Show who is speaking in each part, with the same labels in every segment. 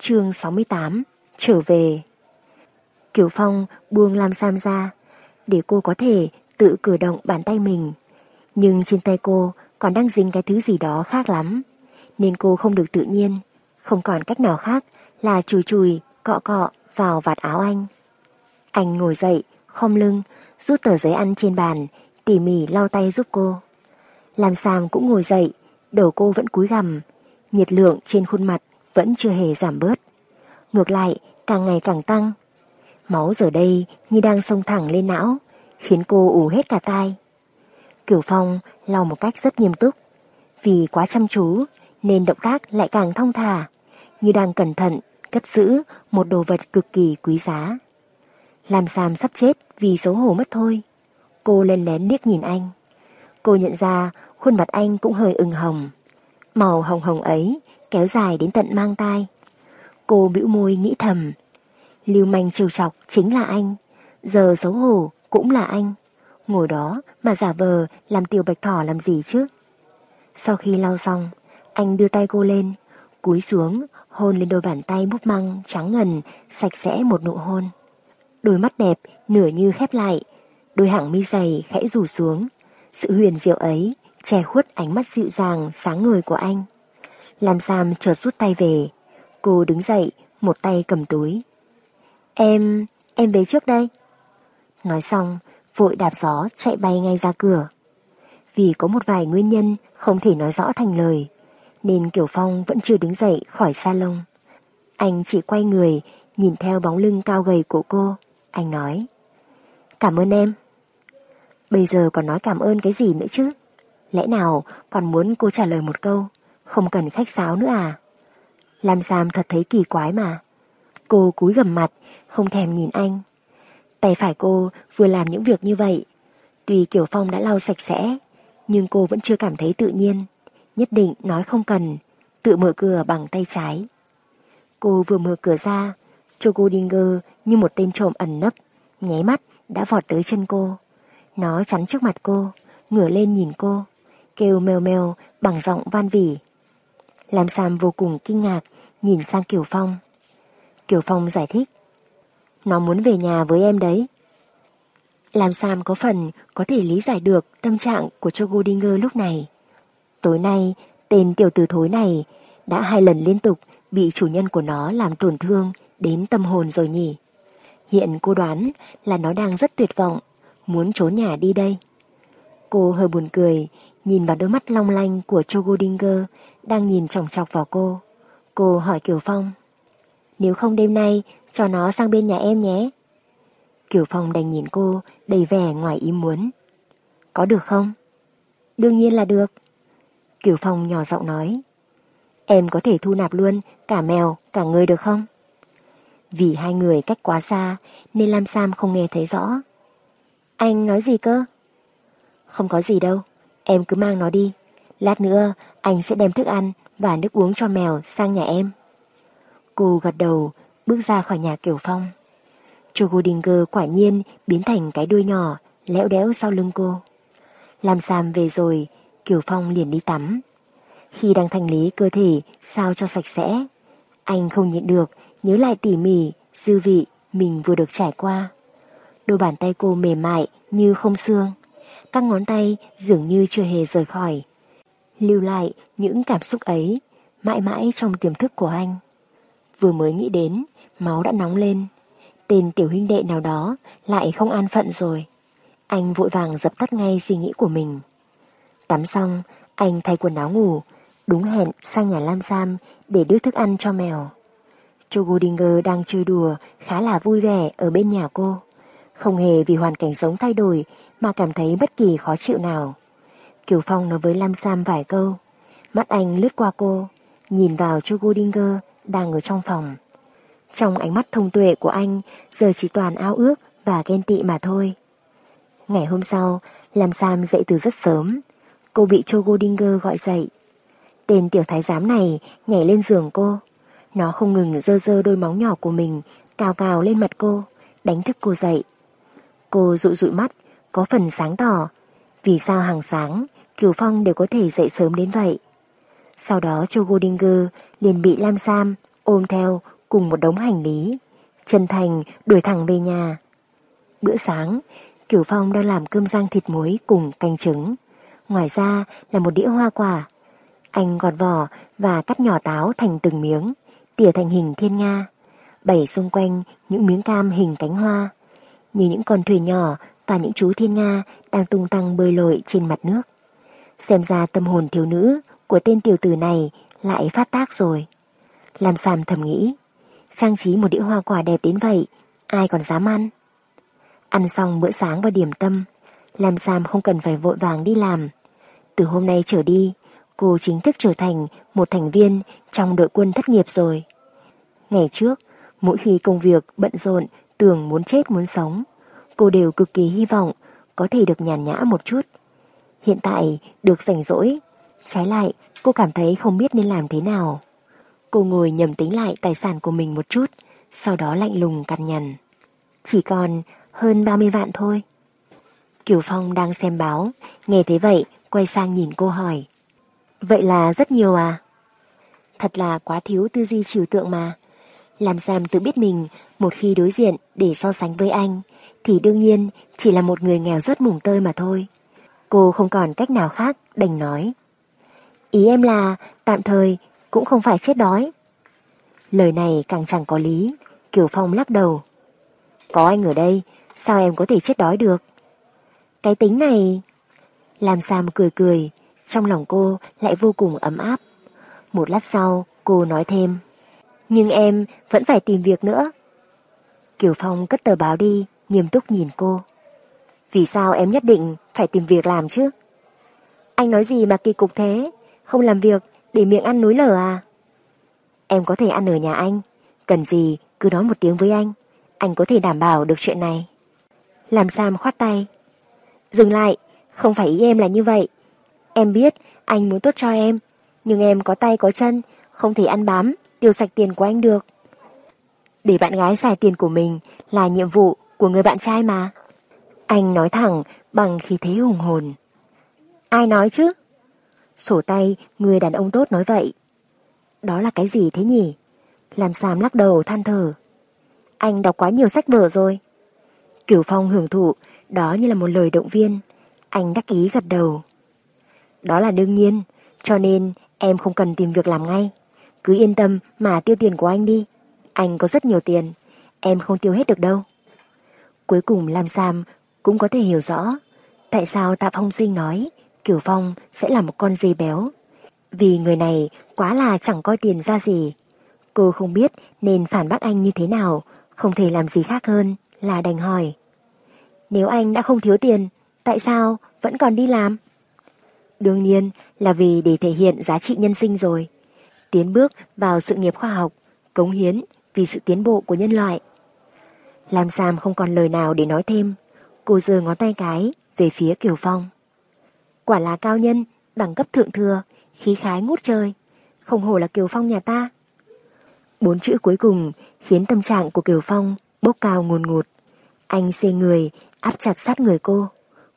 Speaker 1: chương 68 Trở về Kiều Phong buông Lam Sam ra để cô có thể tự cử động bàn tay mình. Nhưng trên tay cô còn đang dính cái thứ gì đó khác lắm. Nên cô không được tự nhiên, không còn cách nào khác là chùi chùi, cọ cọ vào vạt áo anh. Anh ngồi dậy, khom lưng, rút tờ giấy ăn trên bàn, tỉ mỉ lau tay giúp cô. Lam Sam cũng ngồi dậy, đầu cô vẫn cúi gằm, nhiệt lượng trên khuôn mặt vẫn chưa hề giảm bớt. Ngược lại, càng ngày càng tăng. Máu giờ đây như đang sông thẳng lên não, khiến cô ủ hết cả tai. Cửu Phong lau một cách rất nghiêm túc. Vì quá chăm chú nên động tác lại càng thong thả, như đang cẩn thận cất giữ một đồ vật cực kỳ quý giá. Làm Sam sắp chết vì xấu hổ mất thôi. Cô lên lén liếc nhìn anh. Cô nhận ra khuôn mặt anh cũng hơi ửng hồng. Màu hồng hồng ấy kéo dài đến tận mang tai. Cô bĩu môi nghĩ thầm. Lưu manh trêu chọc chính là anh. Giờ xấu hổ cũng là anh. Ngồi đó mà giả vờ làm tiểu bạch thỏ làm gì chứ? Sau khi lau xong, anh đưa tay cô lên, cúi xuống, hôn lên đôi bàn tay búp măng, trắng ngần, sạch sẽ một nụ hôn. Đôi mắt đẹp, nửa như khép lại, đôi hàng mi dày khẽ rủ xuống. Sự huyền diệu ấy che khuất ánh mắt dịu dàng, sáng ngời của anh. Lam Sam chợt rút tay về. Cô đứng dậy, một tay cầm túi. Em, em về trước đây. Nói xong, vội đạp gió chạy bay ngay ra cửa. Vì có một vài nguyên nhân không thể nói rõ thành lời, nên Kiều Phong vẫn chưa đứng dậy khỏi salon. Anh chỉ quay người, nhìn theo bóng lưng cao gầy của cô. Anh nói, cảm ơn em. Bây giờ còn nói cảm ơn cái gì nữa chứ? Lẽ nào còn muốn cô trả lời một câu, không cần khách sáo nữa à? Lam Sam thật thấy kỳ quái mà. Cô cúi gầm mặt, không thèm nhìn anh. Tay phải cô vừa làm những việc như vậy. Tuy Kiều Phong đã lau sạch sẽ, nhưng cô vẫn chưa cảm thấy tự nhiên. Nhất định nói không cần, tự mở cửa bằng tay trái. Cô vừa mở cửa ra, Chocodinger như một tên trộm ẩn nấp, nháy mắt đã vọt tới chân cô. Nó chắn trước mặt cô, ngửa lên nhìn cô, kêu mèo mèo bằng giọng van vỉ. Lam Sam vô cùng kinh ngạc, nhìn sang Kiều Phong. Kiều Phong giải thích. Nó muốn về nhà với em đấy. Lam Sam có phần có thể lý giải được tâm trạng của Choco Dinger lúc này. Tối nay, tên tiểu tử thối này đã hai lần liên tục bị chủ nhân của nó làm tổn thương đến tâm hồn rồi nhỉ. Hiện cô đoán là nó đang rất tuyệt vọng, muốn trốn nhà đi đây. Cô hơi buồn cười, nhìn vào đôi mắt long lanh của Chogodinger đang nhìn chòng chọc vào cô. Cô hỏi Kiều Phong. Nếu không đêm nay, cho nó sang bên nhà em nhé. Kiều Phong đành nhìn cô, đầy vẻ ngoài ý muốn. Có được không? Đương nhiên là được. Kiều Phong nhỏ giọng nói. Em có thể thu nạp luôn cả mèo, cả người được không? Vì hai người cách quá xa nên Lam Sam không nghe thấy rõ. Anh nói gì cơ? Không có gì đâu, em cứ mang nó đi. Lát nữa anh sẽ đem thức ăn và nước uống cho mèo sang nhà em. Cô gật đầu, bước ra khỏi nhà Kiều Phong. Chogodinger quả nhiên biến thành cái đuôi nhỏ, lẽo đẽo sau lưng cô. làm Sam về rồi, Kiều Phong liền đi tắm. Khi đang thanh lý cơ thể sao cho sạch sẽ, anh không nhịn được nhớ lại tỉ mỉ, dư vị mình vừa được trải qua. Đôi bàn tay cô mềm mại như không xương, các ngón tay dường như chưa hề rời khỏi. Lưu lại những cảm xúc ấy mãi mãi trong tiềm thức của anh. Vừa mới nghĩ đến, máu đã nóng lên. Tên tiểu huynh đệ nào đó lại không an phận rồi. Anh vội vàng dập tắt ngay suy nghĩ của mình. Tắm xong, anh thay quần áo ngủ, đúng hẹn sang nhà Lam Sam để đưa thức ăn cho mèo. Chogo Dinger đang chơi đùa khá là vui vẻ ở bên nhà cô. Không hề vì hoàn cảnh sống thay đổi mà cảm thấy bất kỳ khó chịu nào. Kiều Phong nói với Lam Sam vài câu. Mắt anh lướt qua cô, nhìn vào cho Goldinger đang ở trong phòng. Trong ánh mắt thông tuệ của anh giờ chỉ toàn ao ước và ghen tị mà thôi. Ngày hôm sau, Lam Sam dậy từ rất sớm. Cô bị Cho Goldinger gọi dậy. Tên tiểu thái giám này nhảy lên giường cô. Nó không ngừng dơ dơ đôi móng nhỏ của mình cào cào lên mặt cô, đánh thức cô dậy. Cô dụi dụi mắt, có phần sáng tỏ. Vì sao hàng sáng, Kiều Phong đều có thể dậy sớm đến vậy? Sau đó Chogo Dinger liền bị Lam Sam ôm theo cùng một đống hành lý. Trần Thành đuổi thẳng về nhà. Bữa sáng, Kiều Phong đang làm cơm rang thịt muối cùng canh trứng. Ngoài ra là một đĩa hoa quả. Anh gọt vỏ và cắt nhỏ táo thành từng miếng, tỉa thành hình thiên nga, bày xung quanh những miếng cam hình cánh hoa, như những con thuyền nhỏ và những chú thiên nga đang tung tăng bơi lội trên mặt nước. Xem ra tâm hồn thiếu nữ của tên tiểu tử này lại phát tác rồi. Làm Sam thầm nghĩ, trang trí một đĩa hoa quả đẹp đến vậy, ai còn dám ăn? Ăn xong bữa sáng và điểm tâm, làm Sam không cần phải vội vàng đi làm. Từ hôm nay trở đi, cô chính thức trở thành một thành viên trong đội quân thất nghiệp rồi. Ngày trước, mỗi khi công việc bận rộn, tưởng muốn chết muốn sống, cô đều cực kỳ hy vọng có thể được nhàn nhã một chút. Hiện tại được rảnh rỗi, trái lại cô cảm thấy không biết nên làm thế nào. Cô ngồi nhầm tính lại tài sản của mình một chút, sau đó lạnh lùng cằn nhằn. Chỉ còn hơn 30 vạn thôi. Kiều Phong đang xem báo, nghe thấy vậy, quay sang nhìn cô hỏi. Vậy là rất nhiều à? Thật là quá thiếu tư duy trừu tượng mà. Làm Sam tự biết mình một khi đối diện để so sánh với anh thì đương nhiên chỉ là một người nghèo rất mùng tơi mà thôi. Cô không còn cách nào khác đành nói. Ý em là tạm thời cũng không phải chết đói. Lời này càng chẳng có lý, Kiều Phong lắc đầu. Có anh ở đây, sao em có thể chết đói được? Cái tính này... Làm Sam cười cười, trong lòng cô lại vô cùng ấm áp. Một lát sau, cô nói thêm. Nhưng em vẫn phải tìm việc nữa. Kiều Phong cất tờ báo đi, nghiêm túc nhìn cô. Vì sao em nhất định phải tìm việc làm chứ? Anh nói gì mà kỳ cục thế? Không làm việc để miệng ăn núi lở à? Em có thể ăn ở nhà anh. Cần gì cứ nói một tiếng với anh. Anh có thể đảm bảo được chuyện này. Làm Sam khoát tay. Dừng lại, không phải ý em là như vậy. Em biết anh muốn tốt cho em, nhưng em có tay có chân, không thể ăn bám, tiêu sạch tiền của anh được. Để bạn gái xài tiền của mình là nhiệm vụ của người bạn trai mà. Anh nói thẳng bằng khí thế hùng hồn. Ai nói chứ? Sổ tay người đàn ông tốt nói vậy. Đó là cái gì thế nhỉ? Làm Sam lắc đầu than thở. Anh đọc quá nhiều sách vở rồi. Cửu Phong hưởng thụ, đó như là một lời động viên. Anh đắc ý gật đầu. Đó là đương nhiên, cho nên em không cần tìm việc làm ngay. Cứ yên tâm mà tiêu tiền của anh đi. Anh có rất nhiều tiền, em không tiêu hết được đâu. Cuối cùng Lam Sam cũng có thể hiểu rõ tại sao Tạ Phong Sinh nói Kiều Phong sẽ là một con dê béo. Vì người này quá là chẳng coi tiền ra gì. Cô không biết nên phản bác anh như thế nào, không thể làm gì khác hơn là đành hỏi. Nếu anh đã không thiếu tiền, tại sao vẫn còn đi làm? Đương nhiên là vì để thể hiện giá trị nhân sinh rồi. Tiến bước vào sự nghiệp khoa học, cống hiến vì sự tiến bộ của nhân loại. Lam Sam không còn lời nào để nói thêm. Cô giơ ngón tay cái về phía Kiều Phong. Quả là cao nhân, đẳng cấp thượng thừa, khí khái ngút trời. Không hổ là Kiều Phong nhà ta. Bốn chữ cuối cùng khiến tâm trạng của Kiều Phong bốc cao ngùn ngụt. Anh xê người, áp chặt sát người cô.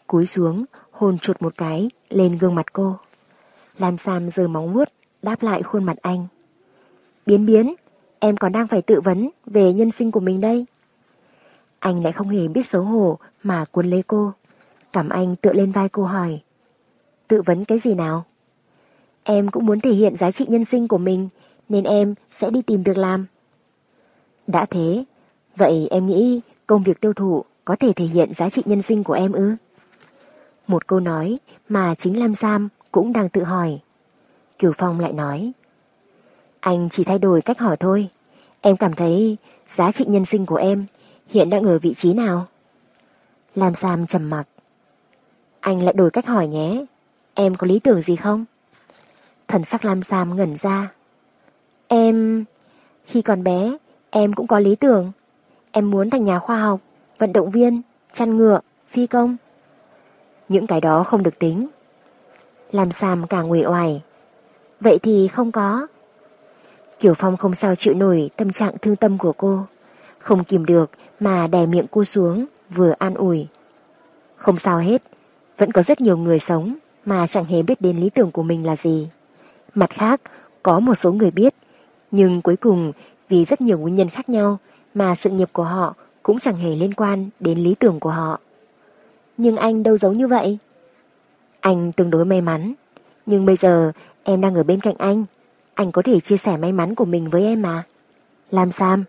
Speaker 1: Cúi xuống, hôn chuột một cái lên gương mặt cô. Lam Sam giờ móng vuốt đáp lại khuôn mặt anh. Biến biến, em còn đang phải tự vấn về nhân sinh của mình đây. Anh lại không hề biết xấu hổ mà cuốn lấy cô. Cảm anh tựa lên vai cô hỏi. Tự vấn cái gì nào? Em cũng muốn thể hiện giá trị nhân sinh của mình nên em sẽ đi tìm việc làm. Đã thế, vậy em nghĩ công việc tiêu thụ có thể thể hiện giá trị nhân sinh của em ư? Một câu nói mà chính Lam Sam cũng đang tự hỏi. Kiều Phong lại nói. Anh chỉ thay đổi cách hỏi thôi. Em cảm thấy giá trị nhân sinh của em hiện đang ở vị trí nào? Lam Sam trầm mặc. Anh lại đổi cách hỏi nhé. Em có lý tưởng gì không? Thần sắc Lam Sam ngẩn ra. Em... Khi còn bé, em cũng có lý tưởng. Em muốn thành nhà khoa học, vận động viên, chăn ngựa, phi công. Những cái đó không được tính. Lam Sam càng nguy oải. Vậy thì không có. Kiều Phong không sao chịu nổi tâm trạng thương tâm của cô. Không kìm được mà đè miệng cô xuống, vừa an ủi. Không sao hết, vẫn có rất nhiều người sống mà chẳng hề biết đến lý tưởng của mình là gì. Mặt khác, có một số người biết, Nhưng cuối cùng, vì rất nhiều nguyên nhân khác nhau mà sự nghiệp của họ cũng chẳng hề liên quan đến lý tưởng của họ. Nhưng anh đâu giống như vậy. Anh tương đối may mắn, nhưng bây giờ em đang ở bên cạnh anh. Anh có thể chia sẻ may mắn của mình với em mà. Làm Sam,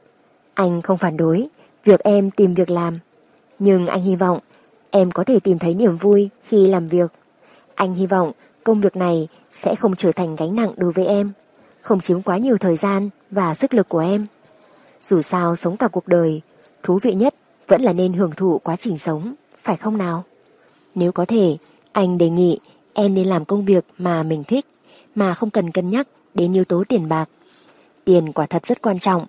Speaker 1: anh không phản đối việc em tìm việc làm. Nhưng anh hy vọng em có thể tìm thấy niềm vui khi làm việc. Anh hy vọng công việc này sẽ không trở thành gánh nặng đối với em, không chiếm quá nhiều thời gian và sức lực của em. Dù sao sống cả cuộc đời, thú vị nhất vẫn là nên hưởng thụ quá trình sống, phải không nào? Nếu có thể, anh đề nghị em nên làm công việc mà mình thích, mà không cần cân nhắc đến yếu tố tiền bạc. Tiền quả thật rất quan trọng,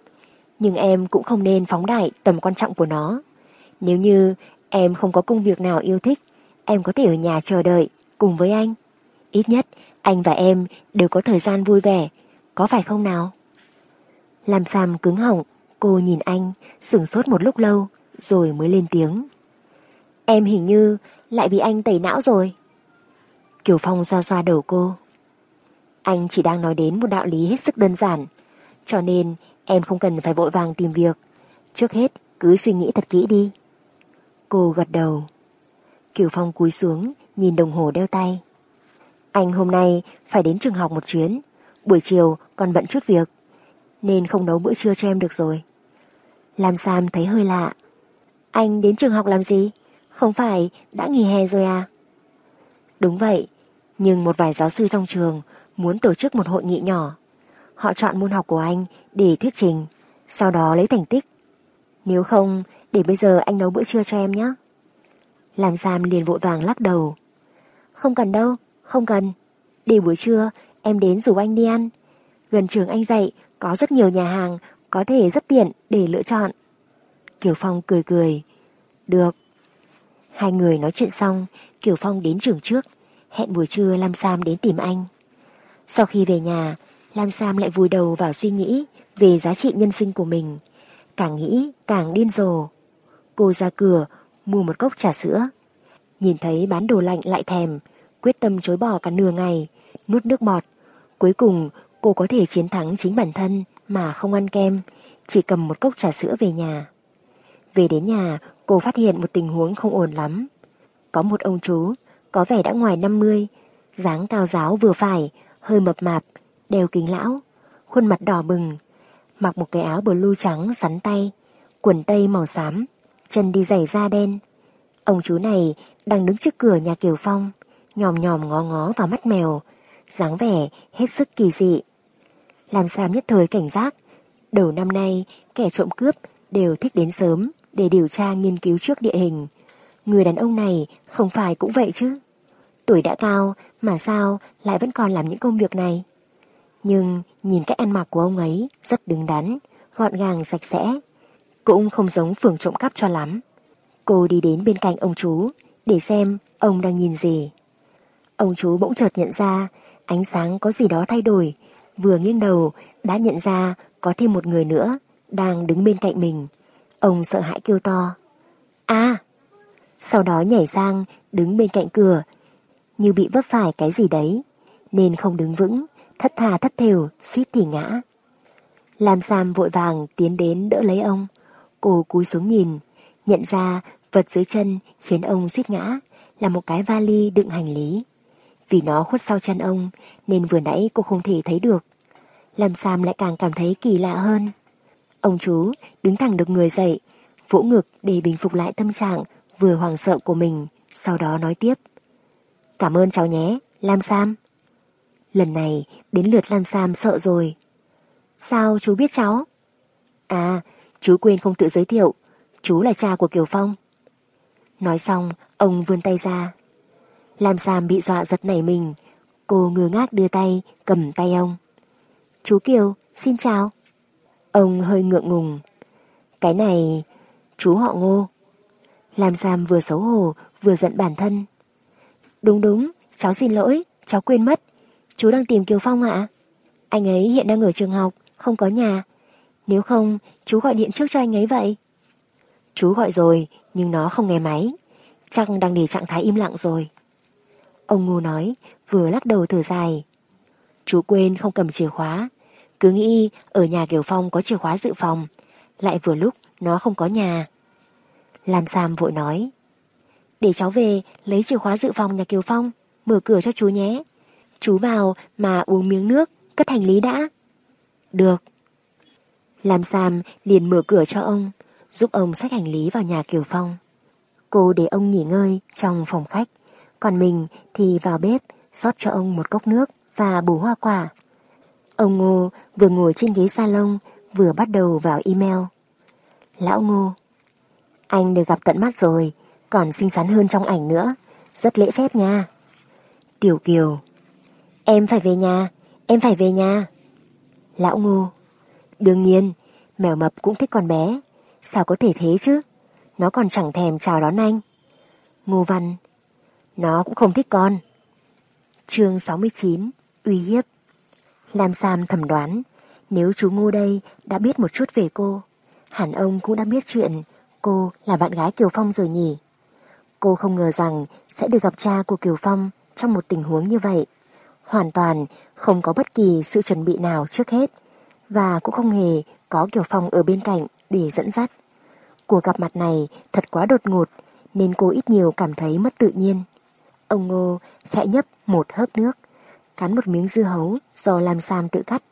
Speaker 1: nhưng em cũng không nên phóng đại tầm quan trọng của nó. Nếu như em không có công việc nào yêu thích, em có thể ở nhà chờ đợi cùng với anh. Ít nhất anh và em đều có thời gian vui vẻ, có phải không nào? Làm Sam cứng họng, cô nhìn anh, sửng sốt một lúc lâu, rồi mới lên tiếng. Em hình như lại bị anh tẩy não rồi. Kiều Phong xoa xoa đầu cô. Anh chỉ đang nói đến một đạo lý hết sức đơn giản, cho nên em không cần phải vội vàng tìm việc. Trước hết, cứ suy nghĩ thật kỹ đi. Cô gật đầu. Kiều Phong cúi xuống, nhìn đồng hồ đeo tay. Anh hôm nay phải đến trường học một chuyến, buổi chiều còn bận chút việc, nên không nấu bữa trưa cho em được rồi. Lam Sam thấy hơi lạ. Anh đến trường học làm gì? Không phải đã nghỉ hè rồi à? Đúng vậy, nhưng một vài giáo sư trong trường muốn tổ chức một hội nghị nhỏ. Họ chọn môn học của anh để thuyết trình, sau đó lấy thành tích. Nếu không, để bây giờ anh nấu bữa trưa cho em nhé. Lam Sam liền vội vàng lắc đầu. Không cần đâu, không cần. Để buổi trưa em đến rủ anh đi ăn. Gần trường anh dạy có rất nhiều nhà hàng có thể rất tiện để lựa chọn. Kiều Phong cười cười. Được. Hai người nói chuyện xong, Kiều Phong đến trường trước, hẹn buổi trưa Lam Sam đến tìm anh. Sau khi về nhà, Lam Sam lại vùi đầu vào suy nghĩ về giá trị nhân sinh của mình. Càng nghĩ càng điên rồ. Cô ra cửa mua một cốc trà sữa. Nhìn thấy bán đồ lạnh lại thèm, quyết tâm chối bỏ cả nửa ngày, nuốt nước bọt. Cuối cùng cô có thể chiến thắng chính bản thân mà không ăn kem, chỉ cầm một cốc trà sữa về nhà. Về đến nhà, cô phát hiện một tình huống không ổn lắm. Có một ông chú, có vẻ đã ngoài 50, dáng cao giáo vừa phải, hơi mập mạp, đeo kính lão, khuôn mặt đỏ bừng, mặc một cái áo blue trắng sắn tay, quần tây màu xám, chân đi giày da đen. Ông chú này đang đứng trước cửa nhà Kiều Phong, nhòm nhòm ngó ngó vào mắt mèo, dáng vẻ hết sức kỳ dị. Làm Sam nhất thời cảnh giác, đầu năm nay kẻ trộm cướp đều thích đến sớm để điều tra nghiên cứu trước địa hình. Người đàn ông này không phải cũng vậy chứ. Tuổi đã cao mà sao lại vẫn còn làm những công việc này. Nhưng nhìn cách ăn mặc của ông ấy rất đứng đắn, gọn gàng sạch sẽ. Cũng không giống phường trộm cắp cho lắm. Cô đi đến bên cạnh ông chú để xem ông đang nhìn gì. Ông chú bỗng chợt nhận ra ánh sáng có gì đó thay đổi. Vừa nghiêng đầu đã nhận ra có thêm một người nữa đang đứng bên cạnh mình. Ông sợ hãi kêu to. À! Sau đó nhảy sang đứng bên cạnh cửa như bị vấp phải cái gì đấy nên không đứng vững thất thà thất thều suýt thì ngã. Lam Sam vội vàng tiến đến đỡ lấy ông. Cô cúi xuống nhìn, nhận ra vật dưới chân khiến ông suýt ngã là một cái vali đựng hành lý. Vì nó khuất sau chân ông nên vừa nãy cô không thể thấy được. Lam Sam lại càng cảm thấy kỳ lạ hơn. Ông chú đứng thẳng được người dậy, vỗ ngực để bình phục lại tâm trạng vừa hoảng sợ của mình, sau đó nói tiếp. Cảm ơn cháu nhé, Lam Sam. Lần này đến lượt Lam Sam sợ rồi. Sao chú biết cháu? À, chú quên không tự giới thiệu, chú là cha của Kiều Phong. Nói xong, ông vươn tay ra. Lam Sam bị dọa giật nảy mình, cô ngừa ngác đưa tay, cầm tay ông. Chú Kiều, xin chào. Ông hơi ngượng ngùng. Cái này, chú họ ngô. Lam Sam vừa xấu hổ, vừa giận bản thân. Đúng đúng, cháu xin lỗi, cháu quên mất. Chú đang tìm Kiều Phong ạ? Anh ấy hiện đang ở trường học, không có nhà. Nếu không, chú gọi điện trước cho anh ấy vậy. Chú gọi rồi, nhưng nó không nghe máy. Chắc đang để trạng thái im lặng rồi. Ông ngu nói, vừa lắc đầu thở dài. Chú quên không cầm chìa khóa. cứ nghĩ ở nhà Kiều Phong có chìa khóa dự phòng, lại vừa lúc nó không có nhà. làm Sam vội nói, để cháu về lấy chìa khóa dự phòng nhà Kiều Phong, mở cửa cho chú nhé. Chú vào mà uống miếng nước, cất hành lý đã. Được. làm xàm liền mở cửa cho ông, giúp ông xách hành lý vào nhà Kiều Phong. Cô để ông nghỉ ngơi trong phòng khách, còn mình thì vào bếp rót cho ông một cốc nước và bù hoa quả. Ông Ngô vừa ngồi trên ghế salon vừa bắt đầu vào email. Lão Ngô, anh được gặp tận mắt rồi, còn xinh xắn hơn trong ảnh nữa, rất lễ phép nha. Tiểu Kiều, em phải về nhà, em phải về nhà. Lão ngu đương nhiên, mèo mập cũng thích con bé, sao có thể thế chứ, nó còn chẳng thèm chào đón anh. Ngô Văn, nó cũng không thích con. chương 69, uy hiếp. Lam Sam thầm đoán, nếu chú ngu đây đã biết một chút về cô, hẳn ông cũng đã biết chuyện cô là bạn gái Kiều Phong rồi nhỉ. Cô không ngờ rằng sẽ được gặp cha của Kiều Phong trong một tình huống như vậy. Hoàn toàn không có bất kỳ sự chuẩn bị nào trước hết và cũng không hề có Kiều Phong ở bên cạnh để dẫn dắt. Cuộc gặp mặt này thật quá đột ngột nên cô ít nhiều cảm thấy mất tự nhiên. Ông Ngô khẽ nhấp một hớp nước, cắn một miếng dưa hấu do Lam Sam tự cắt.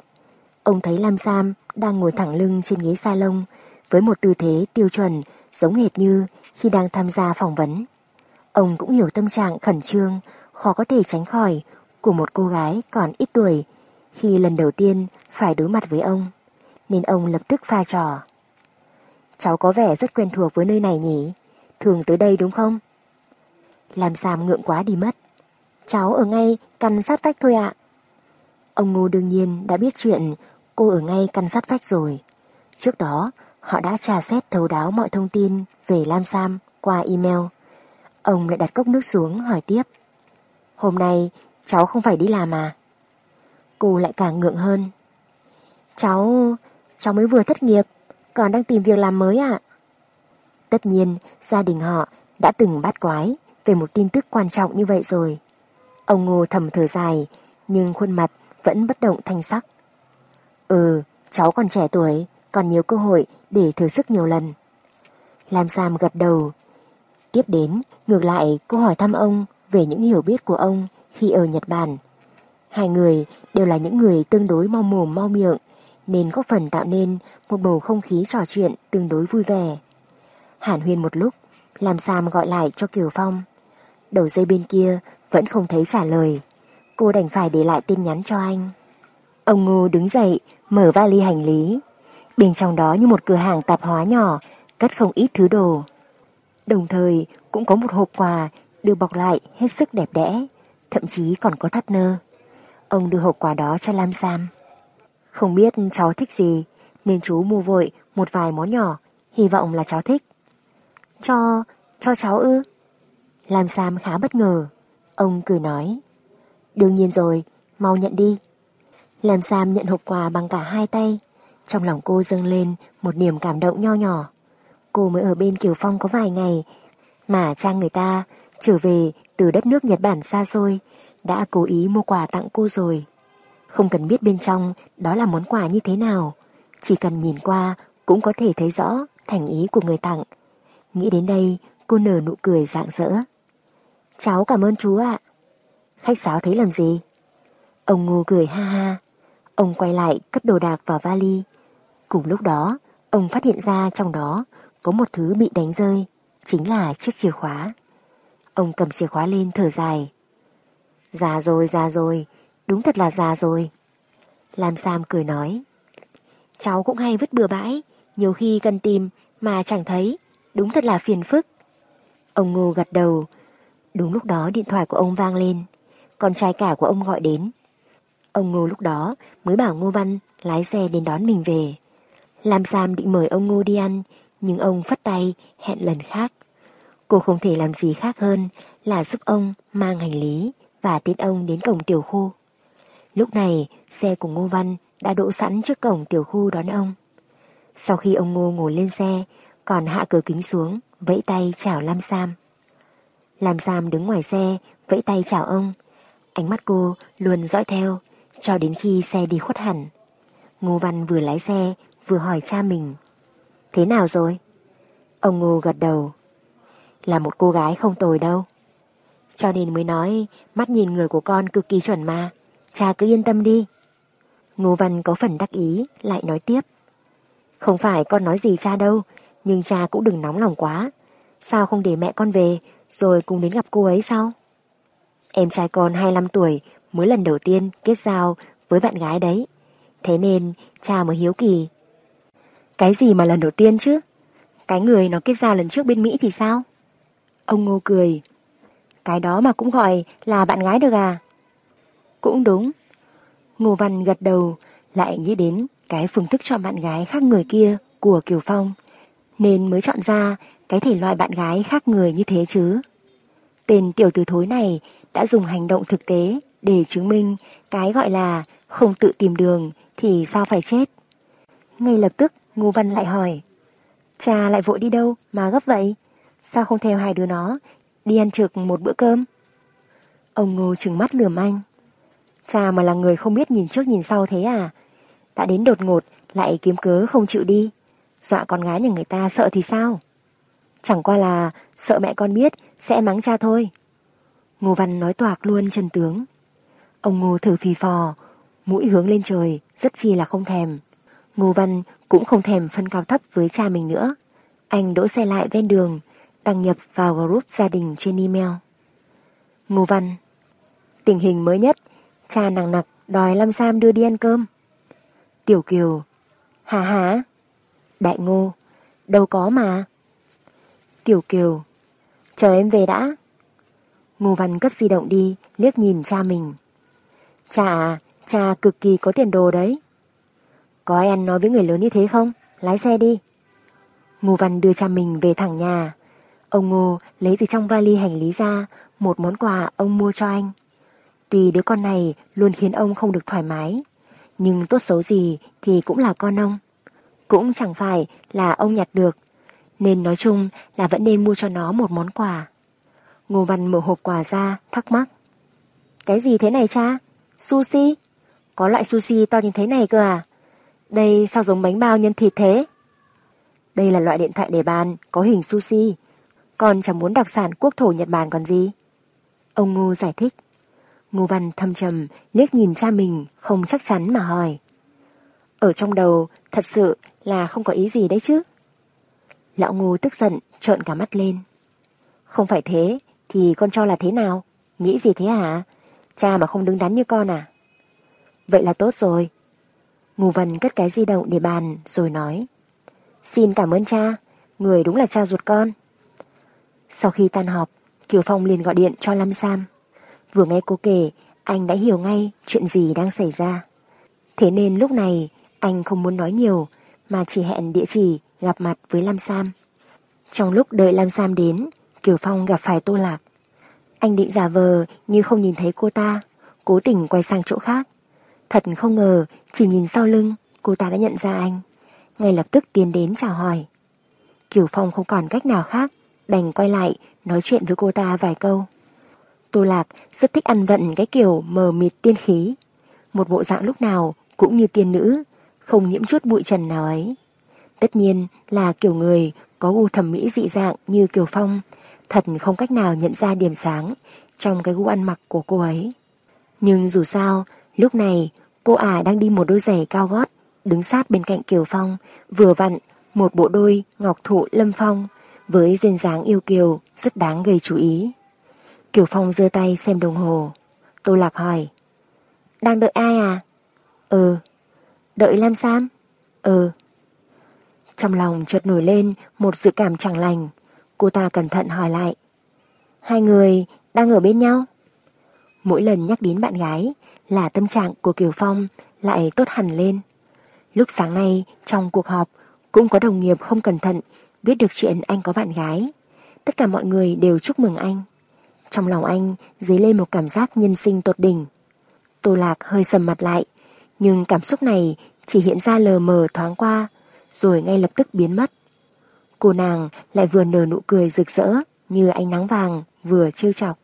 Speaker 1: Ông thấy Lam Sam đang ngồi thẳng lưng trên ghế salon với một tư thế tiêu chuẩn giống hệt như khi đang tham gia phỏng vấn. Ông cũng hiểu tâm trạng khẩn trương, khó có thể tránh khỏi của một cô gái còn ít tuổi khi lần đầu tiên phải đối mặt với ông, nên ông lập tức pha trò. Cháu có vẻ rất quen thuộc với nơi này nhỉ, thường tới đây đúng không? Làm Sam ngượng quá đi mất. Cháu ở ngay căn sát vách thôi ạ. Ông Ngô đương nhiên đã biết chuyện cô ở ngay căn sát vách rồi. Trước đó, họ đã tra xét thấu đáo mọi thông tin về Lam Sam qua email. Ông lại đặt cốc nước xuống hỏi tiếp. Hôm nay cháu không phải đi làm à? Cô lại càng ngượng hơn. Cháu, cháu mới vừa thất nghiệp, còn đang tìm việc làm mới ạ. Tất nhiên, gia đình họ đã từng bắt quái về một tin tức quan trọng như vậy rồi. Ông Ngô thầm thở dài, nhưng khuôn mặt vẫn bất động thanh sắc. Ừ, cháu còn trẻ tuổi, còn nhiều cơ hội để thử sức nhiều lần. Lam Sam gật đầu. Tiếp đến, ngược lại cô hỏi thăm ông về những hiểu biết của ông khi ở Nhật Bản. Hai người đều là những người tương đối mau mồm mau miệng, nên có phần tạo nên một bầu không khí trò chuyện tương đối vui vẻ. Hàn huyên một lúc, làm Sam gọi lại cho Kiều Phong. Đầu dây bên kia vẫn không thấy trả lời. Cô đành phải để lại tin nhắn cho anh. Ông Ngô đứng dậy, mở vali hành lý. Bên trong đó như một cửa hàng tạp hóa nhỏ, cất không ít thứ đồ. Đồng thời cũng có một hộp quà được bọc lại hết sức đẹp đẽ, thậm chí còn có thắt nơ. Ông đưa hộp quà đó cho Lam Sam. Không biết cháu thích gì, nên chú mua vội một vài món nhỏ, hy vọng là cháu thích. Cho, cho cháu ư? Lam Sam khá bất ngờ. Ông cười nói. Đương nhiên rồi, mau nhận đi. Lam Sam nhận hộp quà bằng cả hai tay. Trong lòng cô dâng lên một niềm cảm động nho nhỏ. Cô mới ở bên Kiều Phong có vài ngày, mà cha người ta trở về từ đất nước Nhật Bản xa xôi, đã cố ý mua quà tặng cô rồi. Không cần biết bên trong đó là món quà như thế nào, chỉ cần nhìn qua cũng có thể thấy rõ thành ý của người tặng. Nghĩ đến đây, cô nở nụ cười rạng rỡ. Cháu cảm ơn chú ạ. Khách sáo thấy làm gì? Ông Ngô cười ha ha. Ông quay lại cất đồ đạc vào vali. Cùng lúc đó, ông phát hiện ra trong đó có một thứ bị đánh rơi, chính là chiếc chìa khóa. Ông cầm chìa khóa lên thở dài. Già rồi, già rồi, đúng thật là già rồi. Lam Sam cười nói. Cháu cũng hay vứt bừa bãi, nhiều khi cần tìm mà chẳng thấy, đúng thật là phiền phức. Ông Ngô gật đầu. Đúng lúc đó điện thoại của ông vang lên, con trai cả của ông gọi đến. Ông Ngô lúc đó mới bảo Ngô Văn lái xe đến đón mình về. Lam Sam định mời ông Ngô đi ăn, nhưng ông phất tay hẹn lần khác. Cô không thể làm gì khác hơn là giúp ông mang hành lý và tiễn ông đến cổng tiểu khu. Lúc này, xe của Ngô Văn đã đỗ sẵn trước cổng tiểu khu đón ông. Sau khi ông Ngô ngồi lên xe, còn hạ cửa kính xuống, vẫy tay chào Lam Sam. Lam Sam đứng ngoài xe, vẫy tay chào ông. Ánh mắt cô luôn dõi theo, cho đến khi xe đi khuất hẳn. Ngô Văn vừa lái xe vừa hỏi cha mình. Thế nào rồi? Ông Ngô gật đầu. Là một cô gái không tồi đâu. Cho nên mới nói mắt nhìn người của con cực kỳ chuẩn mà. Cha cứ yên tâm đi. Ngô Văn có phần đắc ý lại nói tiếp. Không phải con nói gì cha đâu, nhưng cha cũng đừng nóng lòng quá. Sao không để mẹ con về rồi cùng đến gặp cô ấy sao? Em trai con 25 tuổi mới lần đầu tiên kết giao với bạn gái đấy. Thế nên cha mới hiếu kỳ. Cái gì mà lần đầu tiên chứ? Cái người nó kết giao lần trước bên Mỹ thì sao? Ông Ngô cười. Cái đó mà cũng gọi là bạn gái được à? Cũng đúng. Ngô Văn gật đầu, lại nghĩ đến cái phương thức chọn bạn gái khác người kia của Kiều Phong nên mới chọn ra cái thể loại bạn gái khác người như thế chứ. Tên tiểu tử thối này đã dùng hành động thực tế để chứng minh cái gọi là không tự tìm đường thì sao phải chết. Ngay lập tức, Ngô Văn lại hỏi, Cha lại vội đi đâu mà gấp vậy? Sao không theo hai đứa nó đi ăn trực một bữa cơm? Ông Ngô trừng mắt lườm anh. Cha mà là người không biết nhìn trước nhìn sau thế à? Đã đến đột ngột lại kiếm cớ không chịu đi. Dọa con gái nhà người ta sợ thì sao? Chẳng qua là sợ mẹ con biết sẽ mắng cha thôi. Ngô Văn nói toạc luôn chân tướng. Ông Ngô thử phì phò, mũi hướng lên trời, rất chi là không thèm. Ngô Văn cũng không thèm phân cao thấp với cha mình nữa. Anh đỗ xe lại ven đường, đăng nhập vào group gia đình trên email. Ngô Văn Tình hình mới nhất, cha nặng nặc đòi Lâm Sam đưa đi ăn cơm. Tiểu Kiều hà hà Đại Ngô Đâu có mà. Tiểu Kiều Chờ em về đã. Ngô Văn cất di động đi, liếc nhìn cha mình. Cha à, cha cực kỳ có tiền đồ đấy. Có ai ăn nói với người lớn như thế không? Lái xe đi. Ngô Văn đưa cha mình về thẳng nhà. Ông Ngô lấy từ trong vali hành lý ra một món quà ông mua cho anh. Tuy đứa con này luôn khiến ông không được thoải mái, nhưng tốt xấu gì thì cũng là con ông. Cũng chẳng phải là ông nhặt được, nên nói chung là vẫn nên mua cho nó một món quà. Ngô Văn mở hộp quà ra, thắc mắc. Cái gì thế này cha? Sushi? Có loại sushi to như thế này cơ à? Đây sao giống bánh bao nhân thịt thế? Đây là loại điện thoại để bàn, có hình sushi. Còn chẳng muốn đặc sản quốc thổ Nhật Bản còn gì. Ông Ngô giải thích. Ngô Văn thâm trầm, liếc nhìn cha mình, không chắc chắn mà hỏi. Ở trong đầu, thật sự là không có ý gì đấy chứ. Lão Ngô tức giận, trợn cả mắt lên. Không phải thế, thì con cho là thế nào? Nghĩ gì thế hả? Cha mà không đứng đắn như con à? Vậy là tốt rồi. Ngô Văn cất cái di động để bàn rồi nói. Xin cảm ơn cha, người đúng là cha ruột con. Sau khi tan họp, Kiều Phong liền gọi điện cho Lâm Sam. Vừa nghe cô kể, anh đã hiểu ngay chuyện gì đang xảy ra. Thế nên lúc này, anh không muốn nói nhiều, mà chỉ hẹn địa chỉ gặp mặt với Lam Sam. Trong lúc đợi Lam Sam đến, Kiều Phong gặp phải Tô Lạc. Anh định giả vờ như không nhìn thấy cô ta, cố tình quay sang chỗ khác. Thật không ngờ, chỉ nhìn sau lưng, cô ta đã nhận ra anh. Ngay lập tức tiến đến chào hỏi. Kiều Phong không còn cách nào khác, đành quay lại nói chuyện với cô ta vài câu. Tô Lạc rất thích ăn vận cái kiểu mờ mịt tiên khí. Một bộ dạng lúc nào cũng như tiên nữ, không nhiễm chút bụi trần nào ấy. Tất nhiên là kiểu người có gu thẩm mỹ dị dạng như Kiều Phong, thật không cách nào nhận ra điểm sáng trong cái gu ăn mặc của cô ấy. Nhưng dù sao, lúc này cô ả đang đi một đôi giày cao gót, đứng sát bên cạnh Kiều Phong, vừa vặn một bộ đôi ngọc thụ lâm phong với duyên dáng yêu kiều rất đáng gây chú ý. Kiều Phong giơ tay xem đồng hồ. Tô Lạc hỏi. Đang đợi ai à? Ừ. Đợi Lam Sam? Ừ. Trong lòng chợt nổi lên một dự cảm chẳng lành. Cô ta cẩn thận hỏi lại. Hai người đang ở bên nhau? Mỗi lần nhắc đến bạn gái là tâm trạng của Kiều Phong lại tốt hẳn lên. Lúc sáng nay trong cuộc họp cũng có đồng nghiệp không cẩn thận biết được chuyện anh có bạn gái. Tất cả mọi người đều chúc mừng anh. Trong lòng anh dấy lên một cảm giác nhân sinh tột đỉnh. Tô Lạc hơi sầm mặt lại, nhưng cảm xúc này chỉ hiện ra lờ mờ thoáng qua, rồi ngay lập tức biến mất. Cô nàng lại vừa nở nụ cười rực rỡ như ánh nắng vàng vừa trêu chọc.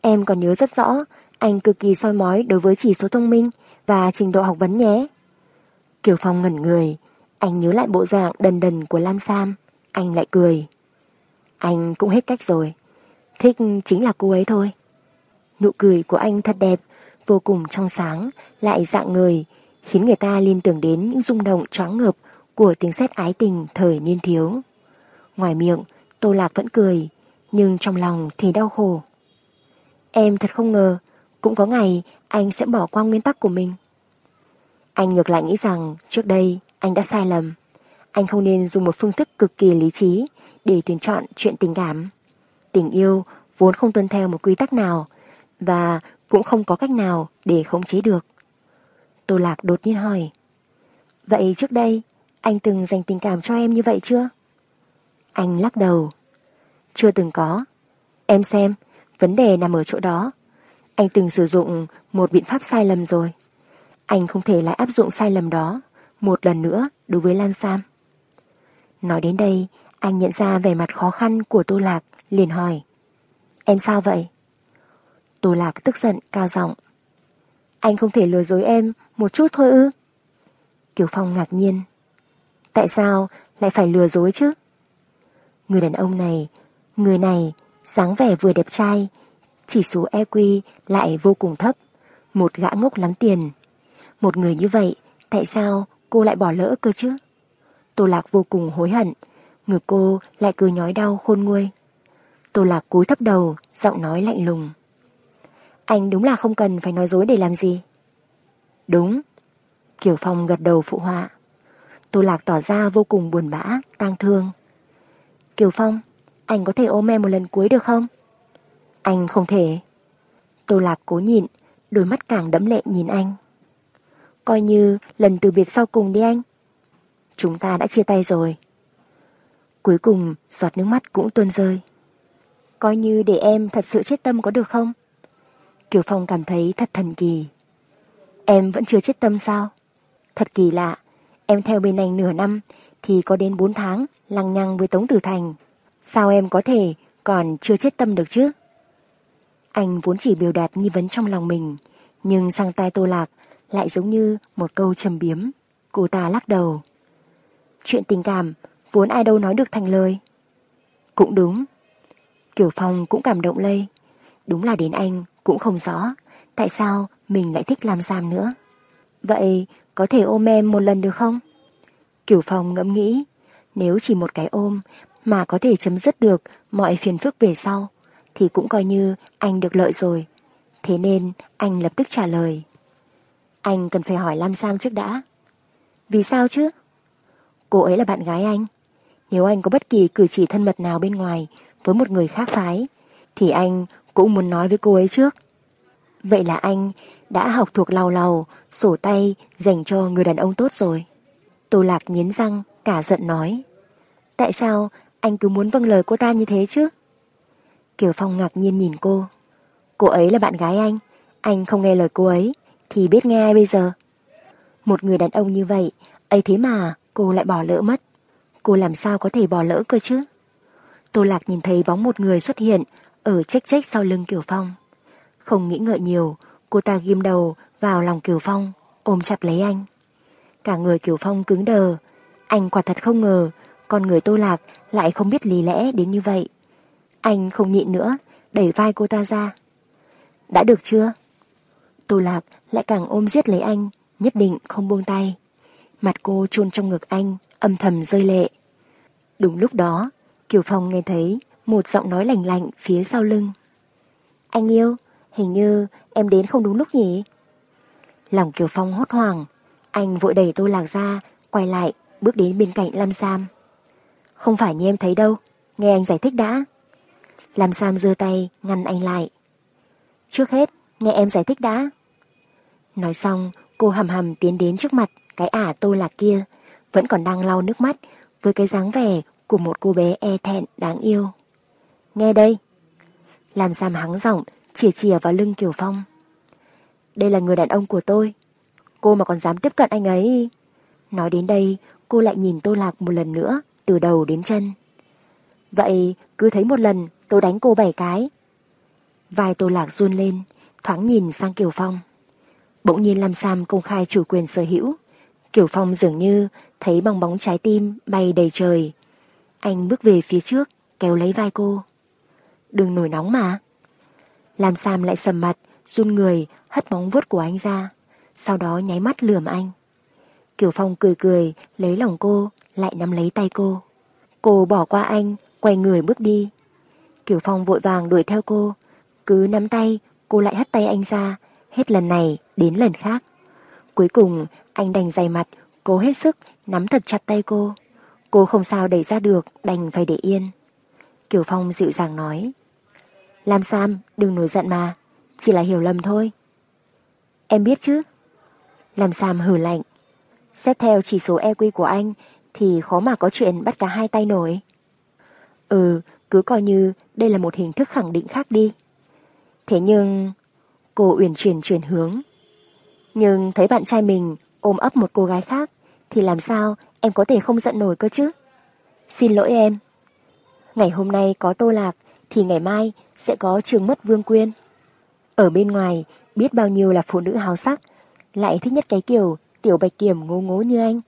Speaker 1: Em còn nhớ rất rõ, anh cực kỳ soi mói đối với chỉ số thông minh và trình độ học vấn nhé. Kiều Phong ngẩn người, anh nhớ lại bộ dạng đần đần của Lam Sam, anh lại cười. Anh cũng hết cách rồi, thích chính là cô ấy thôi. Nụ cười của anh thật đẹp, vô cùng trong sáng, lại dạng người, khiến người ta liên tưởng đến những rung động choáng ngợp của tiếng sét ái tình thời niên thiếu. Ngoài miệng, Tô Lạc vẫn cười, nhưng trong lòng thì đau khổ. Em thật không ngờ, cũng có ngày anh sẽ bỏ qua nguyên tắc của mình. Anh ngược lại nghĩ rằng trước đây anh đã sai lầm. Anh không nên dùng một phương thức cực kỳ lý trí để tuyển chọn chuyện tình cảm. Tình yêu vốn không tuân theo một quy tắc nào và cũng không có cách nào để khống chế được. Tô Lạc đột nhiên hỏi Vậy trước đây anh từng dành tình cảm cho em như vậy chưa? Anh lắc đầu Chưa từng có Em xem, vấn đề nằm ở chỗ đó Anh từng sử dụng một biện pháp sai lầm rồi Anh không thể lại áp dụng sai lầm đó một lần nữa đối với Lan Sam Nói đến đây Anh nhận ra vẻ mặt khó khăn của Tô Lạc liền hỏi Em sao vậy? Tô Lạc tức giận cao giọng Anh không thể lừa dối em một chút thôi ư? Kiều Phong ngạc nhiên Tại sao lại phải lừa dối chứ? Người đàn ông này, người này, dáng vẻ vừa đẹp trai, chỉ số EQ lại vô cùng thấp, một gã ngốc lắm tiền. Một người như vậy, tại sao cô lại bỏ lỡ cơ chứ? Tô Lạc vô cùng hối hận, ngực cô lại cứ nhói đau khôn nguôi. Tô Lạc cúi thấp đầu, giọng nói lạnh lùng. Anh đúng là không cần phải nói dối để làm gì. Đúng. Kiều Phong gật đầu phụ họa. Tô Lạc tỏ ra vô cùng buồn bã, tang thương. Kiều Phong, anh có thể ôm em một lần cuối được không? Anh không thể. Tô Lạc cố nhịn, đôi mắt càng đẫm lệ nhìn anh. Coi như lần từ biệt sau cùng đi anh. Chúng ta đã chia tay rồi. Cuối cùng giọt nước mắt cũng tuôn rơi. Coi như để em thật sự chết tâm có được không? Kiều Phong cảm thấy thật thần kỳ. Em vẫn chưa chết tâm sao? Thật kỳ lạ, em theo bên anh nửa năm thì có đến 4 tháng lăng nhăng với Tống Tử Thành. Sao em có thể còn chưa chết tâm được chứ? Anh vốn chỉ biểu đạt nghi vấn trong lòng mình, nhưng sang tai Tô Lạc lại giống như một câu trầm biếm. Cô ta lắc đầu. Chuyện tình cảm vốn ai đâu nói được thành lời. Cũng đúng. Kiều Phong cũng cảm động lây. Đúng là đến anh cũng không rõ tại sao mình lại thích làm giam nữa. Vậy có thể ôm em một lần được không? Kiều Phong ngẫm nghĩ, nếu chỉ một cái ôm mà có thể chấm dứt được mọi phiền phức về sau, thì cũng coi như anh được lợi rồi. Thế nên anh lập tức trả lời. Anh cần phải hỏi Lam Sam trước đã. Vì sao chứ? Cô ấy là bạn gái anh. Nếu anh có bất kỳ cử chỉ thân mật nào bên ngoài với một người khác phái, thì anh cũng muốn nói với cô ấy trước. Vậy là anh đã học thuộc lầu lầu sổ tay dành cho người đàn ông tốt rồi. Tô Lạc nghiến răng, cả giận nói. Tại sao anh cứ muốn vâng lời cô ta như thế chứ? Kiều Phong ngạc nhiên nhìn cô. Cô ấy là bạn gái anh, anh không nghe lời cô ấy, thì biết nghe ai bây giờ? Một người đàn ông như vậy, ấy thế mà cô lại bỏ lỡ mất. Cô làm sao có thể bỏ lỡ cơ chứ? Tô Lạc nhìn thấy bóng một người xuất hiện ở trách trách sau lưng Kiều Phong. Không nghĩ ngợi nhiều, cô ta ghim đầu vào lòng Kiều Phong, ôm chặt lấy anh. Cả người Kiều Phong cứng đờ, anh quả thật không ngờ con người Tô Lạc lại không biết lý lẽ đến như vậy. Anh không nhịn nữa, đẩy vai cô ta ra. Đã được chưa? Tô Lạc lại càng ôm giết lấy anh, nhất định không buông tay. Mặt cô chôn trong ngực anh, âm thầm rơi lệ. Đúng lúc đó, Kiều Phong nghe thấy một giọng nói lạnh lạnh phía sau lưng. Anh yêu, hình như em đến không đúng lúc nhỉ? Lòng Kiều Phong hốt hoảng, anh vội đẩy Tô Lạc ra, quay lại, bước đến bên cạnh Lam Sam. Không phải như em thấy đâu, nghe anh giải thích đã. Lam Sam giơ tay, ngăn anh lại. Trước hết, nghe em giải thích đã. Nói xong, cô hầm hầm tiến đến trước mặt cái ả Tô Lạc kia, vẫn còn đang lau nước mắt với cái dáng vẻ của một cô bé e thẹn đáng yêu. Nghe đây. làm Sam hắng giọng, chìa chìa vào lưng Kiều Phong. Đây là người đàn ông của tôi, Cô mà còn dám tiếp cận anh ấy. Nói đến đây, cô lại nhìn Tô Lạc một lần nữa, từ đầu đến chân. Vậy cứ thấy một lần tôi đánh cô bảy cái. Vai Tô Lạc run lên, thoáng nhìn sang Kiều Phong. Bỗng nhiên Lam Sam công khai chủ quyền sở hữu, Kiểu Phong dường như thấy bong bóng trái tim bay đầy trời. Anh bước về phía trước, kéo lấy vai cô. Đừng nổi nóng mà. Làm Sam lại sầm mặt, run người, hất bóng vuốt của anh ra. Sau đó nháy mắt lườm anh. kiểu Phong cười cười, lấy lòng cô, lại nắm lấy tay cô. Cô bỏ qua anh, quay người bước đi. kiểu Phong vội vàng đuổi theo cô. Cứ nắm tay, cô lại hất tay anh ra, hết lần này đến lần khác. Cuối cùng, anh đành dày mặt, cố hết sức, nắm thật chặt tay cô. Cô không sao đẩy ra được, đành phải để yên. Kiều Phong dịu dàng nói. Lam Sam, đừng nổi giận mà, chỉ là hiểu lầm thôi. Em biết chứ. Lam Sam hử lạnh. Xét theo chỉ số EQ của anh thì khó mà có chuyện bắt cả hai tay nổi. Ừ, cứ coi như đây là một hình thức khẳng định khác đi. Thế nhưng... Cô uyển chuyển chuyển hướng. Nhưng thấy bạn trai mình ôm ấp một cô gái khác thì làm sao em có thể không giận nổi cơ chứ? Xin lỗi em. Ngày hôm nay có tô lạc thì ngày mai sẽ có trường mất vương quyên. Ở bên ngoài biết bao nhiêu là phụ nữ hào sắc lại thích nhất cái kiểu tiểu bạch kiểm ngố ngố như anh.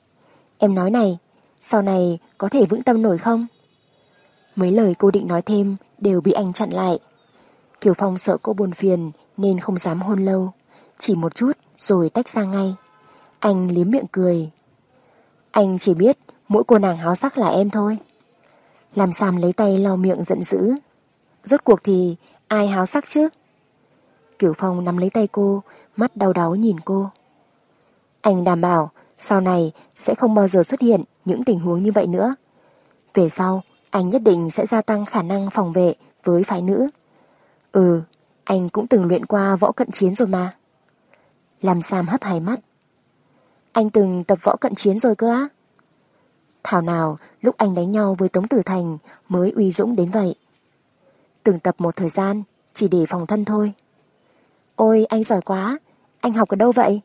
Speaker 1: Em nói này, sau này có thể vững tâm nổi không? Mấy lời cô định nói thêm đều bị anh chặn lại. Kiều Phong sợ cô buồn phiền nên không dám hôn lâu. Chỉ một chút rồi tách ra ngay. Anh liếm miệng cười. Anh chỉ biết mỗi cô nàng háo sắc là em thôi. Làm Sam lấy tay lau miệng giận dữ. Rốt cuộc thì ai háo sắc chứ? Kiều Phong nắm lấy tay cô, mắt đau đáu nhìn cô. Anh đảm bảo sau này sẽ không bao giờ xuất hiện những tình huống như vậy nữa. Về sau, anh nhất định sẽ gia tăng khả năng phòng vệ với phái nữ. Ừ, anh cũng từng luyện qua võ cận chiến rồi mà. Làm Sam hấp hai mắt. Anh từng tập võ cận chiến rồi cơ á? Thảo nào lúc anh đánh nhau với Tống Tử Thành mới uy dũng đến vậy. Từng tập một thời gian, chỉ để phòng thân thôi. Ôi anh giỏi quá, anh học ở đâu vậy?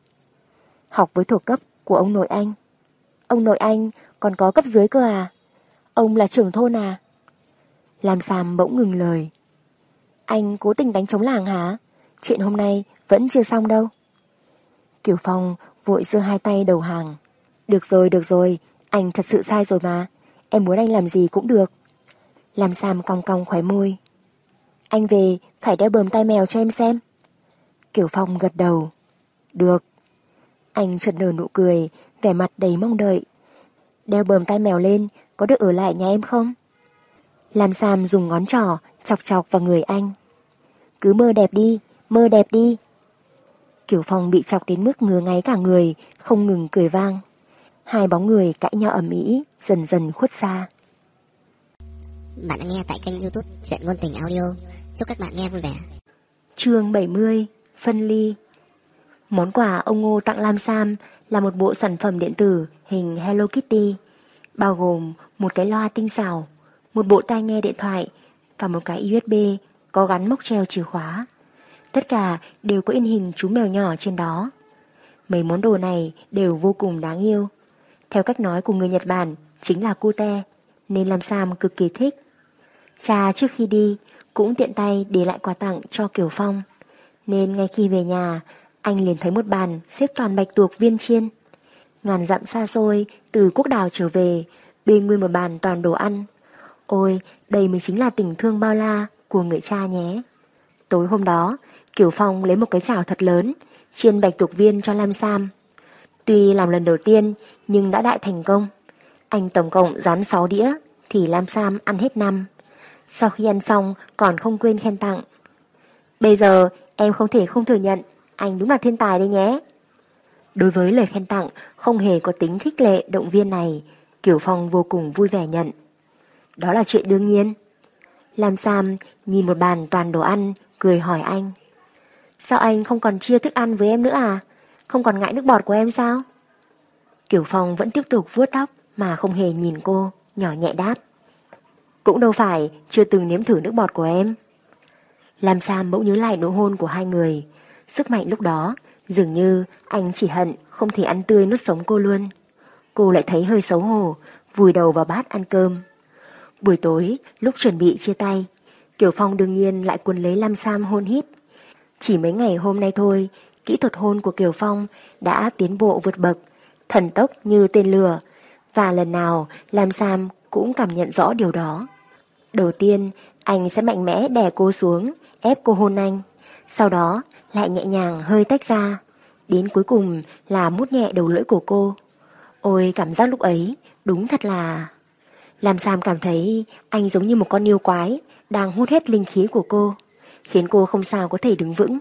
Speaker 1: Học với thuộc cấp của ông nội anh. Ông nội anh còn có cấp dưới cơ à? Ông là trưởng thôn à? Làm Sam bỗng ngừng lời. Anh cố tình đánh chống làng hả? Chuyện hôm nay vẫn chưa xong đâu. Kiều Phong vội giơ hai tay đầu hàng. Được rồi, được rồi, anh thật sự sai rồi mà. Em muốn anh làm gì cũng được. làm Sam cong cong khóe môi. Anh về phải đeo bờm tai mèo cho em xem. Kiều Phong gật đầu. Được. Anh chợt nở nụ cười, vẻ mặt đầy mong đợi. Đeo bờm tai mèo lên, có được ở lại nhà em không? làm Sam dùng ngón trỏ chọc chọc vào người anh. Cứ mơ đẹp đi, mơ đẹp đi. Kiều Phong bị chọc đến mức ngứa ngáy cả người, không ngừng cười vang. Hai bóng người cãi nhau ầm ĩ, dần dần khuất xa.
Speaker 2: Bạn đang nghe tại kênh youtube Chuyện Ngôn Tình Audio. Chúc các bạn nghe vui vẻ.
Speaker 1: chương 70 Phân ly Món quà ông Ngô tặng Lam Sam là một bộ sản phẩm điện tử hình Hello Kitty, bao gồm một cái loa tinh xảo, một bộ tai nghe điện thoại và một cái USB có gắn móc treo chìa khóa. Tất cả đều có in hình chú mèo nhỏ trên đó. Mấy món đồ này đều vô cùng đáng yêu. Theo cách nói của người Nhật Bản, chính là cute, nên Lam Sam cực kỳ thích. Cha trước khi đi cũng tiện tay để lại quà tặng cho Kiều Phong. Nên ngay khi về nhà, anh liền thấy một bàn xếp toàn bạch tuộc viên chiên. Ngàn dặm xa xôi, từ quốc đảo trở về, bê nguyên một bàn toàn đồ ăn. Ôi, đây mới chính là tình thương bao la của người cha nhé. Tối hôm đó, Kiều Phong lấy một cái chảo thật lớn, chiên bạch tuộc viên cho Lam Sam. Tuy làm lần đầu tiên, nhưng đã đại thành công. Anh tổng cộng dán 6 đĩa, thì Lam Sam ăn hết năm. Sau khi ăn xong, còn không quên khen tặng. Bây giờ, em không thể không thừa nhận, anh đúng là thiên tài đấy nhé. Đối với lời khen tặng không hề có tính khích lệ động viên này, Kiều Phong vô cùng vui vẻ nhận. Đó là chuyện đương nhiên. Lam Sam nhìn một bàn toàn đồ ăn, cười hỏi anh. Sao anh không còn chia thức ăn với em nữa à? Không còn ngại nước bọt của em sao? Kiều Phong vẫn tiếp tục vuốt tóc mà không hề nhìn cô, nhỏ nhẹ đáp. Cũng đâu phải chưa từng nếm thử nước bọt của em. Làm Sam bỗng nhớ lại nụ hôn của hai người. Sức mạnh lúc đó, dường như anh chỉ hận không thể ăn tươi nuốt sống cô luôn. Cô lại thấy hơi xấu hổ, vùi đầu vào bát ăn cơm. Buổi tối, lúc chuẩn bị chia tay, Kiều Phong đương nhiên lại cuốn lấy Lam Sam hôn hít. Chỉ mấy ngày hôm nay thôi, kỹ thuật hôn của Kiều Phong đã tiến bộ vượt bậc, thần tốc như tên lửa, và lần nào Lam Sam cũng cảm nhận rõ điều đó. Đầu tiên, anh sẽ mạnh mẽ đè cô xuống, ép cô hôn anh. Sau đó, lại nhẹ nhàng hơi tách ra. Đến cuối cùng là mút nhẹ đầu lưỡi của cô. Ôi cảm giác lúc ấy, đúng thật là... Làm Sam cảm thấy anh giống như một con yêu quái đang hút hết linh khí của cô, khiến cô không sao có thể đứng vững.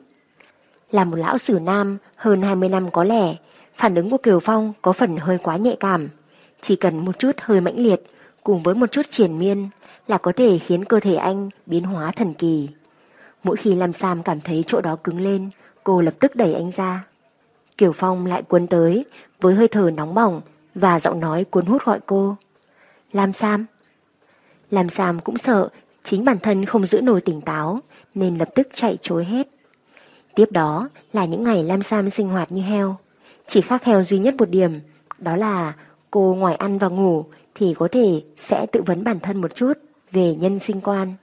Speaker 1: Là một lão sử nam hơn 20 năm có lẽ, phản ứng của Kiều Phong có phần hơi quá nhạy cảm. Chỉ cần một chút hơi mãnh liệt cùng với một chút triển miên là có thể khiến cơ thể anh biến hóa thần kỳ. Mỗi khi Lam Sam cảm thấy chỗ đó cứng lên, cô lập tức đẩy anh ra. Kiều Phong lại cuốn tới với hơi thở nóng bỏng và giọng nói cuốn hút gọi cô. Lam Sam. Lam Sam cũng sợ chính bản thân không giữ nổi tỉnh táo nên lập tức chạy trối hết. Tiếp đó là những ngày Lam Sam sinh hoạt như heo. Chỉ khác heo duy nhất một điểm, đó là cô ngoài ăn và ngủ thì có thể sẽ tự vấn bản thân một chút về nhân sinh quan.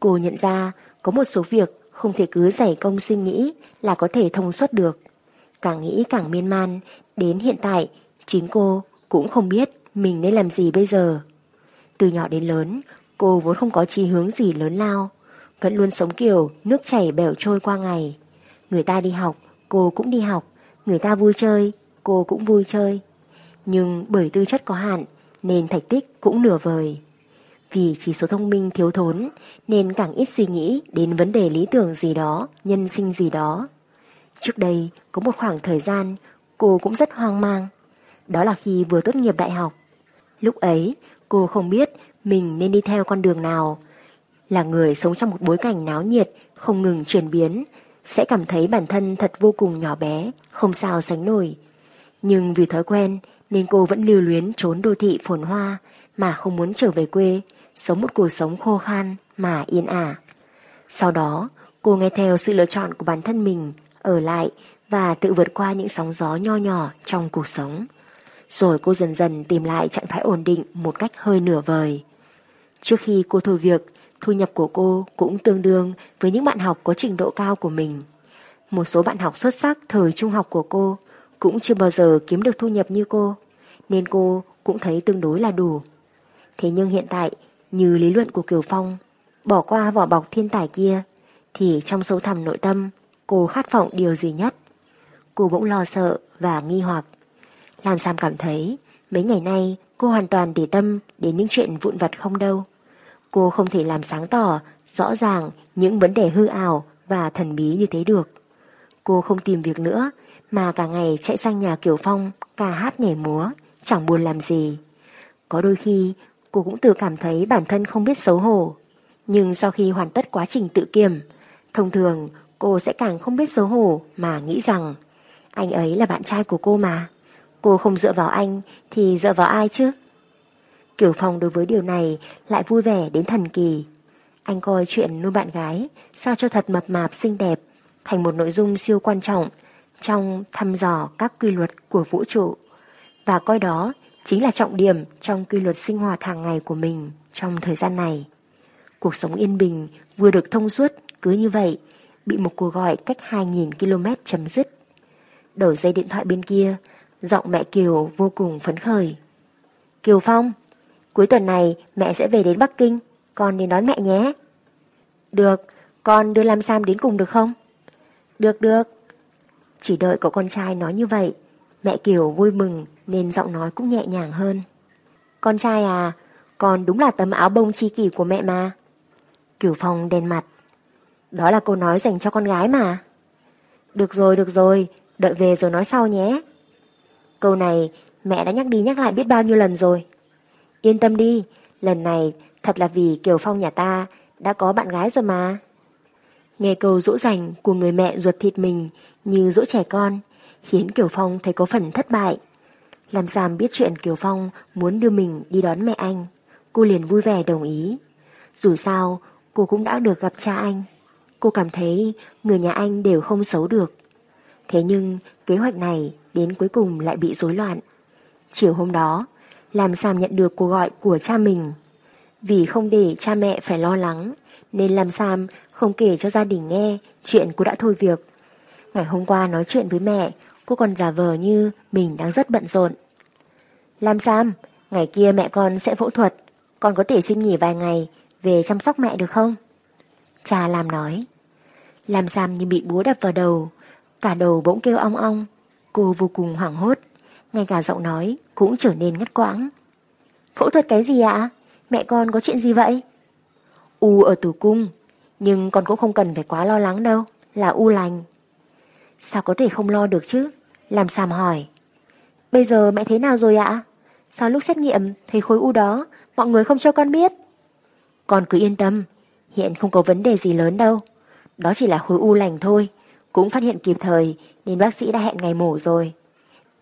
Speaker 1: Cô nhận ra có một số việc không thể cứ giải công suy nghĩ là có thể thông suốt được. Càng nghĩ càng miên man, đến hiện tại chính cô cũng không biết mình nên làm gì bây giờ. Từ nhỏ đến lớn, cô vốn không có chí hướng gì lớn lao, vẫn luôn sống kiểu nước chảy bèo trôi qua ngày. Người ta đi học, cô cũng đi học, người ta vui chơi, cô cũng vui chơi. Nhưng bởi tư chất có hạn nên thành tích cũng nửa vời. Vì chỉ số thông minh thiếu thốn nên càng ít suy nghĩ đến vấn đề lý tưởng gì đó, nhân sinh gì đó. Trước đây có một khoảng thời gian cô cũng rất hoang mang. Đó là khi vừa tốt nghiệp đại học. Lúc ấy cô không biết mình nên đi theo con đường nào. Là người sống trong một bối cảnh náo nhiệt, không ngừng chuyển biến, sẽ cảm thấy bản thân thật vô cùng nhỏ bé, không sao sánh nổi. Nhưng vì thói quen nên cô vẫn lưu luyến trốn đô thị phồn hoa mà không muốn trở về quê, sống một cuộc sống khô khan mà yên ả. Sau đó, cô nghe theo sự lựa chọn của bản thân mình, ở lại và tự vượt qua những sóng gió nho nhỏ trong cuộc sống. Rồi cô dần dần tìm lại trạng thái ổn định một cách hơi nửa vời. Trước khi cô thôi việc, thu nhập của cô cũng tương đương với những bạn học có trình độ cao của mình. Một số bạn học xuất sắc thời trung học của cô cũng chưa bao giờ kiếm được thu nhập như cô, nên cô cũng thấy tương đối là đủ. Thế nhưng hiện tại, như lý luận của Kiều Phong, bỏ qua vỏ bọc thiên tài kia, thì trong sâu thẳm nội tâm, cô khát vọng điều gì nhất. Cô bỗng lo sợ và nghi hoặc. Làm Sam cảm thấy mấy ngày nay cô hoàn toàn để tâm đến những chuyện vụn vặt không đâu. Cô không thể làm sáng tỏ, rõ ràng những vấn đề hư ảo và thần bí như thế được. Cô không tìm việc nữa mà cả ngày chạy sang nhà Kiều Phong ca hát nhảy múa, chẳng buồn làm gì. Có đôi khi cô cũng tự cảm thấy bản thân không biết xấu hổ. Nhưng sau khi hoàn tất quá trình tự kiềm, thông thường cô sẽ càng không biết xấu hổ mà nghĩ rằng anh ấy là bạn trai của cô mà. Cô không dựa vào anh thì dựa vào ai chứ? Kiều Phong đối với điều này lại vui vẻ đến thần kỳ. Anh coi chuyện nuôi bạn gái sao cho thật mập mạp xinh đẹp thành một nội dung siêu quan trọng trong thăm dò các quy luật của vũ trụ và coi đó chính là trọng điểm trong quy luật sinh hoạt hàng ngày của mình trong thời gian này. Cuộc sống yên bình vừa được thông suốt cứ như vậy bị một cuộc gọi cách 2.000 km chấm dứt. Đầu dây điện thoại bên kia giọng mẹ Kiều vô cùng phấn khởi. Kiều Phong, cuối tuần này mẹ sẽ về đến Bắc Kinh, con đến đón mẹ nhé. Được, con đưa Lam Sam đến cùng được không? Được được. Chỉ đợi có con trai nói như vậy, mẹ Kiều vui mừng nên giọng nói cũng nhẹ nhàng hơn. Con trai à, con đúng là tấm áo bông chi kỷ của mẹ mà. Kiều Phong đen mặt. Đó là câu nói dành cho con gái mà. Được rồi, được rồi, đợi về rồi nói sau nhé. Câu này mẹ đã nhắc đi nhắc lại biết bao nhiêu lần rồi. Yên tâm đi, lần này thật là vì Kiều Phong nhà ta đã có bạn gái rồi mà. Nghe câu dỗ dành của người mẹ ruột thịt mình như dỗ trẻ con, khiến Kiều Phong thấy có phần thất bại. Làm Sam biết chuyện Kiều Phong muốn đưa mình đi đón mẹ anh, cô liền vui vẻ đồng ý. Dù sao, cô cũng đã được gặp cha anh. Cô cảm thấy người nhà anh đều không xấu được. Thế nhưng kế hoạch này đến cuối cùng lại bị rối loạn. Chiều hôm đó, làm Sam nhận được cuộc gọi của cha mình. Vì không để cha mẹ phải lo lắng, nên làm Sam không kể cho gia đình nghe chuyện cô đã thôi việc. Ngày hôm qua nói chuyện với mẹ, cô còn giả vờ như mình đang rất bận rộn. Làm Sam, ngày kia mẹ con sẽ phẫu thuật, con có thể xin nghỉ vài ngày về chăm sóc mẹ được không? Cha làm nói. Làm Sam như bị búa đập vào đầu, cả đầu bỗng kêu ong ong, cô vô cùng hoảng hốt, ngay cả giọng nói cũng trở nên ngắt quãng. Phẫu thuật cái gì ạ? Mẹ con có chuyện gì vậy? U ở tử cung, nhưng con cũng không cần phải quá lo lắng đâu, là u lành. Sao có thể không lo được chứ? Làm sàm hỏi. Bây giờ mẹ thế nào rồi ạ? Sao lúc xét nghiệm thấy khối u đó mọi người không cho con biết? Con cứ yên tâm, hiện không có vấn đề gì lớn đâu. Đó chỉ là khối u lành thôi, cũng phát hiện kịp thời nên bác sĩ đã hẹn ngày mổ rồi.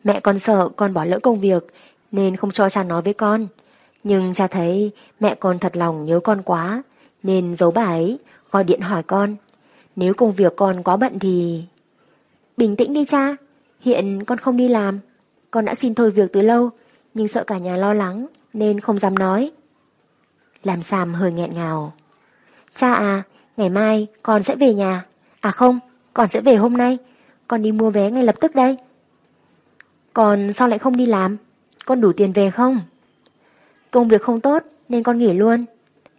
Speaker 1: Mẹ con sợ con bỏ lỡ công việc nên không cho cha nói với con. Nhưng cha thấy mẹ con thật lòng nhớ con quá nên giấu bà ấy gọi điện hỏi con. Nếu công việc con quá bận thì... Bình tĩnh đi cha, hiện con không đi làm. Con đã xin thôi việc từ lâu nhưng sợ cả nhà lo lắng nên không dám nói. Làm Sam hơi nghẹn ngào. Cha à, ngày mai con sẽ về nhà. À không, con sẽ về hôm nay. Con đi mua vé ngay lập tức đây. Còn sao lại không đi làm? Con đủ tiền về không? Công việc không tốt nên con nghỉ luôn.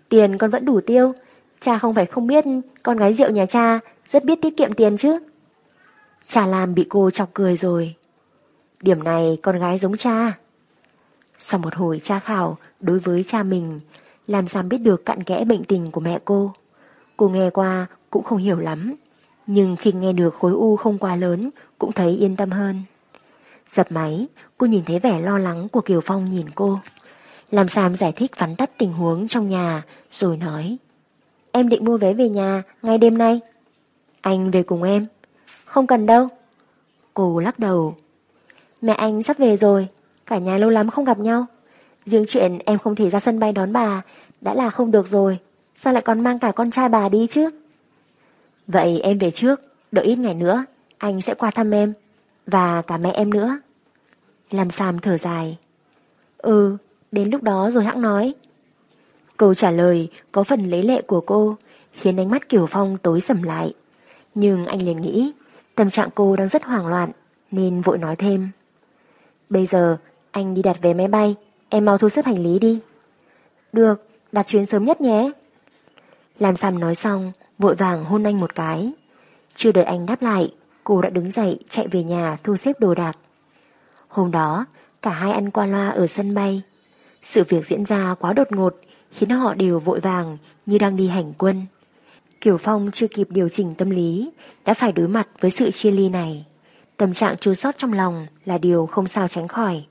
Speaker 1: Tiền con vẫn đủ tiêu. Cha không phải không biết con gái rượu nhà cha rất biết tiết kiệm tiền chứ. Cha làm bị cô chọc cười rồi. Điểm này con gái giống cha. Sau một hồi tra khảo đối với cha mình, làm sao biết được cặn kẽ bệnh tình của mẹ cô. Cô nghe qua cũng không hiểu lắm, nhưng khi nghe được khối u không quá lớn cũng thấy yên tâm hơn. Dập máy, cô nhìn thấy vẻ lo lắng của Kiều Phong nhìn cô. Làm Sam giải thích vắn tắt tình huống trong nhà rồi nói Em định mua vé về nhà ngay đêm nay. Anh về cùng em. Không cần đâu. Cô lắc đầu. Mẹ anh sắp về rồi, cả nhà lâu lắm không gặp nhau. Riêng chuyện em không thể ra sân bay đón bà đã là không được rồi. Sao lại còn mang cả con trai bà đi chứ? Vậy em về trước, đợi ít ngày nữa, anh sẽ qua thăm em. Và cả mẹ em nữa. Làm Sam thở dài. Ừ, đến lúc đó rồi hãng nói. Câu trả lời có phần lấy lệ của cô, khiến ánh mắt Kiều Phong tối sầm lại. Nhưng anh liền nghĩ, tâm trạng cô đang rất hoảng loạn, nên vội nói thêm. Bây giờ, anh đi đặt vé máy bay, em mau thu xếp hành lý đi. Được, đặt chuyến sớm nhất nhé. Làm Sam nói xong, vội vàng hôn anh một cái. Chưa đợi anh đáp lại, cô đã đứng dậy chạy về nhà thu xếp đồ đạc. Hôm đó, cả hai ăn qua loa ở sân bay. Sự việc diễn ra quá đột ngột khiến họ đều vội vàng như đang đi hành quân. Kiều Phong chưa kịp điều chỉnh tâm lý đã phải đối mặt với sự chia ly này. Tâm trạng chua sót trong lòng là điều không sao tránh khỏi.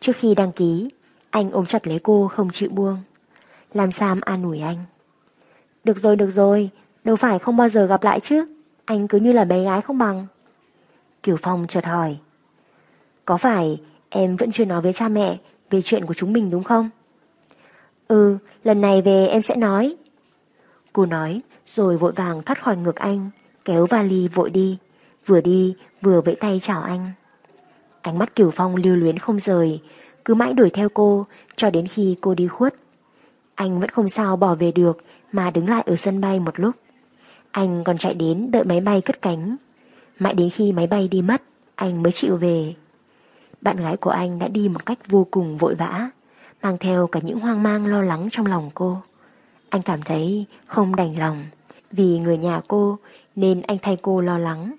Speaker 1: Trước khi đăng ký, anh ôm chặt lấy cô không chịu buông. Làm Sam an ủi anh. Được rồi, được rồi, đâu phải không bao giờ gặp lại chứ. Anh cứ như là bé gái không bằng. Kiều Phong chợt hỏi. Có phải em vẫn chưa nói với cha mẹ về chuyện của chúng mình đúng không? Ừ, lần này về em sẽ nói. Cô nói rồi vội vàng thoát khỏi ngực anh, kéo vali vội đi, vừa đi vừa vẫy tay chào anh. Ánh mắt Kiều Phong lưu luyến không rời, cứ mãi đuổi theo cô cho đến khi cô đi khuất. Anh vẫn không sao bỏ về được mà đứng lại ở sân bay một lúc. Anh còn chạy đến đợi máy bay cất cánh. Mãi đến khi máy bay đi mất, anh mới chịu về. Bạn gái của anh đã đi một cách vô cùng vội vã, mang theo cả những hoang mang lo lắng trong lòng cô. Anh cảm thấy không đành lòng, vì người nhà cô nên anh thay cô lo lắng.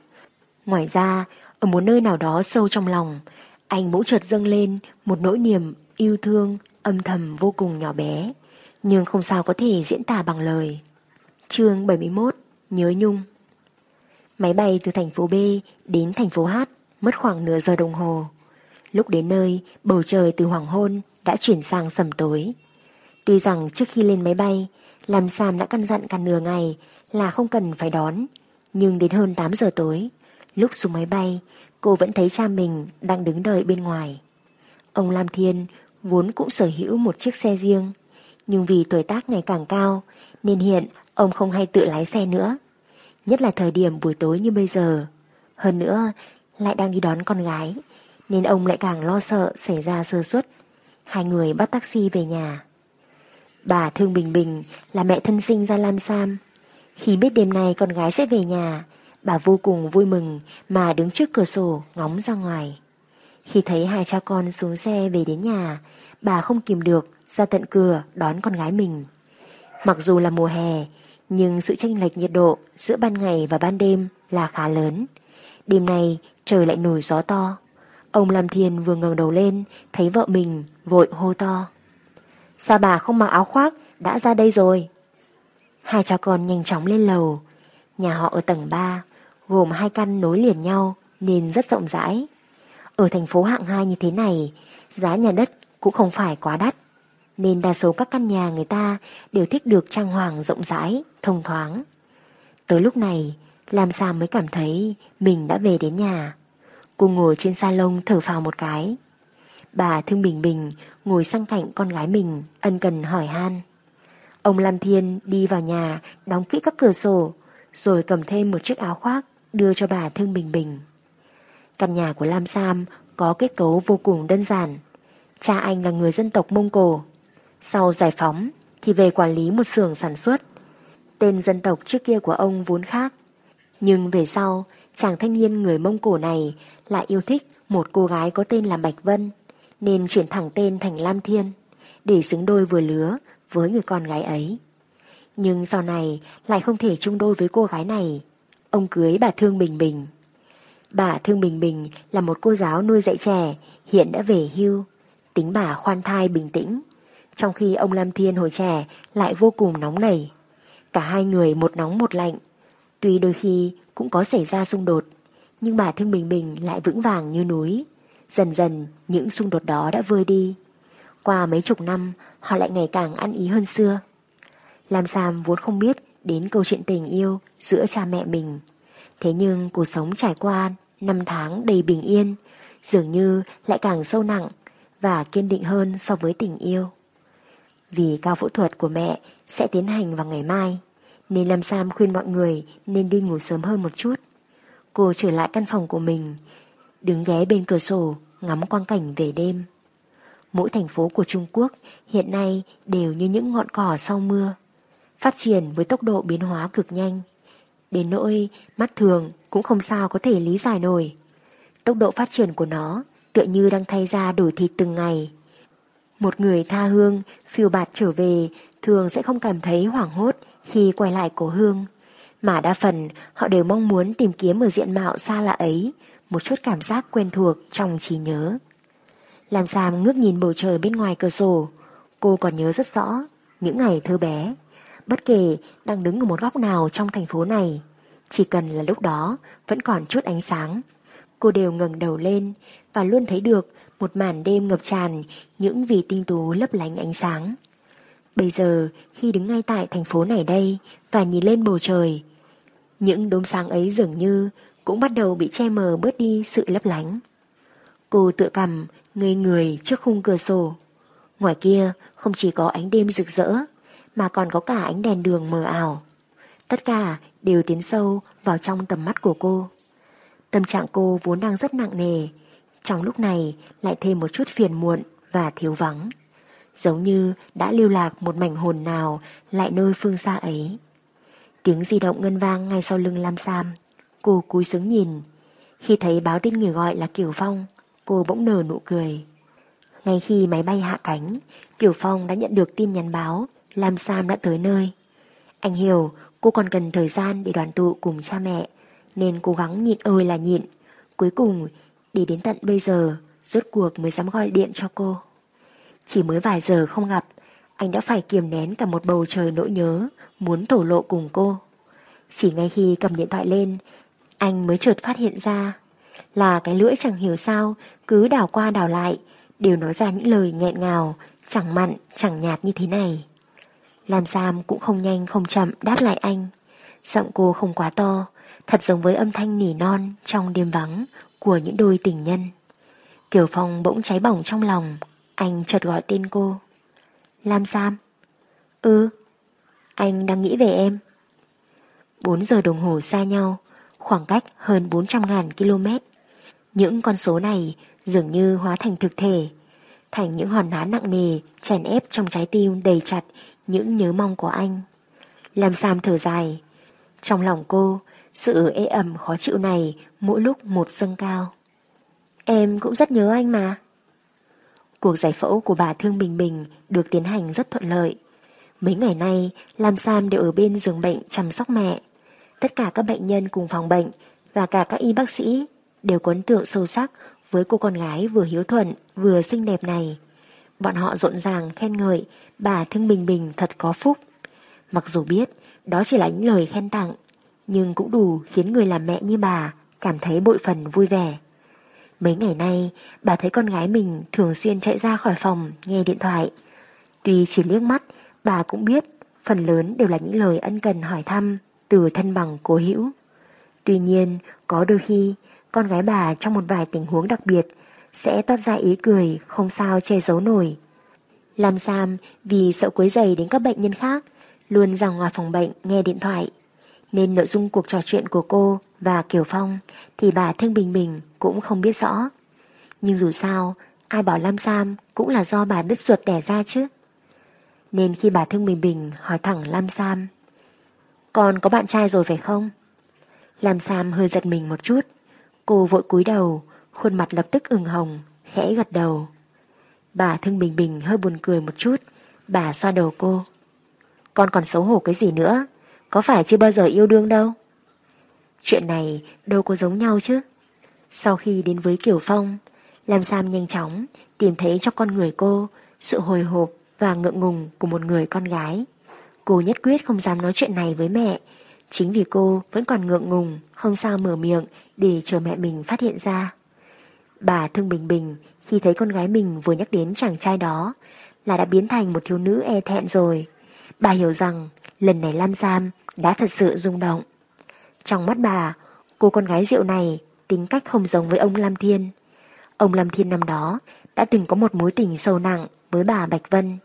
Speaker 1: Ngoài ra, ở một nơi nào đó sâu trong lòng, anh bỗng chợt dâng lên một nỗi niềm yêu thương âm thầm vô cùng nhỏ bé, nhưng không sao có thể diễn tả bằng lời. chương 71 Nhớ Nhung Máy bay từ thành phố B đến thành phố H mất khoảng nửa giờ đồng hồ. Lúc đến nơi, bầu trời từ hoàng hôn đã chuyển sang sầm tối. Tuy rằng trước khi lên máy bay, làm Sam đã căn dặn cả nửa ngày là không cần phải đón, nhưng đến hơn 8 giờ tối, lúc xuống máy bay, cô vẫn thấy cha mình đang đứng đợi bên ngoài. Ông Lam Thiên vốn cũng sở hữu một chiếc xe riêng, nhưng vì tuổi tác ngày càng cao nên hiện ông không hay tự lái xe nữa. Nhất là thời điểm buổi tối như bây giờ. Hơn nữa, lại đang đi đón con gái, nên ông lại càng lo sợ xảy ra sơ suất. Hai người bắt taxi về nhà. Bà Thương Bình Bình là mẹ thân sinh ra Lam Sam. Khi biết đêm nay con gái sẽ về nhà, Bà vô cùng vui mừng mà đứng trước cửa sổ ngóng ra ngoài. Khi thấy hai cha con xuống xe về đến nhà, bà không kìm được ra tận cửa đón con gái mình. Mặc dù là mùa hè, nhưng sự chênh lệch nhiệt độ giữa ban ngày và ban đêm là khá lớn. Đêm nay trời lại nổi gió to. Ông Lam Thiên vừa ngẩng đầu lên, thấy vợ mình vội hô to. Sao bà không mặc áo khoác, đã ra đây rồi. Hai cha con nhanh chóng lên lầu. Nhà họ ở tầng 3, gồm hai căn nối liền nhau nên rất rộng rãi. Ở thành phố hạng 2 như thế này, giá nhà đất cũng không phải quá đắt. Nên đa số các căn nhà người ta đều thích được trang hoàng rộng rãi, thông thoáng. Tới lúc này, Lam Sam mới cảm thấy mình đã về đến nhà. Cô ngồi trên salon thở phào một cái. Bà Thương Bình Bình ngồi sang cạnh con gái mình, ân cần hỏi han. Ông Lam Thiên đi vào nhà, đóng kỹ các cửa sổ, rồi cầm thêm một chiếc áo khoác đưa cho bà Thương Bình Bình. Căn nhà của Lam Sam có kết cấu vô cùng đơn giản. Cha anh là người dân tộc Mông Cổ. Sau giải phóng thì về quản lý một xưởng sản xuất. Tên dân tộc trước kia của ông vốn khác. Nhưng về sau, chàng thanh niên người Mông Cổ này lại yêu thích một cô gái có tên là Bạch Vân, nên chuyển thẳng tên thành Lam Thiên, để xứng đôi vừa lứa với người con gái ấy. Nhưng sau này lại không thể chung đôi với cô gái này. Ông cưới bà Thương Bình Bình. Bà Thương Bình Bình là một cô giáo nuôi dạy trẻ, hiện đã về hưu. Tính bà khoan thai bình tĩnh, trong khi ông Lam Thiên hồi trẻ lại vô cùng nóng nảy. Cả hai người một nóng một lạnh. Tuy đôi khi cũng có xảy ra xung đột, nhưng bà Thương Bình Bình lại vững vàng như núi. Dần dần những xung đột đó đã vơi đi. Qua mấy chục năm họ lại ngày càng ăn ý hơn xưa. Lam Sam vốn không biết đến câu chuyện tình yêu giữa cha mẹ mình. Thế nhưng cuộc sống trải qua năm tháng đầy bình yên dường như lại càng sâu nặng và kiên định hơn so với tình yêu. Vì ca phẫu thuật của mẹ sẽ tiến hành vào ngày mai nên Lâm Sam khuyên mọi người nên đi ngủ sớm hơn một chút. Cô trở lại căn phòng của mình đứng ghé bên cửa sổ ngắm quang cảnh về đêm. Mỗi thành phố của Trung Quốc hiện nay đều như những ngọn cỏ sau mưa, phát triển với tốc độ biến hóa cực nhanh. Đến nỗi mắt thường cũng không sao có thể lý giải nổi. Tốc độ phát triển của nó tựa như đang thay ra đổi thịt từng ngày. Một người tha hương phiêu bạt trở về thường sẽ không cảm thấy hoảng hốt khi quay lại cổ hương, mà đa phần họ đều mong muốn tìm kiếm ở diện mạo xa lạ ấy một chút cảm giác quen thuộc trong trí nhớ. Làm Sam ngước nhìn bầu trời bên ngoài cửa sổ, cô còn nhớ rất rõ những ngày thơ bé. Bất kể đang đứng ở một góc nào trong thành phố này, chỉ cần là lúc đó vẫn còn chút ánh sáng. Cô đều ngẩng đầu lên và luôn thấy được một màn đêm ngập tràn những vì tinh tú lấp lánh ánh sáng. Bây giờ khi đứng ngay tại thành phố này đây và nhìn lên bầu trời, những đốm sáng ấy dường như cũng bắt đầu bị che mờ bớt đi sự lấp lánh. Cô tựa cầm, ngây người trước khung cửa sổ. Ngoài kia không chỉ có ánh đêm rực rỡ, mà còn có cả ánh đèn đường mờ ảo. Tất cả đều tiến sâu vào trong tầm mắt của cô. Tâm trạng cô vốn đang rất nặng nề, trong lúc này lại thêm một chút phiền muộn và thiếu vắng. Giống như đã lưu lạc một mảnh hồn nào lại nơi phương xa ấy. Tiếng di động ngân vang ngay sau lưng Lam Sam. Cô cúi xuống nhìn. Khi thấy báo tin người gọi là Kiều Phong, cô bỗng nở nụ cười. Ngay khi máy bay hạ cánh, Kiều Phong đã nhận được tin nhắn báo Lam Sam đã tới nơi. Anh hiểu cô còn cần thời gian để đoàn tụ cùng cha mẹ, nên cố gắng nhịn ơi là nhịn. Cuối cùng, đi đến tận bây giờ, rốt cuộc mới dám gọi điện cho cô. Chỉ mới vài giờ không gặp, anh đã phải kiềm nén cả một bầu trời nỗi nhớ, muốn thổ lộ cùng cô. Chỉ ngay khi cầm điện thoại lên, anh mới chợt phát hiện ra là cái lưỡi chẳng hiểu sao cứ đảo qua đảo lại đều nói ra những lời nghẹn ngào chẳng mặn chẳng nhạt như thế này. Làm Sam cũng không nhanh không chậm đáp lại anh. Giọng cô không quá to, thật giống với âm thanh nỉ non trong đêm vắng của những đôi tình nhân. Kiều Phong bỗng cháy bỏng trong lòng, anh chợt gọi tên cô. Lam Sam. Ừ, anh đang nghĩ về em. 4 giờ đồng hồ xa nhau, khoảng cách hơn 400.000 km. Những con số này dường như hóa thành thực thể, thành những hòn đá nặng nề chèn ép trong trái tim đầy chặt những nhớ mong của anh. Lam Sam thở dài, trong lòng cô sự ê ẩm khó chịu này mỗi lúc một dâng cao. Em cũng rất nhớ anh mà. Cuộc giải phẫu của bà Thương Bình Bình được tiến hành rất thuận lợi. Mấy ngày nay, Lam Sam đều ở bên giường bệnh chăm sóc mẹ. Tất cả các bệnh nhân cùng phòng bệnh và cả các y bác sĩ đều có ấn tượng sâu sắc với cô con gái vừa hiếu thuận vừa xinh đẹp này. Bọn họ rộn ràng khen ngợi bà Thương Bình Bình thật có phúc. Mặc dù biết đó chỉ là những lời khen tặng, nhưng cũng đủ khiến người làm mẹ như bà cảm thấy bội phần vui vẻ. Mấy ngày nay, bà thấy con gái mình thường xuyên chạy ra khỏi phòng nghe điện thoại. Tuy chỉ liếc mắt, bà cũng biết phần lớn đều là những lời ân cần hỏi thăm từ thân bằng cố hữu. Tuy nhiên, có đôi khi, con gái bà trong một vài tình huống đặc biệt sẽ toát ra ý cười không sao che giấu nổi. Làm Sam vì sợ quấy giày đến các bệnh nhân khác, luôn ra ngoài phòng bệnh nghe điện thoại. Nên nội dung cuộc trò chuyện của cô và Kiều Phong thì bà Thương Bình Bình cũng không biết rõ. Nhưng dù sao, ai bảo Lam Sam cũng là do bà đứt ruột đẻ ra chứ. Nên khi bà Thương Bình Bình hỏi thẳng Lam Sam Con có bạn trai rồi phải không? Lam Sam hơi giật mình một chút. Cô vội cúi đầu, khuôn mặt lập tức ửng hồng, khẽ gật đầu. Bà Thương Bình Bình hơi buồn cười một chút, bà xoa đầu cô. Con còn xấu hổ cái gì nữa, có phải chưa bao giờ yêu đương đâu? Chuyện này đâu có giống nhau chứ. Sau khi đến với Kiều Phong, Lam Sam nhanh chóng tìm thấy cho con người cô sự hồi hộp và ngượng ngùng của một người con gái. Cô nhất quyết không dám nói chuyện này với mẹ, chính vì cô vẫn còn ngượng ngùng, không sao mở miệng để chờ mẹ mình phát hiện ra. Bà Thương Bình Bình khi thấy con gái mình vừa nhắc đến chàng trai đó là đã biến thành một thiếu nữ e thẹn rồi. Bà hiểu rằng lần này Lam Sam đã thật sự rung động. Trong mắt bà, cô con gái rượu này tính cách không giống với ông Lam Thiên. Ông Lam Thiên năm đó đã từng có một mối tình sâu nặng với bà Bạch Vân.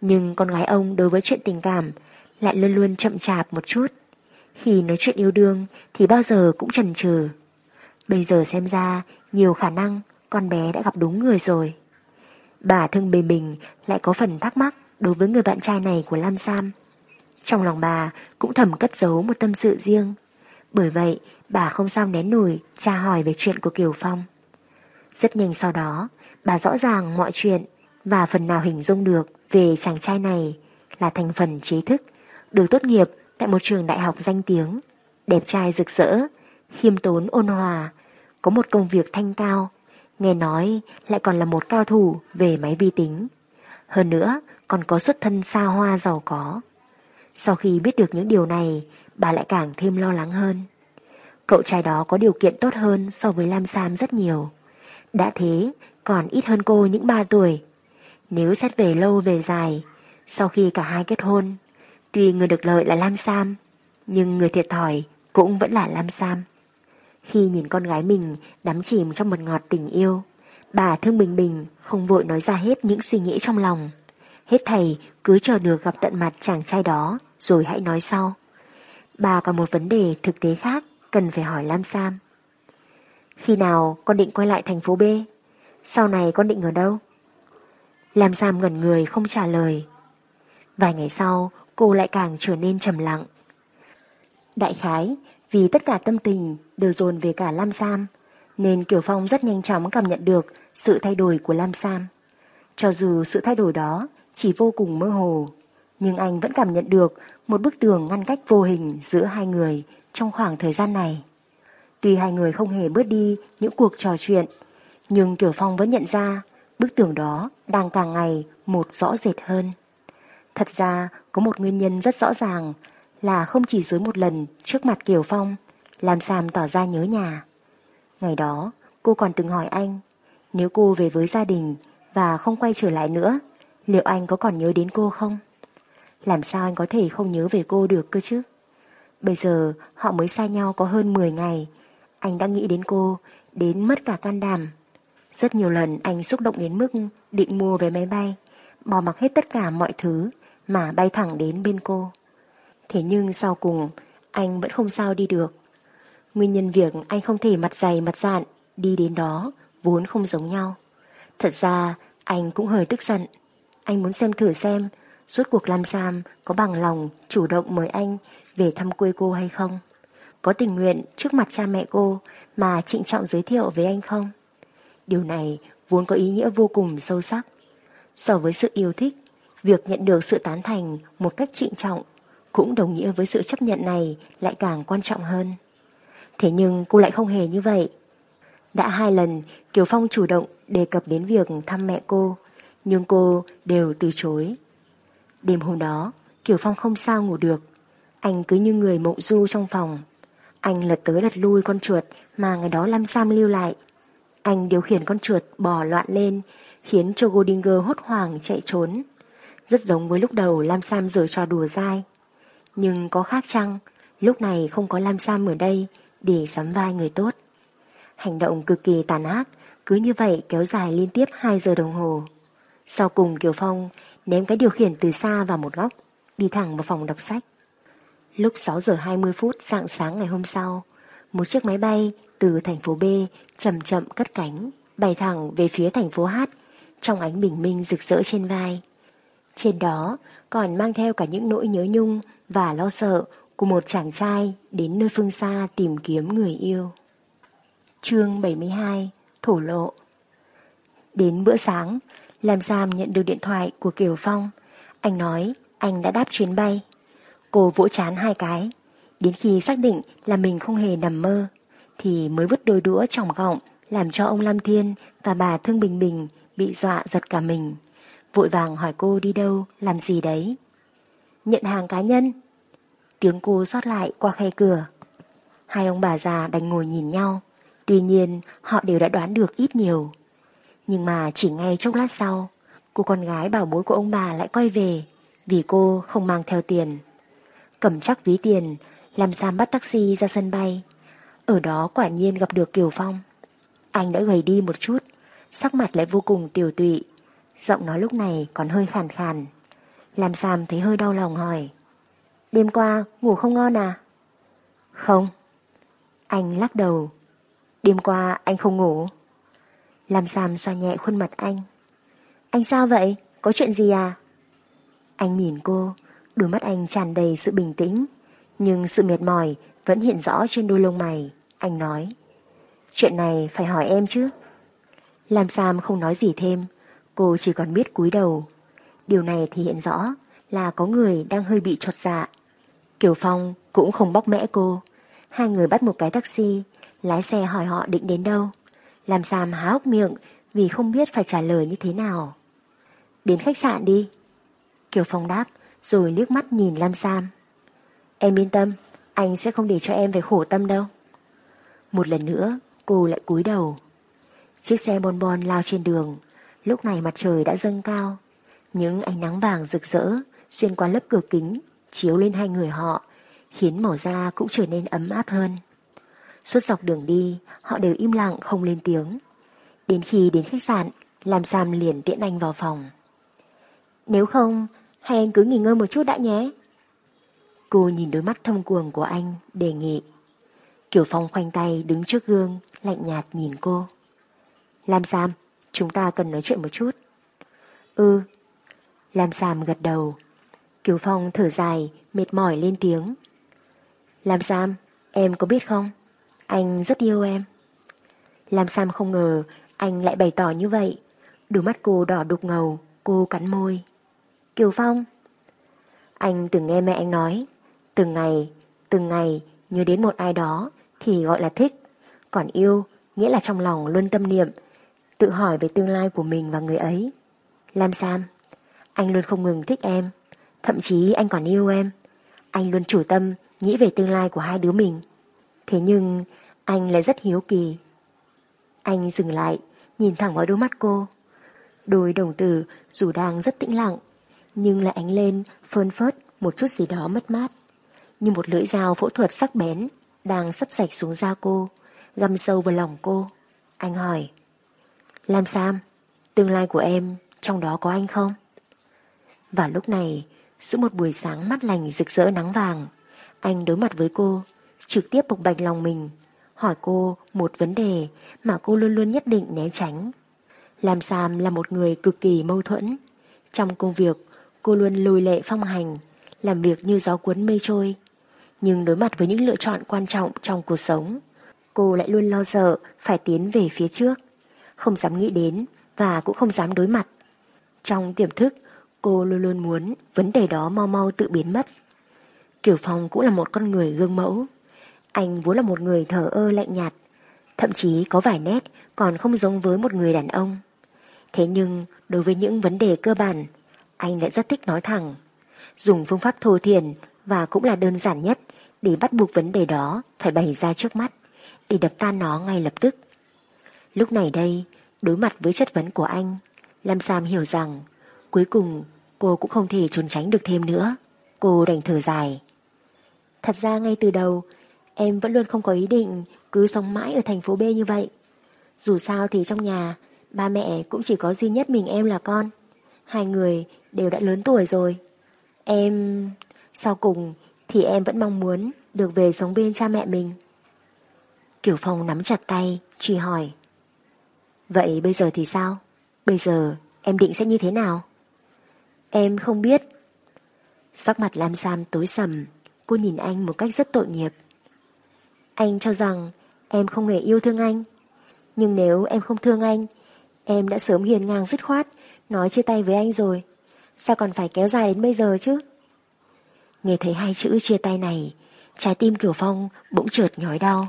Speaker 1: Nhưng con gái ông đối với chuyện tình cảm lại luôn luôn chậm chạp một chút. Khi nói chuyện yêu đương thì bao giờ cũng chần chừ. Bây giờ xem ra nhiều khả năng con bé đã gặp đúng người rồi. Bà thương bề mình lại có phần thắc mắc đối với người bạn trai này của Lam Sam. Trong lòng bà cũng thầm cất giấu một tâm sự riêng. Bởi vậy, bà không sao nén nổi tra hỏi về chuyện của Kiều Phong. Rất nhanh sau đó, bà rõ ràng mọi chuyện và phần nào hình dung được về chàng trai này là thành phần trí thức, được tốt nghiệp tại một trường đại học danh tiếng, đẹp trai rực rỡ, khiêm tốn ôn hòa, có một công việc thanh cao, nghe nói lại còn là một cao thủ về máy vi tính. Hơn nữa, còn có xuất thân xa hoa giàu có. Sau khi biết được những điều này, bà lại càng thêm lo lắng hơn. Cậu trai đó có điều kiện tốt hơn so với Lam Sam rất nhiều. Đã thế, còn ít hơn cô những 3 tuổi. Nếu xét về lâu về dài, sau khi cả hai kết hôn, tuy người được lợi là Lam Sam, nhưng người thiệt thòi cũng vẫn là Lam Sam. Khi nhìn con gái mình đắm chìm trong một ngọt tình yêu, bà Thương Bình Bình không vội nói ra hết những suy nghĩ trong lòng. Hết thầy cứ chờ được gặp tận mặt chàng trai đó rồi hãy nói sau. Bà còn một vấn đề thực tế khác cần phải hỏi Lam Sam. Khi nào con định quay lại thành phố B? Sau này con định ở đâu? Lam Sam ngẩn người không trả lời. Vài ngày sau, cô lại càng trở nên trầm lặng. Đại khái, vì tất cả tâm tình đều dồn về cả Lam Sam, nên Kiều Phong rất nhanh chóng cảm nhận được sự thay đổi của Lam Sam. Cho dù sự thay đổi đó chỉ vô cùng mơ hồ, nhưng anh vẫn cảm nhận được một bức tường ngăn cách vô hình giữa hai người trong khoảng thời gian này. Tuy hai người không hề bớt đi những cuộc trò chuyện, nhưng Kiều Phong vẫn nhận ra bức tường đó đang càng ngày một rõ rệt hơn. Thật ra có một nguyên nhân rất rõ ràng là không chỉ dưới một lần trước mặt Kiều Phong làm Sam tỏ ra nhớ nhà. Ngày đó cô còn từng hỏi anh nếu cô về với gia đình và không quay trở lại nữa liệu anh có còn nhớ đến cô không? Làm sao anh có thể không nhớ về cô được cơ chứ? Bây giờ, họ mới xa nhau có hơn 10 ngày anh đã nghĩ đến cô, đến mất cả can đảm. Rất nhiều lần anh xúc động đến mức định mua vé máy bay, bỏ mặc hết tất cả mọi thứ mà bay thẳng đến bên cô. Thế nhưng sau cùng, anh vẫn không sao đi được. Nguyên nhân việc anh không thể mặt dày mặt dạn đi đến đó vốn không giống nhau. Thật ra, anh cũng hơi tức giận. Anh muốn xem thử xem rốt cuộc Lam Sam có bằng lòng chủ động mời anh về thăm quê cô hay không. có tình nguyện trước mặt cha mẹ cô mà trịnh trọng giới thiệu với anh không? Điều này vốn có ý nghĩa vô cùng sâu sắc. So với sự yêu thích, việc nhận được sự tán thành một cách trịnh trọng cũng đồng nghĩa với sự chấp nhận này lại càng quan trọng hơn. Thế nhưng cô lại không hề như vậy. Đã hai lần Kiều Phong chủ động đề cập đến việc thăm mẹ cô, nhưng cô đều từ chối. Đêm hôm đó, Kiều Phong không sao ngủ được. Anh cứ như người mộng du trong phòng. Anh lật tới lật lui con chuột mà ngày đó Lam Sam lưu lại. Anh điều khiển con chuột bò loạn lên, khiến cho Goldinger hốt hoảng chạy trốn. Rất giống với lúc đầu Lam Sam giở trò đùa dai. Nhưng có khác chăng, lúc này không có Lam Sam ở đây để sắm vai người tốt. Hành động cực kỳ tàn ác, cứ như vậy kéo dài liên tiếp 2 giờ đồng hồ. Sau cùng Kiều Phong ném cái điều khiển từ xa vào một góc, đi thẳng vào phòng đọc sách. Lúc 6 giờ 20 phút sáng sáng ngày hôm sau, một chiếc máy bay từ thành phố B chậm chậm cất cánh, bay thẳng về phía thành phố H trong ánh bình minh rực rỡ trên vai. Trên đó còn mang theo cả những nỗi nhớ nhung và lo sợ của một chàng trai đến nơi phương xa tìm kiếm người yêu. Chương 72 Thổ lộ Đến bữa sáng, Lam Sam nhận được điện thoại của Kiều Phong. Anh nói anh đã đáp chuyến bay. Cô vỗ chán hai cái. Đến khi xác định là mình không hề nằm mơ, thì mới vứt đôi đũa trong gọng làm cho ông Lam Thiên và bà Thương Bình Bình bị dọa giật cả mình. Vội vàng hỏi cô đi đâu, làm gì đấy. Nhận hàng cá nhân. Tiếng cô xót lại qua khe cửa. Hai ông bà già đành ngồi nhìn nhau. Tuy nhiên họ đều đã đoán được ít nhiều. Nhưng mà chỉ ngay chốc lát sau, cô con gái bảo bối của ông bà lại quay về vì cô không mang theo tiền. Cầm chắc ví tiền, làm Sam bắt taxi ra sân bay. Ở đó quả nhiên gặp được Kiều Phong. Anh đã gầy đi một chút, sắc mặt lại vô cùng tiểu tụy. Giọng nói lúc này còn hơi khàn khàn. Làm Sam thấy hơi đau lòng hỏi. Đêm qua ngủ không ngon à? Không. Anh lắc đầu. Đêm qua anh không ngủ. Làm Sam xoa nhẹ khuôn mặt anh. Anh sao vậy? Có chuyện gì à? Anh nhìn cô, đôi mắt anh tràn đầy sự bình tĩnh, nhưng sự mệt mỏi vẫn hiện rõ trên đôi lông mày. Anh nói, chuyện này phải hỏi em chứ. Làm Sam không nói gì thêm, cô chỉ còn biết cúi đầu. Điều này thì hiện rõ là có người đang hơi bị chột dạ. Kiều Phong cũng không bóc mẽ cô. Hai người bắt một cái taxi, lái xe hỏi họ định đến đâu. Làm Sam há hốc miệng vì không biết phải trả lời như thế nào. Đến khách sạn đi. Kiều Phong đáp rồi liếc mắt nhìn Lam Sam. Em yên tâm, anh sẽ không để cho em phải khổ tâm đâu. Một lần nữa, cô lại cúi đầu. Chiếc xe bon bon lao trên đường, lúc này mặt trời đã dâng cao. Những ánh nắng vàng rực rỡ xuyên qua lớp cửa kính, chiếu lên hai người họ, khiến màu da cũng trở nên ấm áp hơn. Suốt dọc đường đi, họ đều im lặng không lên tiếng. Đến khi đến khách sạn, làm Sam liền tiễn anh vào phòng. Nếu không, hay anh cứ nghỉ ngơi một chút đã nhé. Cô nhìn đôi mắt thâm cuồng của anh, đề nghị. Kiều Phong khoanh tay đứng trước gương, lạnh nhạt nhìn cô. Lam Sam, chúng ta cần nói chuyện một chút. Ừ. Lam Sam gật đầu. Kiều Phong thở dài, mệt mỏi lên tiếng. Lam Sam, em có biết không? Anh rất yêu em. Lam Sam không ngờ anh lại bày tỏ như vậy. Đôi mắt cô đỏ đục ngầu, cô cắn môi. Kiều Phong. Anh từng nghe mẹ anh nói, từng ngày, từng ngày nhớ đến một ai đó thì gọi là thích, còn yêu nghĩa là trong lòng luôn tâm niệm, tự hỏi về tương lai của mình và người ấy. Lam Sam, anh luôn không ngừng thích em, thậm chí anh còn yêu em. Anh luôn chủ tâm nghĩ về tương lai của hai đứa mình. Thế nhưng anh lại rất hiếu kỳ. Anh dừng lại, nhìn thẳng vào đôi mắt cô. Đôi đồng tử dù đang rất tĩnh lặng nhưng lại ánh lên phơn phớt một chút gì đó mất mát. Như một lưỡi dao phẫu thuật sắc bén đang sắp sạch xuống da cô, găm sâu vào lòng cô. Anh hỏi, Lam Sam, tương lai của em trong đó có anh không? Và lúc này, giữa một buổi sáng mắt lành rực rỡ nắng vàng, anh đối mặt với cô, trực tiếp bộc bạch lòng mình, hỏi cô một vấn đề mà cô luôn luôn nhất định né tránh. Lam Sam là một người cực kỳ mâu thuẫn. Trong công việc, Cô luôn lùi lệ phong hành, làm việc như gió cuốn mây trôi. Nhưng đối mặt với những lựa chọn quan trọng trong cuộc sống, cô lại luôn lo sợ phải tiến về phía trước, không dám nghĩ đến và cũng không dám đối mặt. Trong tiềm thức, cô luôn luôn muốn vấn đề đó mau mau tự biến mất. Kiều Phong cũng là một con người gương mẫu. Anh vốn là một người thờ ơ lạnh nhạt, thậm chí có vài nét còn không giống với một người đàn ông. Thế nhưng đối với những vấn đề cơ bản, anh lại rất thích nói thẳng. Dùng phương pháp thô thiền và cũng là đơn giản nhất để bắt buộc vấn đề đó phải bày ra trước mắt, để đập tan nó ngay lập tức. Lúc này đây, đối mặt với chất vấn của anh, Lam Sam hiểu rằng cuối cùng cô cũng không thể trốn tránh được thêm nữa. Cô đành thở dài. Thật ra ngay từ đầu, em vẫn luôn không có ý định cứ sống mãi ở thành phố B như vậy. Dù sao thì trong nhà, ba mẹ cũng chỉ có duy nhất mình em là con. Hai người đều đã lớn tuổi rồi. Em... Sau cùng thì em vẫn mong muốn được về sống bên cha mẹ mình. Kiểu Phong nắm chặt tay, truy hỏi. Vậy bây giờ thì sao? Bây giờ em định sẽ như thế nào? Em không biết. Sắc mặt Lam Sam tối sầm, cô nhìn anh một cách rất tội nghiệp. Anh cho rằng em không hề yêu thương anh. Nhưng nếu em không thương anh, em đã sớm hiền ngang dứt khoát, nói chia tay với anh rồi. Sao còn phải kéo dài đến bây giờ chứ? Nghe thấy hai chữ chia tay này, trái tim Kiều Phong bỗng chợt nhói đau,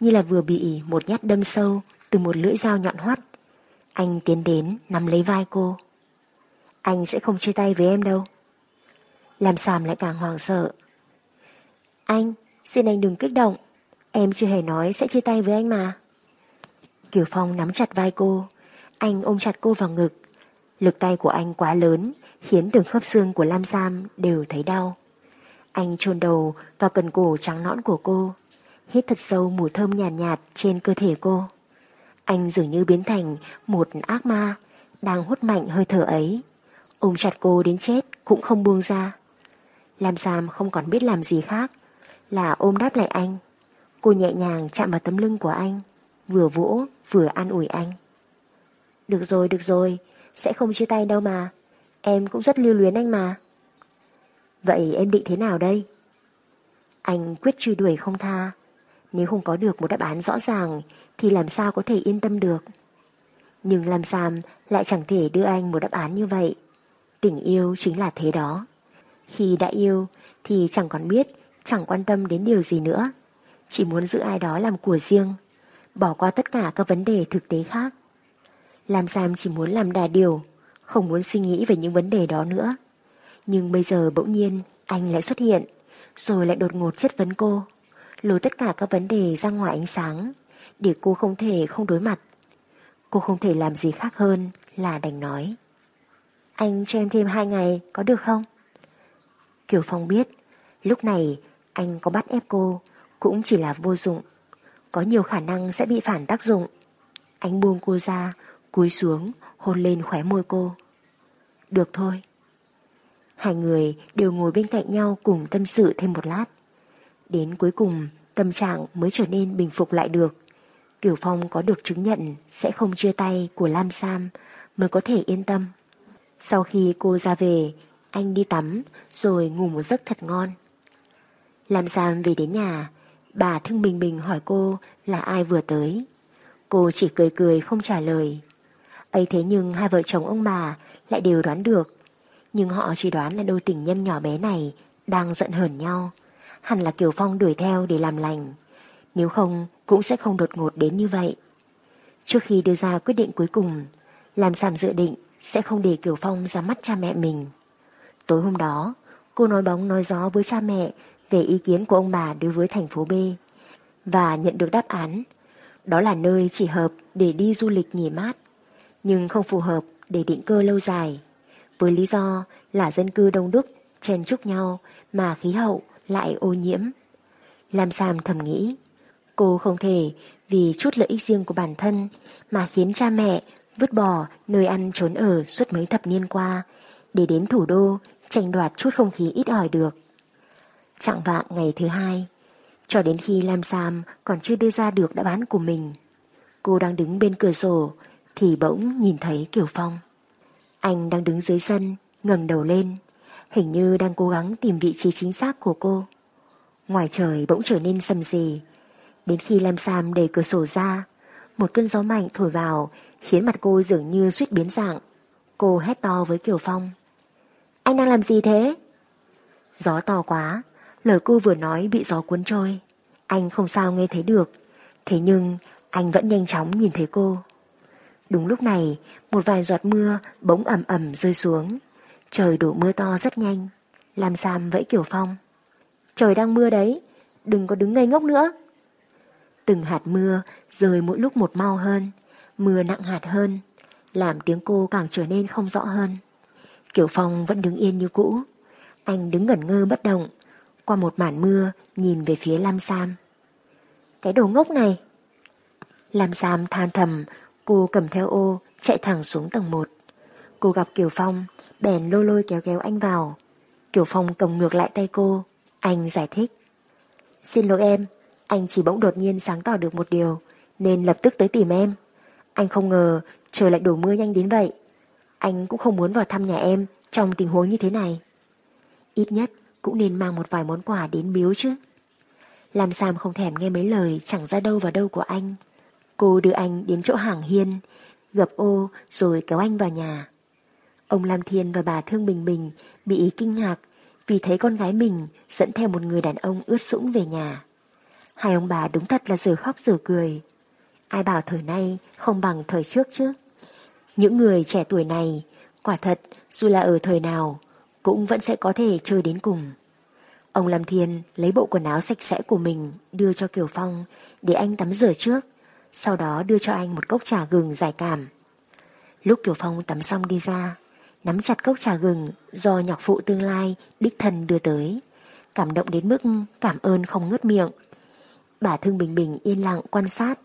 Speaker 1: như là vừa bị một nhát đâm sâu từ một lưỡi dao nhọn hoắt. Anh tiến đến nắm lấy vai cô. Anh sẽ không chia tay với em đâu. Làm Sàm lại càng hoàng sợ. Anh, xin anh đừng kích động. Em chưa hề nói sẽ chia tay với anh mà. Kiều Phong nắm chặt vai cô. Anh ôm chặt cô vào ngực. Lực tay của anh quá lớn, khiến từng khớp xương của Lam Sam đều thấy đau. Anh chôn đầu vào cần cổ trắng nõn của cô, hít thật sâu mùi thơm nhàn nhạt, nhạt trên cơ thể cô. Anh dường như biến thành một ác ma, đang hút mạnh hơi thở ấy. Ôm chặt cô đến chết cũng không buông ra. Lam Sam không còn biết làm gì khác, là ôm đáp lại anh. Cô nhẹ nhàng chạm vào tấm lưng của anh, vừa vỗ vừa an ủi anh. Được rồi, được rồi, sẽ không chia tay đâu mà. Em cũng rất lưu luyến anh mà. Vậy em định thế nào đây? Anh quyết truy đuổi không tha. Nếu không có được một đáp án rõ ràng thì làm sao có thể yên tâm được. Nhưng làm Sam lại chẳng thể đưa anh một đáp án như vậy. Tình yêu chính là thế đó. Khi đã yêu thì chẳng còn biết, chẳng quan tâm đến điều gì nữa. Chỉ muốn giữ ai đó làm của riêng, bỏ qua tất cả các vấn đề thực tế khác. Làm Sam chỉ muốn làm đà điều, không muốn suy nghĩ về những vấn đề đó nữa. Nhưng bây giờ bỗng nhiên anh lại xuất hiện, rồi lại đột ngột chất vấn cô, lôi tất cả các vấn đề ra ngoài ánh sáng, để cô không thể không đối mặt. Cô không thể làm gì khác hơn là đành nói. Anh cho em thêm hai ngày có được không? Kiều Phong biết, lúc này anh có bắt ép cô cũng chỉ là vô dụng, có nhiều khả năng sẽ bị phản tác dụng. Anh buông cô ra, cúi xuống, hôn lên khóe môi cô. Được thôi. Hai người đều ngồi bên cạnh nhau cùng tâm sự thêm một lát. Đến cuối cùng, tâm trạng mới trở nên bình phục lại được. Kiều Phong có được chứng nhận sẽ không chia tay của Lam Sam mới có thể yên tâm. Sau khi cô ra về, anh đi tắm rồi ngủ một giấc thật ngon. Lam Sam về đến nhà, bà thương bình bình hỏi cô là ai vừa tới. Cô chỉ cười cười không trả lời. ấy thế nhưng hai vợ chồng ông bà lại đều đoán được nhưng họ chỉ đoán là đôi tình nhân nhỏ bé này đang giận hờn nhau. Hẳn là Kiều Phong đuổi theo để làm lành. Nếu không cũng sẽ không đột ngột đến như vậy. Trước khi đưa ra quyết định cuối cùng, làm sàm dự định sẽ không để Kiều Phong ra mắt cha mẹ mình. Tối hôm đó, cô nói bóng nói gió với cha mẹ về ý kiến của ông bà đối với thành phố B và nhận được đáp án. Đó là nơi chỉ hợp để đi du lịch nghỉ mát, nhưng không phù hợp để định cơ lâu dài với lý do là dân cư đông đúc, chen chúc nhau mà khí hậu lại ô nhiễm. Lam Sam thầm nghĩ, cô không thể vì chút lợi ích riêng của bản thân mà khiến cha mẹ vứt bỏ nơi ăn trốn ở suốt mấy thập niên qua để đến thủ đô tranh đoạt chút không khí ít ỏi được. Trạng vạng ngày thứ hai, cho đến khi Lam Sam còn chưa đưa ra được đáp án của mình. Cô đang đứng bên cửa sổ thì bỗng nhìn thấy Kiều Phong. Anh đang đứng dưới sân, ngẩng đầu lên, hình như đang cố gắng tìm vị trí chính xác của cô. Ngoài trời bỗng trở nên sầm sì, Đến khi Lam Sam đẩy cửa sổ ra, một cơn gió mạnh thổi vào khiến mặt cô dường như suýt biến dạng. Cô hét to với Kiều Phong. Anh đang làm gì thế? Gió to quá, lời cô vừa nói bị gió cuốn trôi. Anh không sao nghe thấy được, thế nhưng anh vẫn nhanh chóng nhìn thấy cô. Đúng lúc này, một vài giọt mưa bỗng ẩm ẩm rơi xuống. Trời đổ mưa to rất nhanh. làm Sam vẫy kiểu Phong. Trời đang mưa đấy, đừng có đứng ngây ngốc nữa. Từng hạt mưa rơi mỗi lúc một mau hơn, mưa nặng hạt hơn, làm tiếng cô càng trở nên không rõ hơn. kiểu Phong vẫn đứng yên như cũ. Anh đứng ngẩn ngơ bất động, qua một màn mưa nhìn về phía Lam Sam. Cái đồ ngốc này! Lam Sam than thầm, cô cầm theo ô, chạy thẳng xuống tầng 1. Cô gặp Kiều Phong, bèn lôi lôi kéo kéo anh vào. Kiều Phong cầm ngược lại tay cô, anh giải thích. Xin lỗi em, anh chỉ bỗng đột nhiên sáng tỏ được một điều, nên lập tức tới tìm em. Anh không ngờ trời lại đổ mưa nhanh đến vậy. Anh cũng không muốn vào thăm nhà em trong tình huống như thế này. Ít nhất cũng nên mang một vài món quà đến biếu chứ. Làm Sam không thèm nghe mấy lời chẳng ra đâu vào đâu của anh. Cô đưa anh đến chỗ hàng hiên, gập ô rồi kéo anh vào nhà. Ông Lam Thiên và bà Thương Bình Bình bị kinh ngạc vì thấy con gái mình dẫn theo một người đàn ông ướt sũng về nhà. Hai ông bà đúng thật là giờ khóc giờ cười. Ai bảo thời nay không bằng thời trước chứ. Những người trẻ tuổi này, quả thật dù là ở thời nào, cũng vẫn sẽ có thể chơi đến cùng. Ông Lâm Thiên lấy bộ quần áo sạch sẽ của mình đưa cho Kiều Phong để anh tắm rửa trước, sau đó đưa cho anh một cốc trà gừng giải cảm. Lúc Kiều Phong tắm xong đi ra, nắm chặt cốc trà gừng do nhọc phụ tương lai đích thân đưa tới, cảm động đến mức cảm ơn không ngớt miệng. Bà Thương Bình Bình yên lặng quan sát,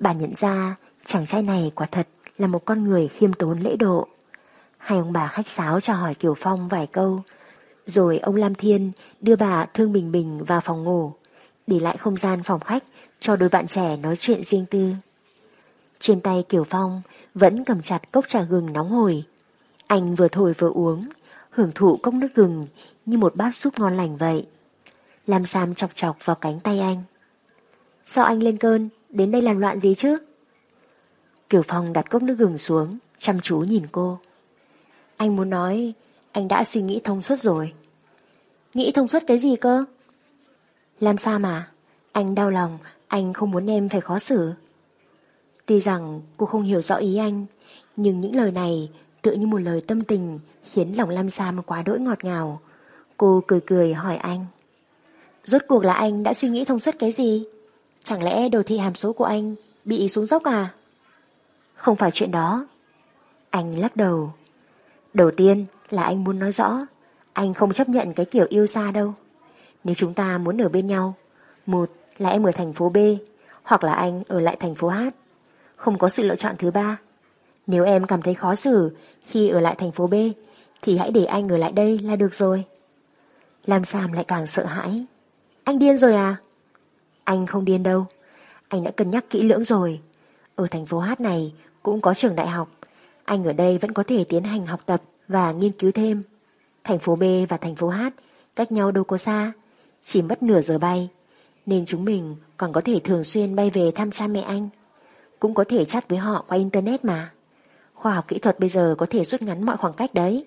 Speaker 1: bà nhận ra chàng trai này quả thật là một con người khiêm tốn lễ độ. Hai ông bà khách sáo chào hỏi Kiều Phong vài câu, rồi ông Lam Thiên đưa bà Thương Bình Bình vào phòng ngủ, để lại không gian phòng khách cho đôi bạn trẻ nói chuyện riêng tư. Trên tay Kiều Phong vẫn cầm chặt cốc trà gừng nóng hổi. Anh vừa thổi vừa uống, hưởng thụ cốc nước gừng như một bát súp ngon lành vậy. Lam Sam chọc chọc vào cánh tay anh. Sao anh lên cơn, đến đây làm loạn gì chứ? Kiều Phong đặt cốc nước gừng xuống, chăm chú nhìn cô. Anh muốn nói, anh đã suy nghĩ thông suốt rồi. Nghĩ thông suốt cái gì cơ? Làm sao mà? Anh đau lòng, anh không muốn em phải khó xử. Tuy rằng cô không hiểu rõ ý anh, nhưng những lời này tự như một lời tâm tình khiến lòng Lam Sam quá đỗi ngọt ngào. Cô cười cười hỏi anh. Rốt cuộc là anh đã suy nghĩ thông suốt cái gì? Chẳng lẽ đồ thị hàm số của anh bị xuống dốc à? Không phải chuyện đó. Anh lắc đầu. Đầu tiên là anh muốn nói rõ, anh không chấp nhận cái kiểu yêu xa đâu. Nếu chúng ta muốn ở bên nhau, một là em ở thành phố B, hoặc là anh ở lại thành phố H. Không có sự lựa chọn thứ ba. Nếu em cảm thấy khó xử khi ở lại thành phố B, thì hãy để anh ở lại đây là được rồi. Lam Sam lại càng sợ hãi. Anh điên rồi à? Anh không điên đâu. Anh đã cân nhắc kỹ lưỡng rồi. Ở thành phố H này cũng có trường đại học. Anh ở đây vẫn có thể tiến hành học tập và nghiên cứu thêm. Thành phố B và thành phố H cách nhau đâu có xa, chỉ mất nửa giờ bay. Nên chúng mình còn có thể thường xuyên bay về thăm cha mẹ anh. Cũng có thể chat với họ qua Internet mà. Khoa học kỹ thuật bây giờ có thể rút ngắn mọi khoảng cách đấy.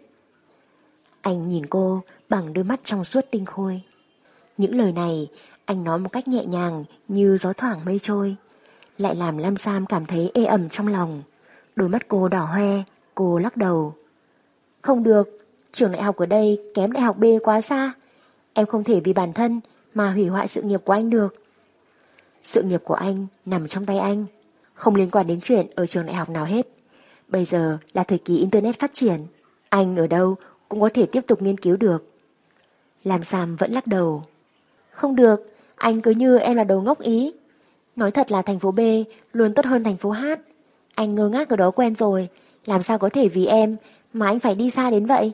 Speaker 1: Anh nhìn cô bằng đôi mắt trong suốt tinh khôi. Những lời này anh nói một cách nhẹ nhàng như gió thoảng mây trôi. Lại làm Lam Sam cảm thấy ê ẩm trong lòng. Đôi mắt cô đỏ hoe, cô lắc đầu. Không được, trường đại học ở đây kém đại học B quá xa. Em không thể vì bản thân mà hủy hoại sự nghiệp của anh được. Sự nghiệp của anh nằm trong tay anh, không liên quan đến chuyện ở trường đại học nào hết. Bây giờ là thời kỳ Internet phát triển, anh ở đâu cũng có thể tiếp tục nghiên cứu được. Làm Sam vẫn lắc đầu. Không được, anh cứ như em là đồ ngốc ý. Nói thật là thành phố B luôn tốt hơn thành phố H. Anh ngơ ngác ở đó quen rồi, làm sao có thể vì em mà anh phải đi xa đến vậy?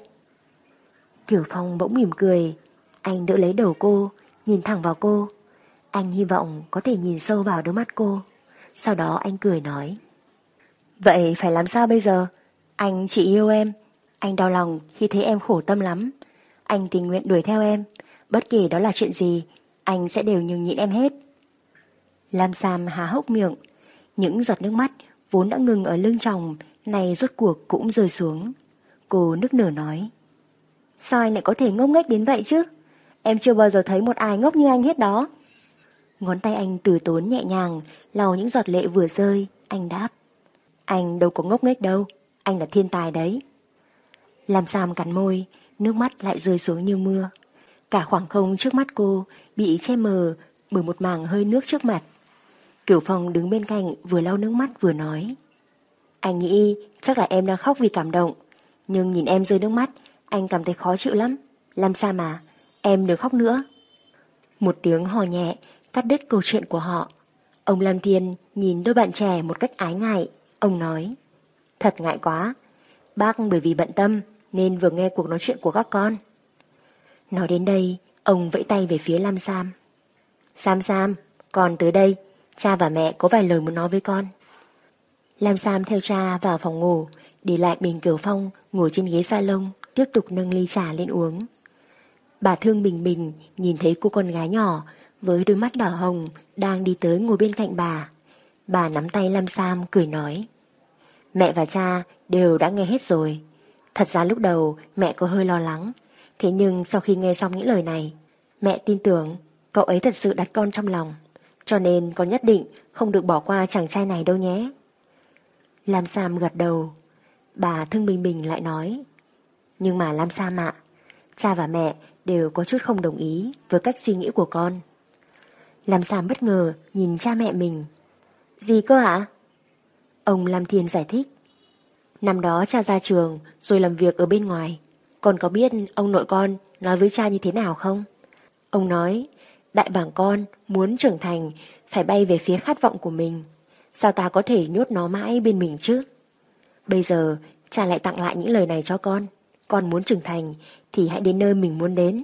Speaker 1: Kiều Phong bỗng mỉm cười, anh đỡ lấy đầu cô, nhìn thẳng vào cô. Anh hy vọng có thể nhìn sâu vào đôi mắt cô. Sau đó anh cười nói. Vậy phải làm sao bây giờ? Anh chỉ yêu em. Anh đau lòng khi thấy em khổ tâm lắm. Anh tình nguyện đuổi theo em. Bất kể đó là chuyện gì, anh sẽ đều nhường nhịn em hết. Lam Sam há hốc miệng, những giọt nước mắt vốn đã ngừng ở lưng chồng, này rốt cuộc cũng rơi xuống. Cô nức nở nói. Sao anh lại có thể ngốc nghếch đến vậy chứ? Em chưa bao giờ thấy một ai ngốc như anh hết đó. Ngón tay anh từ tốn nhẹ nhàng, lau những giọt lệ vừa rơi, anh đáp. Anh đâu có ngốc nghếch đâu, anh là thiên tài đấy. Làm Sam cắn môi, nước mắt lại rơi xuống như mưa. Cả khoảng không trước mắt cô bị che mờ bởi một màng hơi nước trước mặt. Kiểu Phong đứng bên cạnh vừa lau nước mắt vừa nói. Anh nghĩ chắc là em đang khóc vì cảm động. Nhưng nhìn em rơi nước mắt, anh cảm thấy khó chịu lắm. Làm sao mà, em đừng khóc nữa. Một tiếng hò nhẹ cắt đứt câu chuyện của họ. Ông Lâm Thiên nhìn đôi bạn trẻ một cách ái ngại. Ông nói, thật ngại quá. Bác bởi vì bận tâm nên vừa nghe cuộc nói chuyện của các con. Nói đến đây, ông vẫy tay về phía Lam Sam. Sam Sam, con tới đây, cha và mẹ có vài lời muốn nói với con. Lam Sam theo cha vào phòng ngủ, để lại Bình Kiều Phong ngồi trên ghế salon, tiếp tục nâng ly trà lên uống. Bà Thương Bình Bình nhìn thấy cô con gái nhỏ với đôi mắt đỏ hồng đang đi tới ngồi bên cạnh bà. Bà nắm tay Lam Sam cười nói. Mẹ và cha đều đã nghe hết rồi. Thật ra lúc đầu mẹ có hơi lo lắng. Thế nhưng sau khi nghe xong những lời này, mẹ tin tưởng cậu ấy thật sự đặt con trong lòng. Cho nên con nhất định không được bỏ qua chàng trai này đâu nhé. Lam Sam gật đầu. Bà Thương Bình Bình lại nói. Nhưng mà làm sao mà cha và mẹ đều có chút không đồng ý với cách suy nghĩ của con. làm sao bất ngờ nhìn cha mẹ mình. Gì cơ ạ? Ông Lam Thiên giải thích. Năm đó cha ra trường rồi làm việc ở bên ngoài. Con có biết ông nội con nói với cha như thế nào không? Ông nói, đại bảng con muốn trưởng thành phải bay về phía khát vọng của mình. Sao ta có thể nhốt nó mãi bên mình chứ? Bây giờ cha lại tặng lại những lời này cho con. Con muốn trưởng thành thì hãy đến nơi mình muốn đến.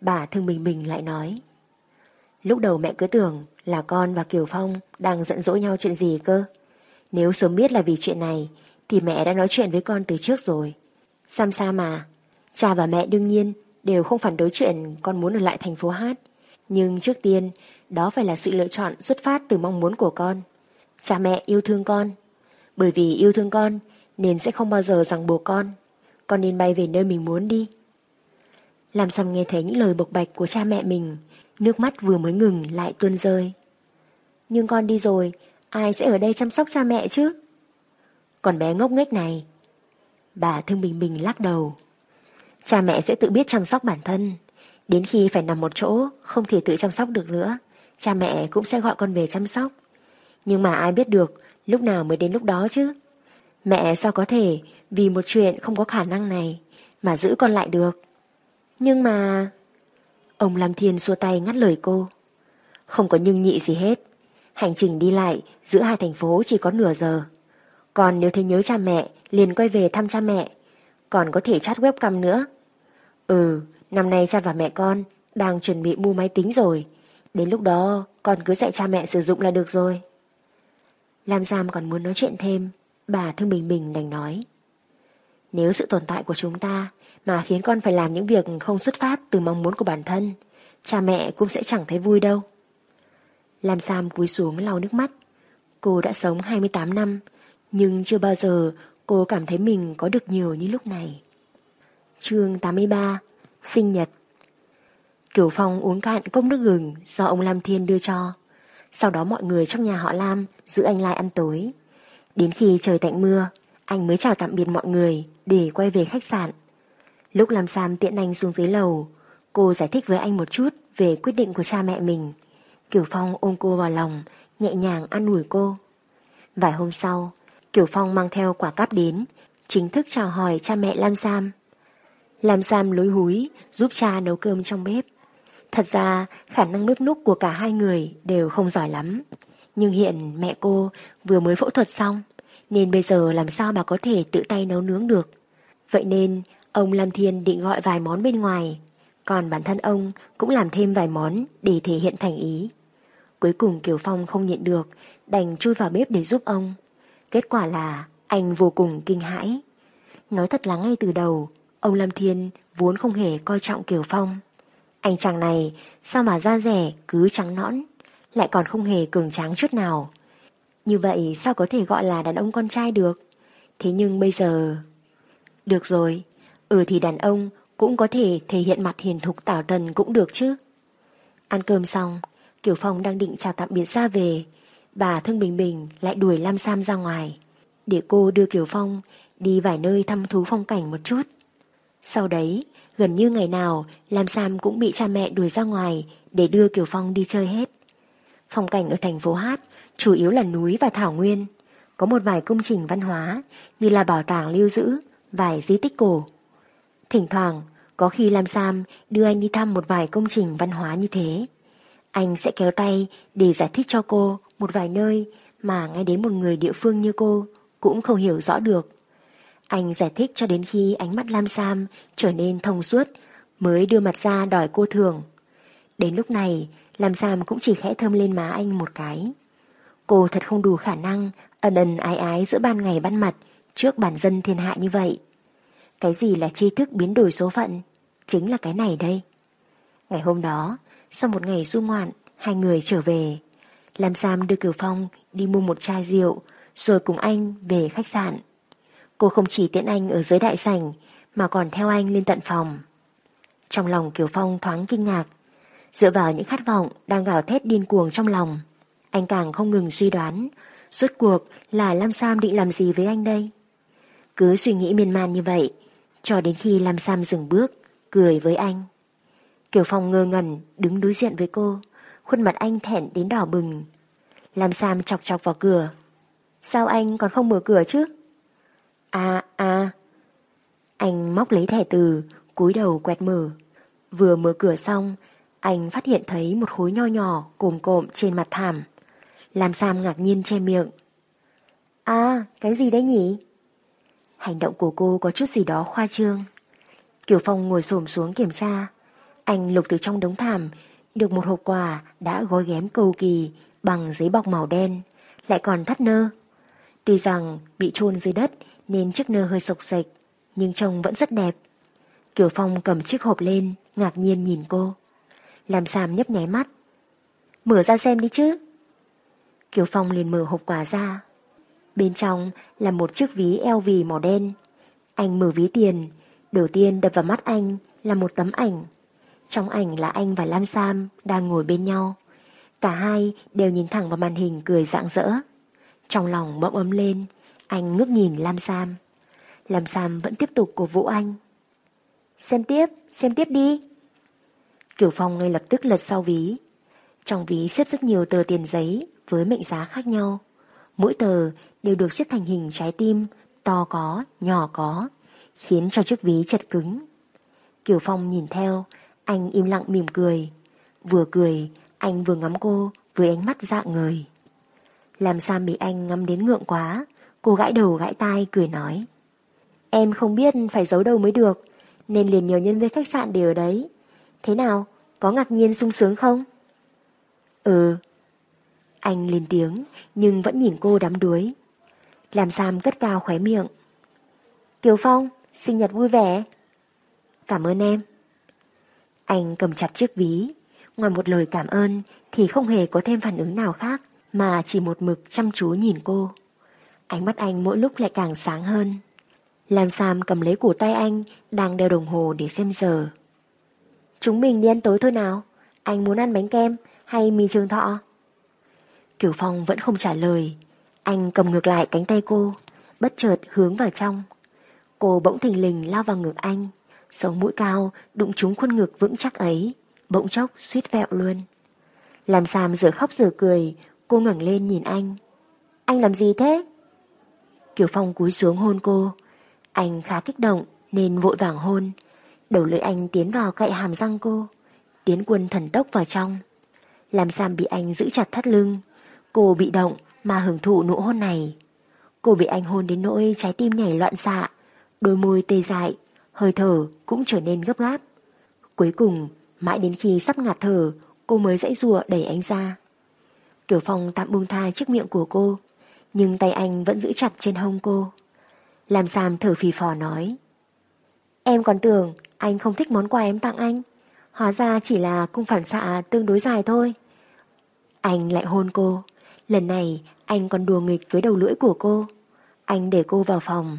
Speaker 1: Bà thương mình mình lại nói. Lúc đầu mẹ cứ tưởng là con và Kiều Phong đang giận dỗi nhau chuyện gì cơ. Nếu sớm biết là vì chuyện này thì mẹ đã nói chuyện với con từ trước rồi. Sam sa mà, cha và mẹ đương nhiên đều không phản đối chuyện con muốn ở lại thành phố hát. Nhưng trước tiên, đó phải là sự lựa chọn xuất phát từ mong muốn của con. Cha mẹ yêu thương con. Bởi vì yêu thương con nên sẽ không bao giờ rằng buộc con. Con nên bay về nơi mình muốn đi. Làm Sam nghe thấy những lời bộc bạch của cha mẹ mình, nước mắt vừa mới ngừng lại tuôn rơi. Nhưng con đi rồi, ai sẽ ở đây chăm sóc cha mẹ chứ? Còn bé ngốc nghếch này. Bà Thương Bình Bình lắc đầu. Cha mẹ sẽ tự biết chăm sóc bản thân. Đến khi phải nằm một chỗ, không thể tự chăm sóc được nữa, cha mẹ cũng sẽ gọi con về chăm sóc. Nhưng mà ai biết được lúc nào mới đến lúc đó chứ? Mẹ sao có thể vì một chuyện không có khả năng này mà giữ con lại được? Nhưng mà... Ông Lam Thiên xua tay ngắt lời cô. Không có nhưng nhị gì hết. Hành trình đi lại giữa hai thành phố chỉ có nửa giờ. Còn nếu thấy nhớ cha mẹ, liền quay về thăm cha mẹ. Còn có thể chat webcam nữa. Ừ, năm nay cha và mẹ con đang chuẩn bị mua máy tính rồi. Đến lúc đó con cứ dạy cha mẹ sử dụng là được rồi. Lam Giam còn muốn nói chuyện thêm, bà Thương Bình Bình đành nói. Nếu sự tồn tại của chúng ta mà khiến con phải làm những việc không xuất phát từ mong muốn của bản thân, cha mẹ cũng sẽ chẳng thấy vui đâu. Lam Sam cúi xuống lau nước mắt. Cô đã sống 28 năm, nhưng chưa bao giờ cô cảm thấy mình có được nhiều như lúc này. chương 83 Sinh nhật Kiểu Phong uống cạn cốc nước gừng do ông Lam Thiên đưa cho. Sau đó mọi người trong nhà họ Lam giữ anh lại ăn tối. Đến khi trời tạnh mưa, anh mới chào tạm biệt mọi người để quay về khách sạn. Lúc làm Sam tiện anh xuống dưới lầu, cô giải thích với anh một chút về quyết định của cha mẹ mình. Kiều Phong ôm cô vào lòng, nhẹ nhàng an ủi cô. Vài hôm sau, Kiều Phong mang theo quả cáp đến, chính thức chào hỏi cha mẹ Lam Sam. Lam Sam lối húi giúp cha nấu cơm trong bếp. Thật ra khả năng bếp núc của cả hai người đều không giỏi lắm. Nhưng hiện mẹ cô vừa mới phẫu thuật xong, nên bây giờ làm sao bà có thể tự tay nấu nướng được. Vậy nên ông Lam Thiên định gọi vài món bên ngoài, còn bản thân ông cũng làm thêm vài món để thể hiện thành ý. Cuối cùng Kiều Phong không nhịn được, đành chui vào bếp để giúp ông. Kết quả là anh vô cùng kinh hãi. Nói thật là ngay từ đầu, ông Lam Thiên vốn không hề coi trọng Kiều Phong. Anh chàng này sao mà da rẻ cứ trắng nõn, lại còn không hề cường tráng chút nào. Như vậy sao có thể gọi là đàn ông con trai được? Thế nhưng bây giờ... Được rồi, ừ thì đàn ông cũng có thể thể hiện mặt hiền thục tảo tần cũng được chứ. Ăn cơm xong, Kiều Phong đang định chào tạm biệt ra về, bà Thương Bình Bình lại đuổi Lam Sam ra ngoài, để cô đưa Kiều Phong đi vài nơi thăm thú phong cảnh một chút. Sau đấy, gần như ngày nào Lam Sam cũng bị cha mẹ đuổi ra ngoài để đưa Kiều Phong đi chơi hết. Phong cảnh ở thành phố Hát chủ yếu là núi và thảo nguyên, có một vài công trình văn hóa như là bảo tàng lưu giữ, vài di tích cổ. Thỉnh thoảng, có khi Lam Sam đưa anh đi thăm một vài công trình văn hóa như thế. Anh sẽ kéo tay để giải thích cho cô một vài nơi mà ngay đến một người địa phương như cô cũng không hiểu rõ được. Anh giải thích cho đến khi ánh mắt Lam Sam trở nên thông suốt mới đưa mặt ra đòi cô thường. Đến lúc này, Lam Sam cũng chỉ khẽ thơm lên má anh một cái. Cô thật không đủ khả năng ẩn ẩn ái ái giữa ban ngày ban mặt trước bản dân thiên hạ như vậy. Cái gì là tri thức biến đổi số phận? Chính là cái này đây. Ngày hôm đó, sau một ngày du ngoạn, hai người trở về. Lam Sam đưa Kiều Phong đi mua một chai rượu, rồi cùng anh về khách sạn. Cô không chỉ tiễn anh ở dưới đại sảnh, mà còn theo anh lên tận phòng. Trong lòng Kiều Phong thoáng kinh ngạc, dựa vào những khát vọng đang gào thét điên cuồng trong lòng. Anh càng không ngừng suy đoán, rốt cuộc là Lam Sam định làm gì với anh đây? Cứ suy nghĩ miên man như vậy, cho đến khi Lam Sam dừng bước, cười với anh. Kiều Phong ngơ ngẩn đứng đối diện với cô, khuôn mặt anh thẹn đến đỏ bừng. Lam Sam chọc chọc vào cửa. Sao anh còn không mở cửa chứ? À, à. Anh móc lấy thẻ từ, cúi đầu quẹt mở. Vừa mở cửa xong, anh phát hiện thấy một khối nho nhỏ cồm cộm trên mặt thảm. làm Sam ngạc nhiên che miệng. À, cái gì đấy nhỉ? Hành động của cô có chút gì đó khoa trương. Kiều Phong ngồi xổm xuống kiểm tra. Anh lục từ trong đống thảm được một hộp quà đã gói ghém cầu kỳ bằng giấy bọc màu đen, lại còn thắt nơ. Tuy rằng bị chôn dưới đất nên chiếc nơ hơi sộc sạch, nhưng trông vẫn rất đẹp. Kiều Phong cầm chiếc hộp lên, ngạc nhiên nhìn cô. Làm Sam nhấp nháy mắt. Mở ra xem đi chứ. Kiều Phong liền mở hộp quà ra. Bên trong là một chiếc ví eo vì màu đen. Anh mở ví tiền, đầu tiên đập vào mắt anh là một tấm ảnh. Trong ảnh là anh và Lam Sam đang ngồi bên nhau. Cả hai đều nhìn thẳng vào màn hình cười rạng rỡ. Trong lòng bỗng ấm lên, anh ngước nhìn Lam Sam. Lam Sam vẫn tiếp tục cổ vũ anh. Xem tiếp, xem tiếp đi. Kiều Phong ngay lập tức lật sau ví. Trong ví xếp rất nhiều tờ tiền giấy với mệnh giá khác nhau. Mỗi tờ đều được xếp thành hình trái tim, to có, nhỏ có, khiến cho chiếc ví chật cứng. Kiều Phong nhìn theo, anh im lặng mỉm cười. Vừa cười, anh vừa ngắm cô với ánh mắt dạng người. Làm sao bị anh ngắm đến ngượng quá, cô gãi đầu gãi tai cười nói. Em không biết phải giấu đâu mới được, nên liền nhiều nhân viên khách sạn đều ở đấy. Thế nào, có ngạc nhiên sung sướng không? Ừ. Anh lên tiếng, nhưng vẫn nhìn cô đắm đuối. Làm Sam cất cao khóe miệng. Kiều Phong, sinh nhật vui vẻ. Cảm ơn em. Anh cầm chặt chiếc ví, ngoài một lời cảm ơn thì không hề có thêm phản ứng nào khác mà chỉ một mực chăm chú nhìn cô. Ánh mắt anh mỗi lúc lại càng sáng hơn. Làm Sam cầm lấy cổ tay anh đang đeo đồng hồ để xem giờ. Chúng mình đi ăn tối thôi nào. Anh muốn ăn bánh kem hay mì trường thọ? Kiều Phong vẫn không trả lời. Anh cầm ngược lại cánh tay cô, bất chợt hướng vào trong. Cô bỗng thình lình lao vào ngực anh, sống mũi cao đụng trúng khuôn ngực vững chắc ấy, bỗng chốc suýt vẹo luôn. Làm Sam giờ khóc giờ cười, cô ngẩng lên nhìn anh. Anh làm gì thế? Kiều Phong cúi xuống hôn cô. Anh khá kích động nên vội vàng hôn. Đầu lưỡi anh tiến vào cậy hàm răng cô. Tiến quân thần tốc vào trong. Làm Sam bị anh giữ chặt thắt lưng. Cô bị động mà hưởng thụ nụ hôn này. Cô bị anh hôn đến nỗi trái tim nhảy loạn xạ, đôi môi tê dại, hơi thở cũng trở nên gấp gáp. Cuối cùng, mãi đến khi sắp ngạt thở, cô mới dãy rùa đẩy anh ra. Kiều Phong tạm buông tha chiếc miệng của cô, nhưng tay anh vẫn giữ chặt trên hông cô. Làm Sam thở phì phò nói. Em còn tưởng anh không thích món quà em tặng anh. Hóa ra chỉ là cung phản xạ tương đối dài thôi. Anh lại hôn cô. Lần này anh còn đùa nghịch với đầu lưỡi của cô. Anh để cô vào phòng.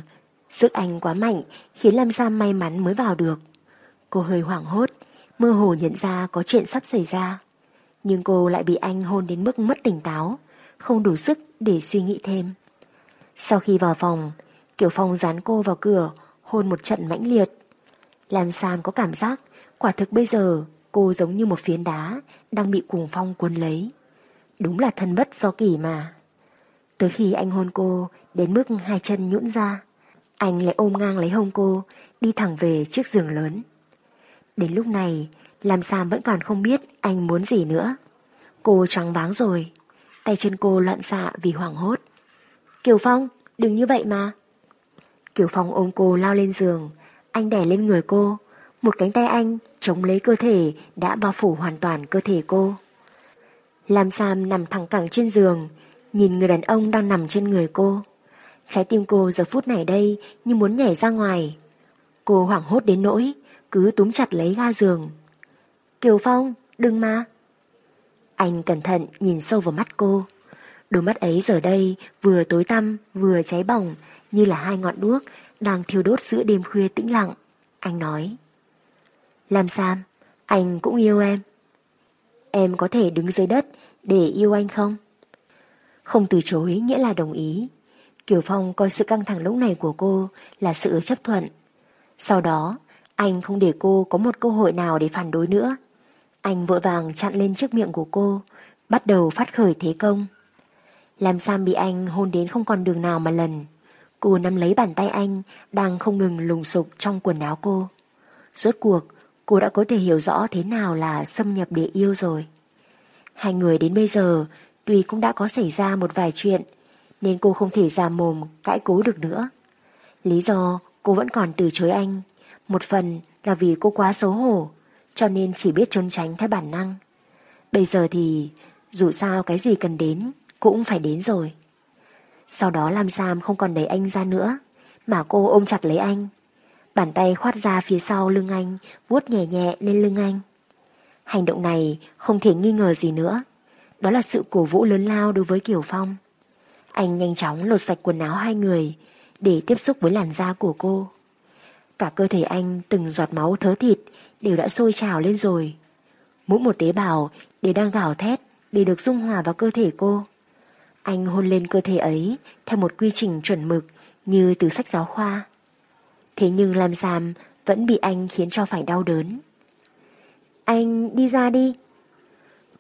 Speaker 1: Sức anh quá mạnh khiến Lam Sam may mắn mới vào được. Cô hơi hoảng hốt, mơ hồ nhận ra có chuyện sắp xảy ra. Nhưng cô lại bị anh hôn đến mức mất tỉnh táo, không đủ sức để suy nghĩ thêm. Sau khi vào phòng, Kiều Phong dán cô vào cửa, hôn một trận mãnh liệt. Lam Sam có cảm giác quả thực bây giờ cô giống như một phiến đá đang bị cuồng phong cuốn lấy. Đúng là thân bất do kỷ mà. Tới khi anh hôn cô đến mức hai chân nhũn ra, anh lại ôm ngang lấy hông cô, đi thẳng về chiếc giường lớn. Đến lúc này, làm Sam vẫn còn không biết anh muốn gì nữa. Cô trắng váng rồi, tay chân cô loạn xạ vì hoảng hốt. Kiều Phong, đừng như vậy mà. Kiều Phong ôm cô lao lên giường, anh đè lên người cô, một cánh tay anh chống lấy cơ thể đã bao phủ hoàn toàn cơ thể cô. Lam Sam nằm thẳng cẳng trên giường, nhìn người đàn ông đang nằm trên người cô. Trái tim cô giờ phút này đây như muốn nhảy ra ngoài. Cô hoảng hốt đến nỗi, cứ túm chặt lấy ga giường. Kiều Phong, đừng mà. Anh cẩn thận nhìn sâu vào mắt cô. Đôi mắt ấy giờ đây vừa tối tăm vừa cháy bỏng như là hai ngọn đuốc đang thiêu đốt giữa đêm khuya tĩnh lặng. Anh nói. Lam Sam, anh cũng yêu em. Em có thể đứng dưới đất để yêu anh không? Không từ chối nghĩa là đồng ý. Kiều Phong coi sự căng thẳng lúc này của cô là sự chấp thuận. Sau đó, anh không để cô có một cơ hội nào để phản đối nữa. Anh vội vàng chặn lên trước miệng của cô, bắt đầu phát khởi thế công. Làm Sam bị anh hôn đến không còn đường nào mà lần. Cô nắm lấy bàn tay anh đang không ngừng lùng sục trong quần áo cô. Rốt cuộc, cô đã có thể hiểu rõ thế nào là xâm nhập để yêu rồi. Hai người đến bây giờ tuy cũng đã có xảy ra một vài chuyện nên cô không thể ra mồm cãi cố được nữa. Lý do cô vẫn còn từ chối anh một phần là vì cô quá xấu hổ cho nên chỉ biết trốn tránh theo bản năng. Bây giờ thì, dù sao cái gì cần đến, cũng phải đến rồi. Sau đó Lam Sam không còn đẩy anh ra nữa, mà cô ôm chặt lấy anh. Bàn tay khoát ra phía sau lưng anh, vuốt nhẹ nhẹ lên lưng anh. Hành động này không thể nghi ngờ gì nữa. Đó là sự cổ vũ lớn lao đối với Kiều Phong. Anh nhanh chóng lột sạch quần áo hai người để tiếp xúc với làn da của cô. Cả cơ thể anh từng giọt máu thớ thịt đều đã sôi trào lên rồi. Mỗi một tế bào đều đang gào thét để được dung hòa vào cơ thể cô. Anh hôn lên cơ thể ấy theo một quy trình chuẩn mực như từ sách giáo khoa. Thế nhưng Lam Sam vẫn bị anh khiến cho phải đau đớn. Anh đi ra đi.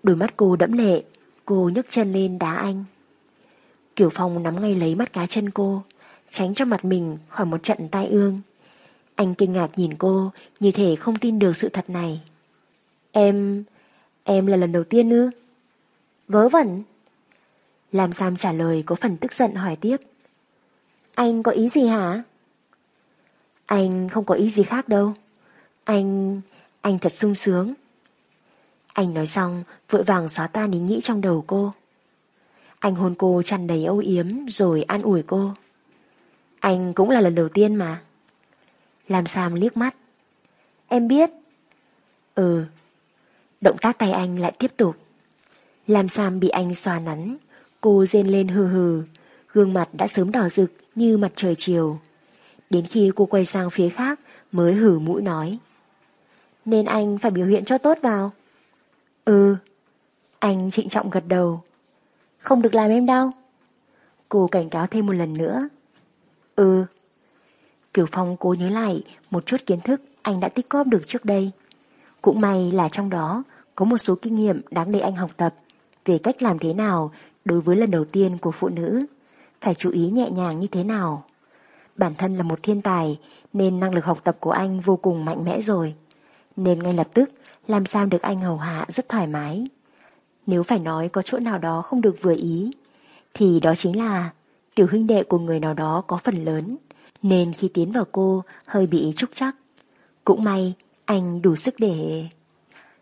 Speaker 1: Đôi mắt cô đẫm lệ, cô nhấc chân lên đá anh. Kiểu Phong nắm ngay lấy mắt cá chân cô, tránh cho mặt mình khỏi một trận tai ương. Anh kinh ngạc nhìn cô, như thể không tin được sự thật này. Em... em là lần đầu tiên ư? Vớ vẩn. Làm Sam trả lời có phần tức giận hỏi tiếp. Anh có ý gì hả? Anh không có ý gì khác đâu. Anh... anh thật sung sướng. Anh nói xong, vội vàng xóa tan ý nghĩ trong đầu cô. Anh hôn cô tràn đầy âu yếm rồi an ủi cô. Anh cũng là lần đầu tiên mà. Lam Sam liếc mắt. Em biết. Ừ. Động tác tay anh lại tiếp tục. Lam Sam bị anh xoa nắn. Cô rên lên hừ hừ. Gương mặt đã sớm đỏ rực như mặt trời chiều. Đến khi cô quay sang phía khác, mới hử mũi nói. Nên anh phải biểu hiện cho tốt vào. Ừ. Anh trịnh trọng gật đầu. Không được làm em đau. Cô cảnh cáo thêm một lần nữa. Ừ. Kiều Phong cố nhớ lại một chút kiến thức anh đã tích cóp được trước đây. Cũng may là trong đó có một số kinh nghiệm đáng để anh học tập về cách làm thế nào đối với lần đầu tiên của phụ nữ, phải chú ý nhẹ nhàng như thế nào. Bản thân là một thiên tài nên năng lực học tập của anh vô cùng mạnh mẽ rồi. Nên ngay lập tức làm sao được anh hầu hạ rất thoải mái. Nếu phải nói có chỗ nào đó không được vừa ý, thì đó chính là tiểu huynh đệ của người nào đó có phần lớn nên khi tiến vào cô hơi bị trúc chắc. Cũng may anh đủ sức để...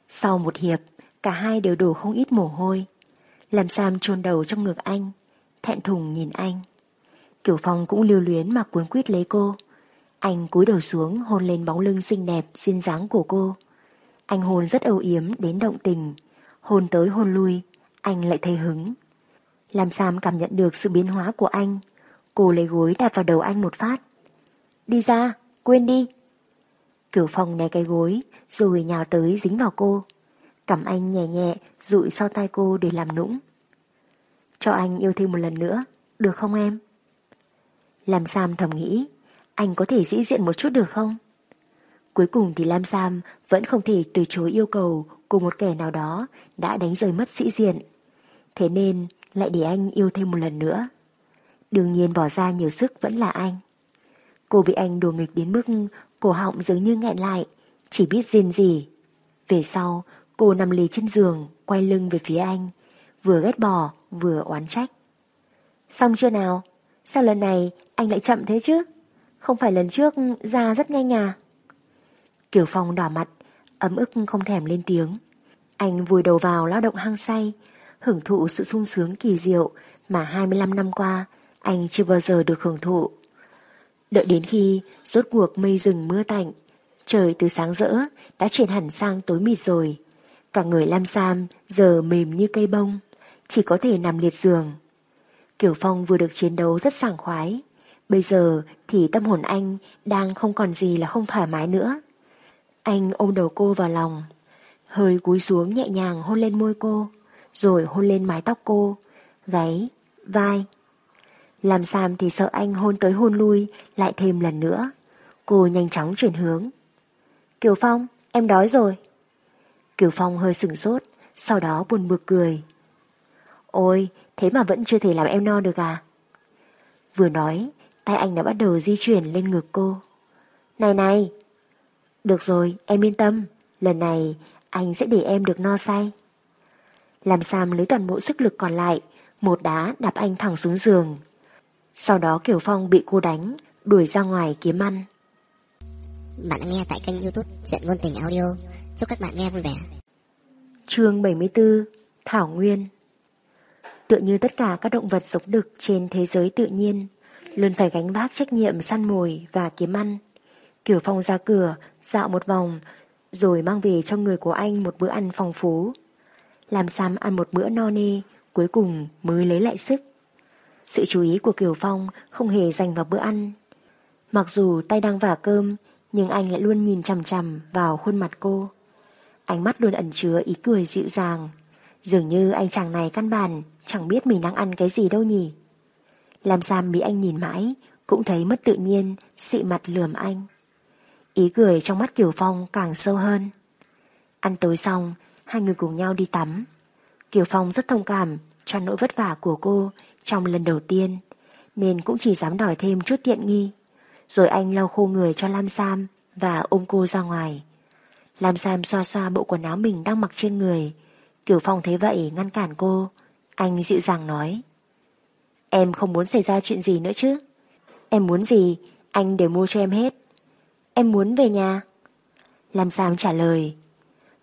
Speaker 1: Sau một hiệp, cả hai đều đổ không ít mồ hôi. Làm Sam chôn đầu trong ngực anh, thẹn thùng nhìn anh. Kiểu Phong cũng lưu luyến mà cuốn quýt lấy cô. Anh cúi đầu xuống hôn lên bóng lưng xinh đẹp, duyên dáng của cô. Anh hôn rất âu yếm đến động tình, hôn tới hôn lui, anh lại thấy hứng. Làm Sam cảm nhận được sự biến hóa của anh, cô lấy gối đạp vào đầu anh một phát. Đi ra, quên đi. Cửu Phong né cái gối, rồi nhào tới dính vào cô. Cầm anh nhẹ nhẹ, rụi sau tay cô để làm nũng. Cho anh yêu thêm một lần nữa, được không em? Lam Sam thầm nghĩ, anh có thể dĩ diện một chút được không? Cuối cùng thì Lam Sam vẫn không thể từ chối yêu cầu của một kẻ nào đó đã đánh rơi mất sĩ diện. Thế nên lại để anh yêu thêm một lần nữa. Đương nhiên bỏ ra nhiều sức vẫn là anh. Cô bị anh đùa nghịch đến mức cổ họng dường như nghẹn lại, chỉ biết riêng gì. Về sau, cô nằm lì trên giường, quay lưng về phía anh, vừa ghét bỏ, vừa oán trách. Xong chưa nào? Sao lần này anh lại chậm thế chứ? Không phải lần trước ra rất nhanh à? Kiều Phong đỏ mặt, ấm ức không thèm lên tiếng. Anh vùi đầu vào lao động hăng say, hưởng thụ sự sung sướng kỳ diệu mà 25 năm qua anh chưa bao giờ được hưởng thụ. Đợi đến khi rốt cuộc mây rừng mưa tạnh, trời từ sáng rỡ đã chuyển hẳn sang tối mịt rồi. Cả người Lam Sam giờ mềm như cây bông, chỉ có thể nằm liệt giường. Kiểu Phong vừa được chiến đấu rất sảng khoái, bây giờ thì tâm hồn anh đang không còn gì là không thoải mái nữa. Anh ôm đầu cô vào lòng, hơi cúi xuống nhẹ nhàng hôn lên môi cô, rồi hôn lên mái tóc cô, gáy, vai. Làm Sam thì sợ anh hôn tới hôn lui lại thêm lần nữa. Cô nhanh chóng chuyển hướng. Kiều Phong, em đói rồi. Kiều Phong hơi sửng sốt, sau đó buồn bực cười. Ôi, thế mà vẫn chưa thể làm em no được à? Vừa nói, tay anh đã bắt đầu di chuyển lên ngực cô. Này này! Được rồi, em yên tâm, lần này anh sẽ để em được no say. Làm Sam lấy toàn bộ sức lực còn lại, một đá đạp anh thẳng xuống giường. Sau đó Kiều Phong bị cô đánh, đuổi ra ngoài kiếm ăn.
Speaker 2: Bạn đang nghe tại kênh youtube Chuyện Ngôn Tình Audio. Chúc các bạn nghe vui vẻ.
Speaker 1: chương 74 Thảo Nguyên Tựa như tất cả các động vật sống đực trên thế giới tự nhiên, luôn phải gánh vác trách nhiệm săn mồi và kiếm ăn. Kiều Phong ra cửa, dạo một vòng, rồi mang về cho người của anh một bữa ăn phong phú. Làm Sam ăn một bữa no nê, cuối cùng mới lấy lại sức. Sự chú ý của Kiều Phong không hề dành vào bữa ăn. Mặc dù tay đang vả cơm, nhưng anh lại luôn nhìn chằm chằm vào khuôn mặt cô. Ánh mắt luôn ẩn chứa ý cười dịu dàng. Dường như anh chàng này căn bản chẳng biết mình đang ăn cái gì đâu nhỉ. Làm Sam bị anh nhìn mãi, cũng thấy mất tự nhiên, xị mặt lườm anh. Ý cười trong mắt Kiều Phong càng sâu hơn. Ăn tối xong, hai người cùng nhau đi tắm. Kiều Phong rất thông cảm cho nỗi vất vả của cô trong lần đầu tiên, nên cũng chỉ dám đòi thêm chút tiện nghi. Rồi anh lau khô người cho Lam Sam và ôm cô ra ngoài. Lam Sam xoa xoa bộ quần áo mình đang mặc trên người. Kiều Phong thấy vậy ngăn cản cô. Anh dịu dàng nói. Em không muốn xảy ra chuyện gì nữa chứ. Em muốn gì, anh đều mua cho em hết. Em muốn về nhà. Lam Sam trả lời.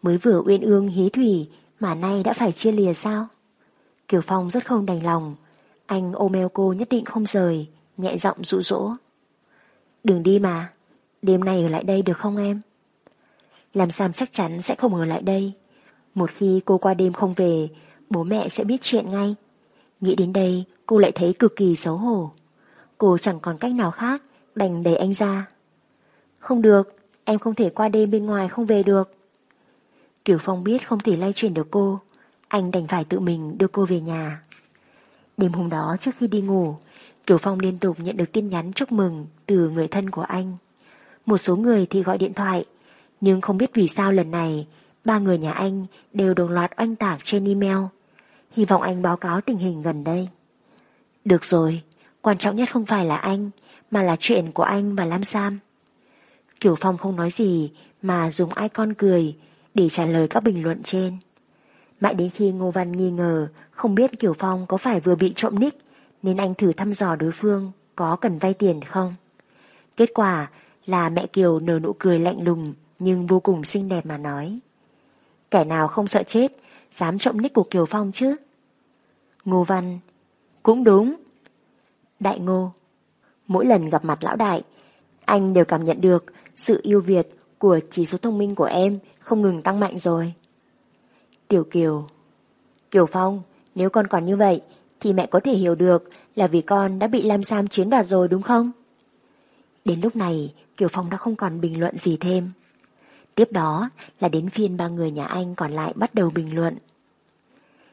Speaker 1: Mới vừa uyên ương hí thủy mà nay đã phải chia lìa sao? Kiều Phong rất không đành lòng. Anh ôm eo cô nhất định không rời, nhẹ giọng dụ dỗ. Đừng đi mà, đêm nay ở lại đây được không em? Làm Sam chắc chắn sẽ không ở lại đây. Một khi cô qua đêm không về, bố mẹ sẽ biết chuyện ngay. Nghĩ đến đây, cô lại thấy cực kỳ xấu hổ. Cô chẳng còn cách nào khác, đành đẩy anh ra. Không được, em không thể qua đêm bên ngoài không về được. Kiều Phong biết không thể lay chuyển được cô, anh đành phải tự mình đưa cô về nhà. Đêm hôm đó trước khi đi ngủ, Kiều Phong liên tục nhận được tin nhắn chúc mừng từ người thân của anh. Một số người thì gọi điện thoại, nhưng không biết vì sao lần này ba người nhà anh đều đồng loạt oanh tạc trên email. Hy vọng anh báo cáo tình hình gần đây. Được rồi, quan trọng nhất không phải là anh, mà là chuyện của anh và Lam Sam. Kiều Phong không nói gì mà dùng icon cười để trả lời các bình luận trên. Mãi đến khi Ngô Văn nghi ngờ không biết Kiều Phong có phải vừa bị trộm nick nên anh thử thăm dò đối phương có cần vay tiền không. Kết quả là mẹ Kiều nở nụ cười lạnh lùng nhưng vô cùng xinh đẹp mà nói. Kẻ nào không sợ chết dám trộm nick của Kiều Phong chứ? Ngô Văn Cũng đúng. Đại Ngô Mỗi lần gặp mặt lão đại anh đều cảm nhận được sự yêu Việt của chỉ số thông minh của em không ngừng tăng mạnh rồi. Tiểu Kiều Kiều Phong, nếu con còn như vậy thì mẹ có thể hiểu được là vì con đã bị Lam Sam chiếm đoạt rồi đúng không? Đến lúc này, Kiều Phong đã không còn bình luận gì thêm. Tiếp đó là đến phiên ba người nhà anh còn lại bắt đầu bình luận.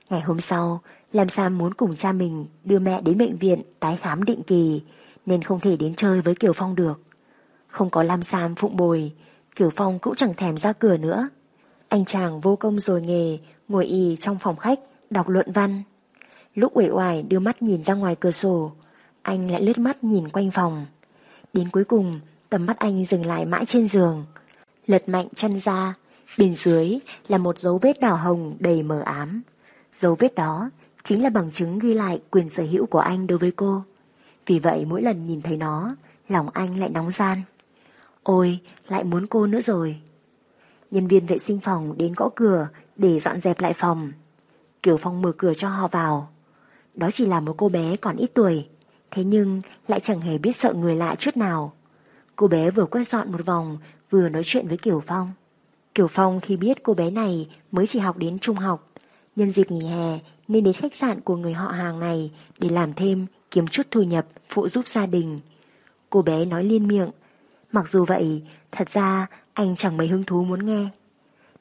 Speaker 1: Ngày hôm sau, Lam Sam muốn cùng cha mình đưa mẹ đến bệnh viện tái khám định kỳ nên không thể đến chơi với Kiều Phong được. Không có Lam Sam phụng bồi, Kiều Phong cũng chẳng thèm ra cửa nữa. Anh chàng vô công rồi nghề, ngồi y trong phòng khách, đọc luận văn. Lúc uể oải đưa mắt nhìn ra ngoài cửa sổ, anh lại lướt mắt nhìn quanh phòng. Đến cuối cùng, tầm mắt anh dừng lại mãi trên giường. Lật mạnh chân ra, bên dưới là một dấu vết đỏ hồng đầy mờ ám. Dấu vết đó chính là bằng chứng ghi lại quyền sở hữu của anh đối với cô. Vì vậy mỗi lần nhìn thấy nó, lòng anh lại nóng gian. Ôi, lại muốn cô nữa rồi. Nhân viên vệ sinh phòng đến gõ cửa để dọn dẹp lại phòng. Kiều Phong mở cửa cho họ vào. Đó chỉ là một cô bé còn ít tuổi, thế nhưng lại chẳng hề biết sợ người lạ chút nào. Cô bé vừa quét dọn một vòng, vừa nói chuyện với Kiều Phong. Kiều Phong khi biết cô bé này mới chỉ học đến trung học, nhân dịp nghỉ hè nên đến khách sạn của người họ hàng này để làm thêm kiếm chút thu nhập phụ giúp gia đình. Cô bé nói liên miệng, mặc dù vậy, thật ra anh chẳng mấy hứng thú muốn nghe.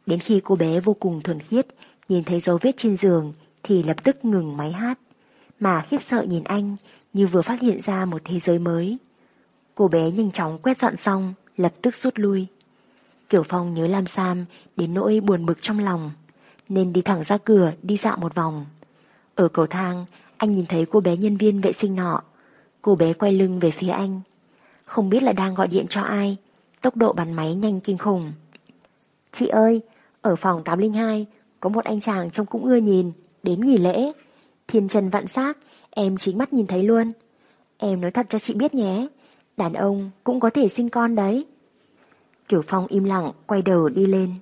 Speaker 1: Đến khi cô bé vô cùng thuần khiết nhìn thấy dấu vết trên giường thì lập tức ngừng máy hát, mà khiếp sợ nhìn anh như vừa phát hiện ra một thế giới mới. Cô bé nhanh chóng quét dọn xong, lập tức rút lui. Kiểu Phong nhớ Lam Sam đến nỗi buồn bực trong lòng, nên đi thẳng ra cửa đi dạo một vòng. Ở cầu thang, anh nhìn thấy cô bé nhân viên vệ sinh nọ. Cô bé quay lưng về phía anh. Không biết là đang gọi điện cho ai, tốc độ bắn máy nhanh kinh khủng. Chị ơi, ở phòng 802 có một anh chàng trông cũng ưa nhìn, đến nghỉ lễ. Thiên trần vạn xác, em chính mắt nhìn thấy luôn. Em nói thật cho chị biết nhé, đàn ông cũng có thể sinh con đấy. Kiểu Phong im lặng quay đầu đi lên.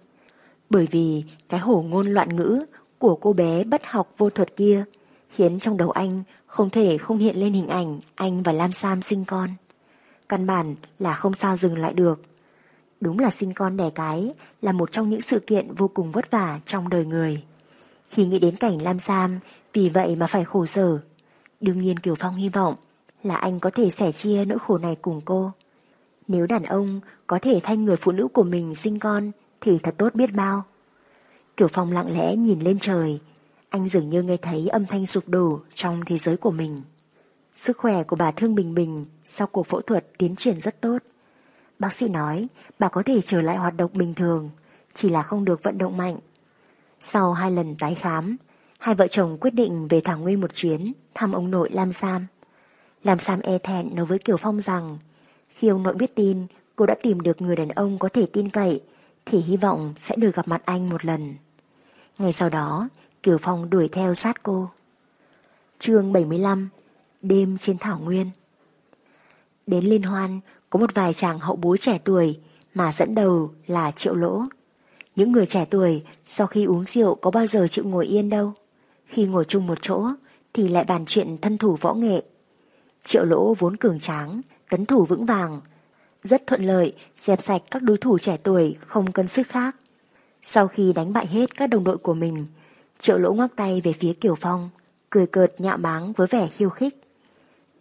Speaker 1: Bởi vì cái hổ ngôn loạn ngữ của cô bé bất học vô thuật kia khiến trong đầu anh không thể không hiện lên hình ảnh anh và Lam Sam sinh con. Căn bản là không sao dừng lại được. Đúng là sinh con đẻ cái là một trong những sự kiện vô cùng vất vả trong đời người. Khi nghĩ đến cảnh Lam Sam vì vậy mà phải khổ sở. Đương nhiên Kiều Phong hy vọng là anh có thể sẻ chia nỗi khổ này cùng cô. Nếu đàn ông có thể thay người phụ nữ của mình sinh con thì thật tốt biết bao. Kiều Phong lặng lẽ nhìn lên trời, anh dường như nghe thấy âm thanh sụp đổ trong thế giới của mình. Sức khỏe của bà Thương Bình Bình sau cuộc phẫu thuật tiến triển rất tốt. Bác sĩ nói bà có thể trở lại hoạt động bình thường, chỉ là không được vận động mạnh. Sau hai lần tái khám, hai vợ chồng quyết định về Thảo Nguyên một chuyến thăm ông nội Lam Sam. Lam Sam e thẹn nói với Kiều Phong rằng khi ông nội biết tin cô đã tìm được người đàn ông có thể tin cậy thì hy vọng sẽ được gặp mặt anh một lần. Ngày sau đó, Kiều Phong đuổi theo sát cô. chương 75 Đêm trên Thảo Nguyên Đến liên hoan, có một vài chàng hậu bối trẻ tuổi mà dẫn đầu là triệu lỗ. Những người trẻ tuổi sau khi uống rượu có bao giờ chịu ngồi yên đâu. Khi ngồi chung một chỗ thì lại bàn chuyện thân thủ võ nghệ. Triệu lỗ vốn cường tráng, tấn thủ vững vàng, rất thuận lợi dẹp sạch các đối thủ trẻ tuổi không cân sức khác. Sau khi đánh bại hết các đồng đội của mình, Triệu lỗ ngoắc tay về phía Kiều Phong, cười cợt nhạo báng với vẻ khiêu khích.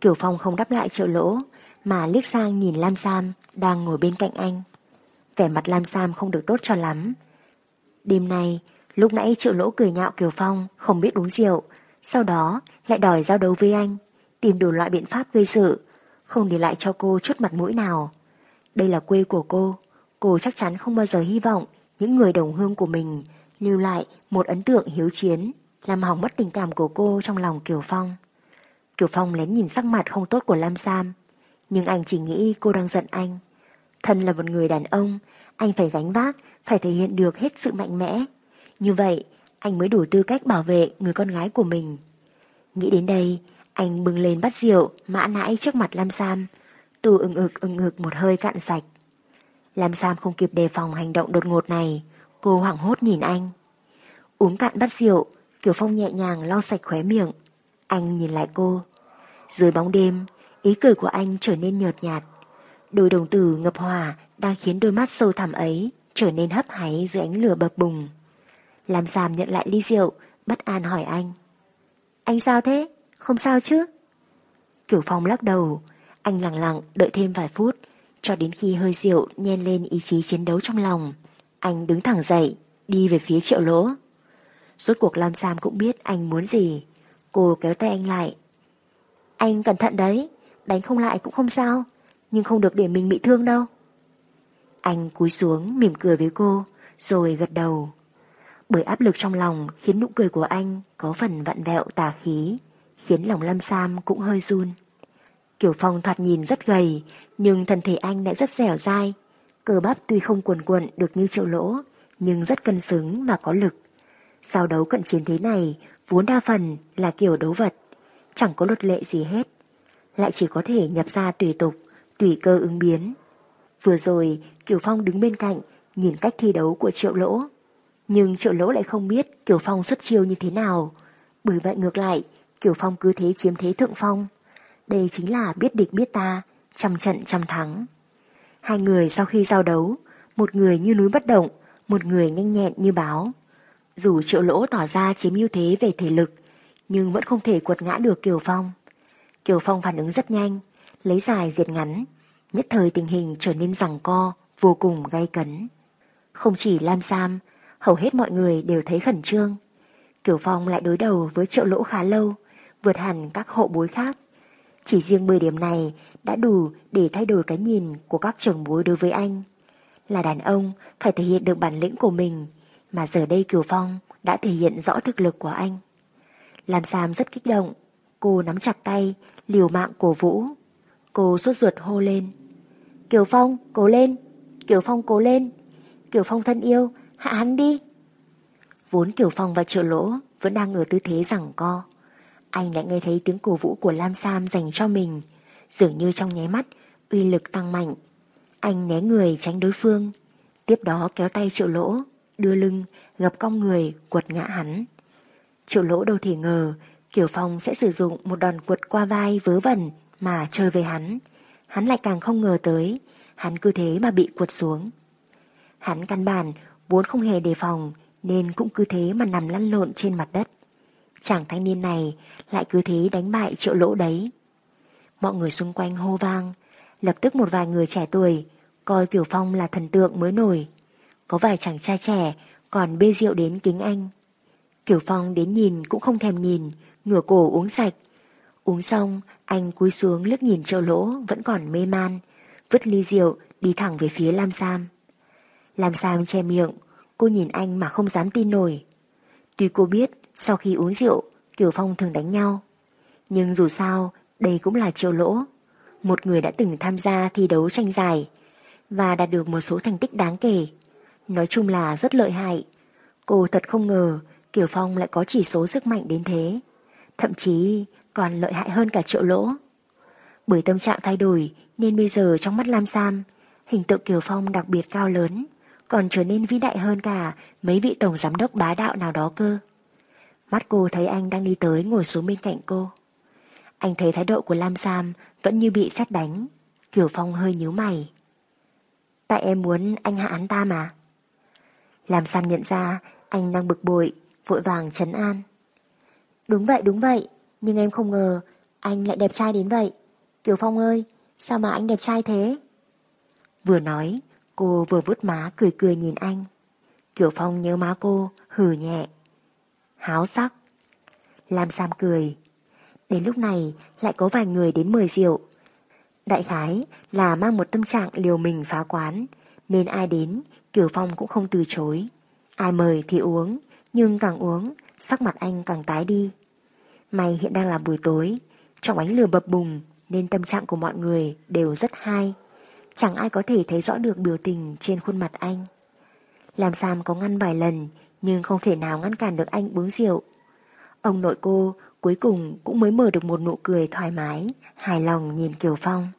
Speaker 1: Kiều Phong không đáp lại triệu lỗ, mà liếc sang nhìn Lam Sam đang ngồi bên cạnh anh. Vẻ mặt Lam Sam không được tốt cho lắm. Đêm nay, lúc nãy triệu lỗ cười nhạo Kiều Phong không biết uống rượu, sau đó lại đòi giao đấu với anh, tìm đủ loại biện pháp gây sự, không để lại cho cô chút mặt mũi nào. Đây là quê của cô, cô chắc chắn không bao giờ hy vọng những người đồng hương của mình lưu lại một ấn tượng hiếu chiến, làm hỏng mất tình cảm của cô trong lòng Kiều Phong. Kiều Phong lén nhìn sắc mặt không tốt của Lam Sam, nhưng anh chỉ nghĩ cô đang giận anh. Thân là một người đàn ông, anh phải gánh vác, phải thể hiện được hết sự mạnh mẽ. Như vậy, anh mới đủ tư cách bảo vệ người con gái của mình. Nghĩ đến đây, anh bưng lên bắt rượu, mã nãi trước mặt Lam Sam, tù ưng ực ưng ực một hơi cạn sạch. Lam Sam không kịp đề phòng hành động đột ngột này, cô hoảng hốt nhìn anh. Uống cạn bát rượu, Kiều Phong nhẹ nhàng lau sạch khóe miệng. Anh nhìn lại cô. Dưới bóng đêm, ý cười của anh trở nên nhợt nhạt. Đôi đồng tử ngập hòa đang khiến đôi mắt sâu thẳm ấy trở nên hấp háy dưới ánh lửa bập bùng. Làm giảm nhận lại ly rượu, bất an hỏi anh. Anh sao thế? Không sao chứ? Kiểu Phong lắc đầu, anh lặng lặng đợi thêm vài phút, cho đến khi hơi rượu nhen lên ý chí chiến đấu trong lòng. Anh đứng thẳng dậy, đi về phía triệu lỗ. Rốt cuộc Lam Sam cũng biết anh muốn gì. Cô kéo tay anh lại. Anh cẩn thận đấy, đánh không lại cũng không sao, nhưng không được để mình bị thương đâu. Anh cúi xuống mỉm cười với cô, rồi gật đầu. Bởi áp lực trong lòng khiến nụ cười của anh có phần vặn vẹo tà khí, khiến lòng Lâm Sam cũng hơi run. Kiểu Phong thoạt nhìn rất gầy, nhưng thân thể anh lại rất dẻo dai. Cơ bắp tuy không cuồn cuộn được như triệu lỗ, nhưng rất cân xứng và có lực. Giao đấu cận chiến thế này vốn đa phần là kiểu đấu vật, chẳng có luật lệ gì hết. Lại chỉ có thể nhập ra tùy tục, tùy cơ ứng biến. Vừa rồi, Kiều Phong đứng bên cạnh, nhìn cách thi đấu của triệu lỗ. Nhưng triệu lỗ lại không biết Kiều Phong xuất chiêu như thế nào. Bởi vậy ngược lại, Kiều Phong cứ thế chiếm thế thượng phong. Đây chính là biết địch biết ta, trăm trận trăm thắng. Hai người sau khi giao đấu, một người như núi bất động, một người nhanh nhẹn như báo. Dù triệu lỗ tỏ ra chiếm ưu thế về thể lực, nhưng vẫn không thể quật ngã được Kiều Phong. Kiều Phong phản ứng rất nhanh, lấy dài diệt ngắn, nhất thời tình hình trở nên rằng co, vô cùng gay cấn. Không chỉ Lam Sam, hầu hết mọi người đều thấy khẩn trương. Kiều Phong lại đối đầu với triệu lỗ khá lâu, vượt hẳn các hộ bối khác. Chỉ riêng 10 điểm này đã đủ để thay đổi cái nhìn của các trưởng bối đối với anh. Là đàn ông phải thể hiện được bản lĩnh của mình, mà giờ đây Kiều Phong đã thể hiện rõ thực lực của anh. Lam Sam rất kích động, cô nắm chặt tay, liều mạng cổ vũ. Cô sốt ruột hô lên. Kiều Phong, cố lên! Kiều Phong cố lên! Kiều Phong thân yêu, hạ hắn đi! Vốn Kiều Phong và Triệu Lỗ vẫn đang ở tư thế rằng co. Anh lại nghe thấy tiếng cổ vũ của Lam Sam dành cho mình, dường như trong nháy mắt, uy lực tăng mạnh. Anh né người tránh đối phương, tiếp đó kéo tay Triệu Lỗ, đưa lưng, gập cong người, quật ngã hắn. Triệu Lỗ đâu thể ngờ, Kiều Phong sẽ sử dụng một đòn quật qua vai vớ vẩn mà chơi với hắn. Hắn lại càng không ngờ tới, hắn cứ thế mà bị quật xuống. Hắn căn bản vốn không hề đề phòng nên cũng cứ thế mà nằm lăn lộn trên mặt đất. Chàng thanh niên này lại cứ thế đánh bại triệu lỗ đấy. Mọi người xung quanh hô vang, lập tức một vài người trẻ tuổi coi Kiều Phong là thần tượng mới nổi. Có vài chàng trai trẻ còn bê rượu đến kính anh. Kiều Phong đến nhìn cũng không thèm nhìn, ngửa cổ uống sạch. Uống xong, anh cúi xuống lướt nhìn triệu lỗ vẫn còn mê man, vứt ly rượu đi thẳng về phía Lam Sam. Lam Sam che miệng, cô nhìn anh mà không dám tin nổi. Tuy cô biết sau khi uống rượu, Kiều Phong thường đánh nhau. Nhưng dù sao, đây cũng là triệu lỗ. Một người đã từng tham gia thi đấu tranh giải và đạt được một số thành tích đáng kể. Nói chung là rất lợi hại. Cô thật không ngờ Kiều Phong lại có chỉ số sức mạnh đến thế. Thậm chí còn lợi hại hơn cả triệu lỗ. Bởi tâm trạng thay đổi nên bây giờ trong mắt Lam Sam, hình tượng Kiều Phong đặc biệt cao lớn, còn trở nên vĩ đại hơn cả mấy vị tổng giám đốc bá đạo nào đó cơ. Mắt cô thấy anh đang đi tới ngồi xuống bên cạnh cô. Anh thấy thái độ của Lam Sam vẫn như bị xét đánh. Kiều Phong hơi nhíu mày. Tại em muốn anh hạ án ta mà. Lam Sam nhận ra anh đang bực bội, vội vàng trấn an. Đúng vậy, đúng vậy, nhưng em không ngờ anh lại đẹp trai đến vậy. Kiều Phong ơi, sao mà anh đẹp trai thế? Vừa nói, cô vừa vuốt má cười cười nhìn anh. Kiều Phong nhớ má cô, hừ nhẹ háo sắc. Lam Sam cười. Đến lúc này lại có vài người đến mời rượu. Đại khái là mang một tâm trạng liều mình phá quán, nên ai đến, Kiều Phong cũng không từ chối. Ai mời thì uống, nhưng càng uống, sắc mặt anh càng tái đi. May hiện đang là buổi tối, trong ánh lửa bập bùng nên tâm trạng của mọi người đều rất hay. Chẳng ai có thể thấy rõ được biểu tình trên khuôn mặt anh. Làm Sam có ngăn vài lần nhưng không thể nào ngăn cản được anh uống rượu. Ông nội cô cuối cùng cũng mới mở được một nụ cười thoải mái, hài lòng nhìn Kiều Phong.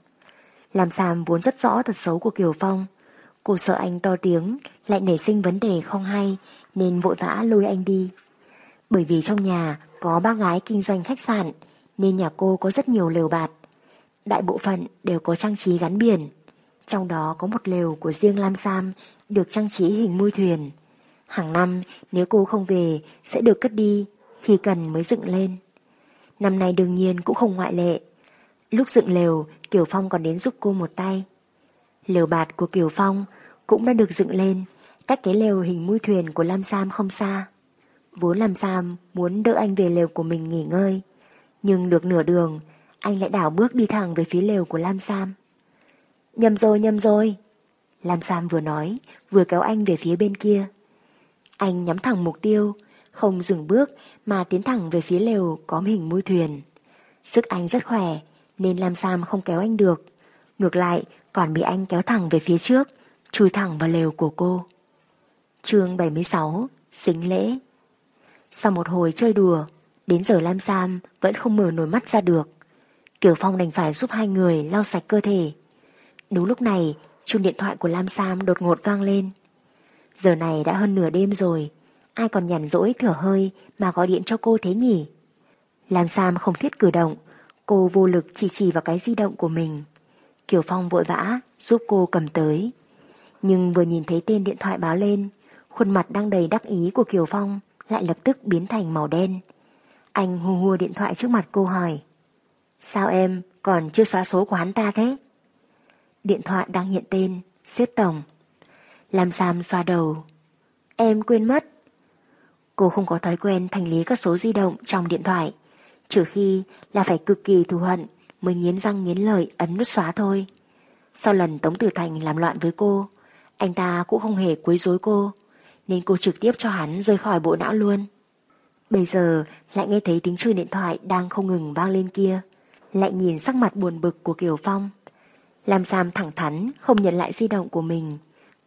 Speaker 1: Làm Sam vốn rất rõ tật xấu của Kiều Phong. Cô sợ anh to tiếng, lại nảy sinh vấn đề không hay, nên vội vã lôi anh đi. Bởi vì trong nhà có ba gái kinh doanh khách sạn, nên nhà cô có rất nhiều lều bạt. Đại bộ phận đều có trang trí gắn biển. Trong đó có một lều của riêng Lam Sam được trang trí hình mui thuyền. Hàng năm nếu cô không về sẽ được cất đi, khi cần mới dựng lên. Năm nay đương nhiên cũng không ngoại lệ. Lúc dựng lều, Kiều Phong còn đến giúp cô một tay. Lều bạt của Kiều Phong cũng đã được dựng lên, cách cái lều hình mui thuyền của Lam Sam không xa. Vốn làm Sam muốn đỡ anh về lều của mình nghỉ ngơi, nhưng được nửa đường, anh lại đảo bước đi thẳng về phía lều của Lam Sam. Nhầm rồi, nhầm rồi. Lam Sam vừa nói, vừa kéo anh về phía bên kia. Anh nhắm thẳng mục tiêu, không dừng bước mà tiến thẳng về phía lều có hình mũi thuyền. Sức anh rất khỏe, nên Lam Sam không kéo anh được. Ngược lại, còn bị anh kéo thẳng về phía trước, chui thẳng vào lều của cô. chương 76, xính lễ. Sau một hồi chơi đùa, đến giờ Lam Sam vẫn không mở nổi mắt ra được. Kiều Phong đành phải giúp hai người lau sạch cơ thể. Đúng lúc này, chuông điện thoại của Lam Sam đột ngột vang lên. Giờ này đã hơn nửa đêm rồi, ai còn nhàn rỗi thở hơi mà gọi điện cho cô thế nhỉ? Lam Sam không thiết cử động, cô vô lực chỉ chỉ vào cái di động của mình. Kiều Phong vội vã giúp cô cầm tới. Nhưng vừa nhìn thấy tên điện thoại báo lên, khuôn mặt đang đầy đắc ý của Kiều Phong lại lập tức biến thành màu đen. Anh hù hùa điện thoại trước mặt cô hỏi. Sao em còn chưa xóa số của hắn ta thế? Điện thoại đang hiện tên, xếp tổng. Làm Sam xoa đầu. Em quên mất. Cô không có thói quen thành lý các số di động trong điện thoại, trừ khi là phải cực kỳ thù hận mới nghiến răng nghiến lợi ấn nút xóa thôi. Sau lần Tống Tử Thành làm loạn với cô, anh ta cũng không hề quấy rối cô, nên cô trực tiếp cho hắn rời khỏi bộ não luôn. Bây giờ lại nghe thấy tiếng chuông điện thoại đang không ngừng vang lên kia, lại nhìn sắc mặt buồn bực của Kiều Phong. Làm Sam thẳng thắn không nhận lại di động của mình,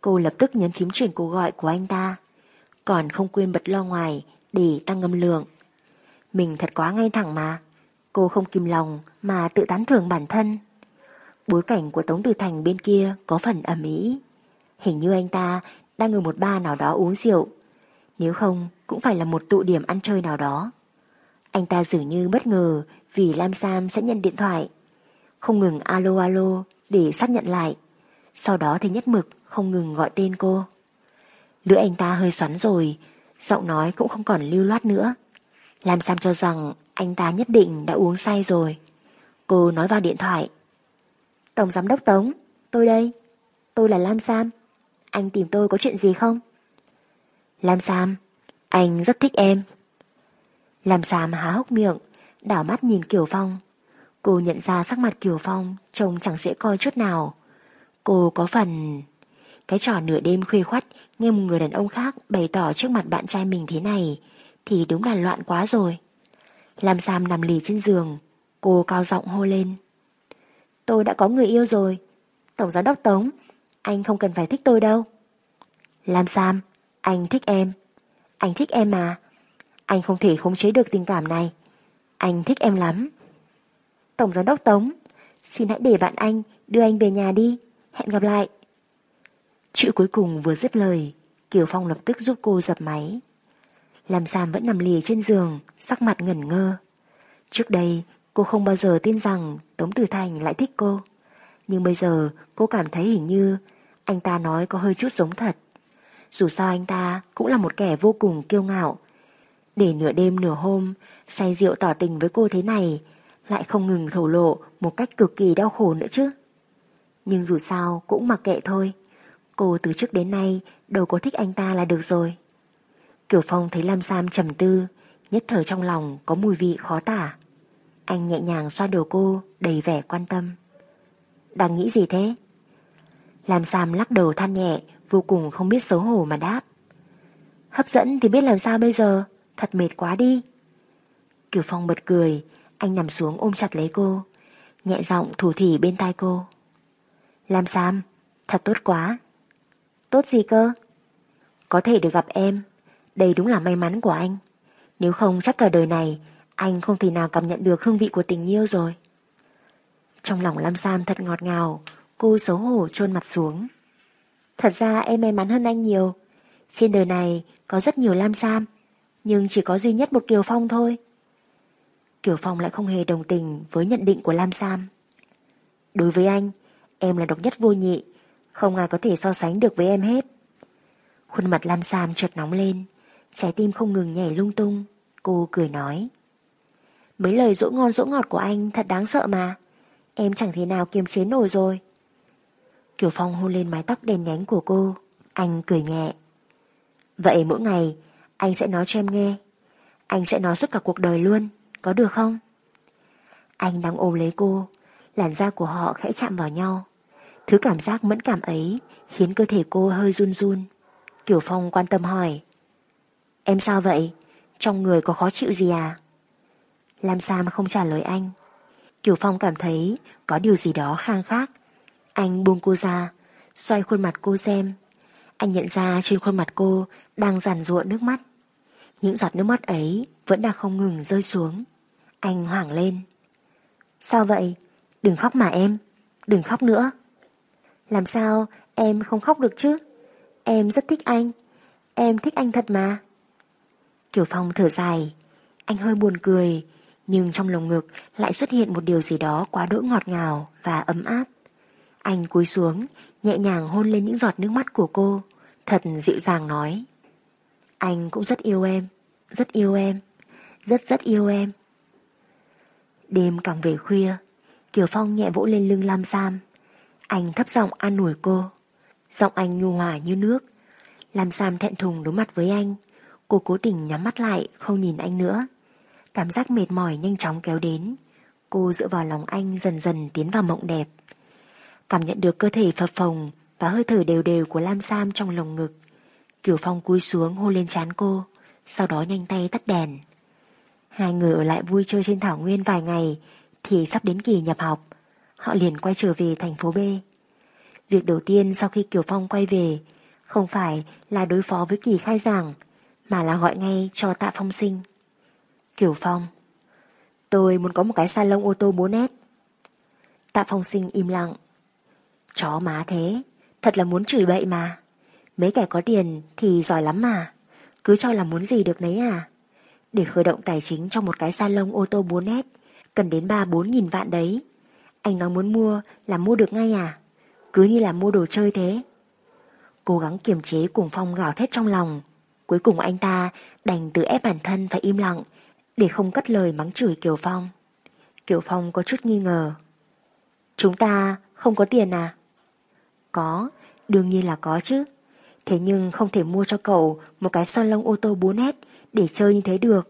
Speaker 1: cô lập tức nhấn phím chuyển cuộc gọi của anh ta, còn không quên bật lo ngoài để tăng ngâm lượng. Mình thật quá ngay thẳng mà, cô không kìm lòng mà tự tán thưởng bản thân. Bối cảnh của Tống Tử Thành bên kia có phần ẩm ý. Hình như anh ta đang ở một bar nào đó uống rượu. Nếu không cũng phải là một tụ điểm ăn chơi nào đó. Anh ta dường như bất ngờ vì Lam Sam sẽ nhận điện thoại. Không ngừng alo alo để xác nhận lại. Sau đó thì nhất mực không ngừng gọi tên cô. Lưỡi anh ta hơi xoắn rồi, giọng nói cũng không còn lưu loát nữa. Lam Sam cho rằng anh ta nhất định đã uống say rồi. Cô nói vào điện thoại. Tổng giám đốc Tống, tôi đây. Tôi là Lam Sam. Anh tìm tôi có chuyện gì không? Lam Sam, anh rất thích em. Lam Sam há hốc miệng, đảo mắt nhìn Kiều Phong. Cô nhận ra sắc mặt Kiều Phong trông chẳng dễ coi chút nào. Cô có phần... Cái trò nửa đêm khuya khoắt nghe một người đàn ông khác bày tỏ trước mặt bạn trai mình thế này thì đúng là loạn quá rồi. Lam Sam nằm lì trên giường, cô cao giọng hô lên. Tôi đã có người yêu rồi. Tổng giám đốc Tống, anh không cần phải thích tôi đâu. Lam Sam, anh thích em. Anh thích em mà. Anh không thể khống chế được tình cảm này. Anh thích em lắm. Tổng giám đốc Tống, xin hãy để bạn anh đưa anh về nhà đi. Hẹn gặp lại. Chữ cuối cùng vừa dứt lời, Kiều Phong lập tức giúp cô dập máy. Lam Sam vẫn nằm lì trên giường, sắc mặt ngẩn ngơ. Trước đây, cô không bao giờ tin rằng Tống Tử Thành lại thích cô. Nhưng bây giờ, cô cảm thấy hình như anh ta nói có hơi chút giống thật. Dù sao anh ta cũng là một kẻ vô cùng kiêu ngạo. Để nửa đêm nửa hôm, say rượu tỏ tình với cô thế này, lại không ngừng thổ lộ một cách cực kỳ đau khổ nữa chứ. Nhưng dù sao cũng mặc kệ thôi. Cô từ trước đến nay đâu có thích anh ta là được rồi. kiểu Phong thấy Lam Sam trầm tư, nhất thời trong lòng có mùi vị khó tả. Anh nhẹ nhàng xoa đầu cô, đầy vẻ quan tâm. Đang nghĩ gì thế? làm Sam lắc đầu than nhẹ, vô cùng không biết xấu hổ mà đáp. Hấp dẫn thì biết làm sao bây giờ, thật mệt quá đi. Kiều Phong bật cười, anh nằm xuống ôm chặt lấy cô, nhẹ giọng thủ thỉ bên tai cô. làm Sam, thật tốt quá. Tốt gì cơ? Có thể được gặp em, đây đúng là may mắn của anh. Nếu không chắc cả đời này anh không thể nào cảm nhận được hương vị của tình yêu rồi. Trong lòng Lam Sam thật ngọt ngào, cô xấu hổ chôn mặt xuống. Thật ra em may mắn hơn anh nhiều. Trên đời này có rất nhiều Lam Sam, nhưng chỉ có duy nhất một Kiều Phong thôi. Kiều Phong lại không hề đồng tình với nhận định của Lam Sam. Đối với anh, em là độc nhất vô nhị, Không ai có thể so sánh được với em hết. Khuôn mặt Lam Sam chợt nóng lên, trái tim không ngừng nhảy lung tung. Cô cười nói. Mấy lời dỗ ngon dỗ ngọt của anh thật đáng sợ mà. Em chẳng thể nào kiềm chế nổi rồi. Kiều Phong hôn lên mái tóc đen nhánh của cô. Anh cười nhẹ. Vậy mỗi ngày, anh sẽ nói cho em nghe. Anh sẽ nói suốt cả cuộc đời luôn. Có được không? Anh đang ôm lấy cô. Làn da của họ khẽ chạm vào nhau. Thứ cảm giác mẫn cảm ấy khiến cơ thể cô hơi run run. Kiều Phong quan tâm hỏi. Em sao vậy? Trong người có khó chịu gì à? Lam Sam không trả lời anh. Kiều Phong cảm thấy có điều gì đó khang khác. Anh buông cô ra, xoay khuôn mặt cô xem. Anh nhận ra trên khuôn mặt cô đang giàn ruộng nước mắt. Những giọt nước mắt ấy vẫn đang không ngừng rơi xuống. Anh hoảng lên. Sao vậy? Đừng khóc mà em. Đừng khóc nữa. Làm sao em không khóc được chứ? Em rất thích anh. Em thích anh thật mà. Kiều Phong thở dài. Anh hơi buồn cười, nhưng trong lồng ngực lại xuất hiện một điều gì đó quá đỗi ngọt ngào và ấm áp. Anh cúi xuống, nhẹ nhàng hôn lên những giọt nước mắt của cô, thật dịu dàng nói. Anh cũng rất yêu em, rất yêu em, rất rất yêu em. Đêm càng về khuya, Kiều Phong nhẹ vỗ lên lưng Lam Sam. Anh thấp giọng an ủi cô. Giọng anh nhu hòa như nước. Lam Sam thẹn thùng đối mặt với anh. Cô cố tình nhắm mắt lại, không nhìn anh nữa. Cảm giác mệt mỏi nhanh chóng kéo đến. Cô dựa vào lòng anh dần dần tiến vào mộng đẹp. Cảm nhận được cơ thể phập phồng và hơi thở đều đều của Lam Sam trong lồng ngực. Kiều Phong cúi xuống hôn lên trán cô, sau đó nhanh tay tắt đèn. Hai người ở lại vui chơi trên thảo nguyên vài ngày thì sắp đến kỳ nhập học. Họ liền quay trở về thành phố B. Việc đầu tiên sau khi Kiều Phong quay về không phải là đối phó với kỳ khai giảng mà là gọi ngay cho tạ phong sinh. Kiều Phong Tôi muốn có một cái salon ô tô 4S. Tạ phong sinh im lặng. Chó má thế, thật là muốn chửi bậy mà. Mấy kẻ có tiền thì giỏi lắm mà. Cứ cho là muốn gì được nấy à. Để khởi động tài chính trong một cái salon ô tô 4S cần đến 3-4 nghìn vạn đấy. Anh nói muốn mua là mua được ngay à? Cứ như là mua đồ chơi thế. Cố gắng kiềm chế cùng Phong gào thét trong lòng. Cuối cùng anh ta đành tự ép bản thân phải im lặng để không cất lời mắng chửi Kiều Phong. Kiều Phong có chút nghi ngờ. Chúng ta không có tiền à? Có, đương nhiên là có chứ. Thế nhưng không thể mua cho cậu một cái son lông ô tô 4S để chơi như thế được.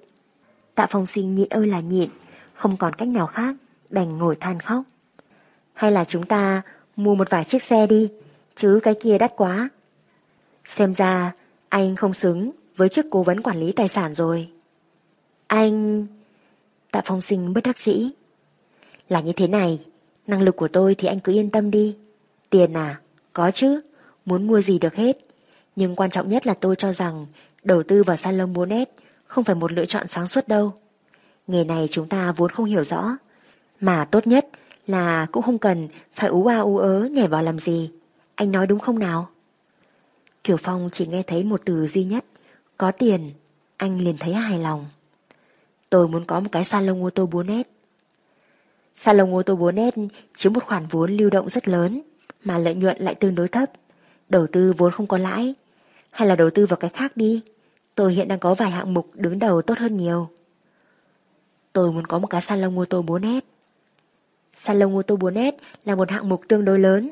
Speaker 1: Tạ Phong sinh nhịn ơi là nhịn, không còn cách nào khác, đành ngồi than khóc. Hay là chúng ta mua một vài chiếc xe đi, chứ cái kia đắt quá. Xem ra anh không xứng với chức cố vấn quản lý tài sản rồi. Anh... Tạ Phong sinh bất đắc dĩ. Là như thế này, năng lực của tôi thì anh cứ yên tâm đi. Tiền à? Có chứ, muốn mua gì được hết. Nhưng quan trọng nhất là tôi cho rằng đầu tư vào salon 4S không phải một lựa chọn sáng suốt đâu. Nghề này chúng ta vốn không hiểu rõ. Mà tốt nhất là cũng không cần phải ú a ú ớ nhảy vào làm gì. Anh nói đúng không nào? Kiều Phong chỉ nghe thấy một từ duy nhất. Có tiền, anh liền thấy hài lòng. Tôi muốn có một cái salon ô tô 4S. Salon ô tô 4S chiếm một khoản vốn lưu động rất lớn, mà lợi nhuận lại tương đối thấp. Đầu tư vốn không có lãi. Hay là đầu tư vào cái khác đi. Tôi hiện đang có vài hạng mục đứng đầu tốt hơn nhiều. Tôi muốn có một cái salon ô tô 4S. Salon ô tô 4S là một hạng mục tương đối lớn.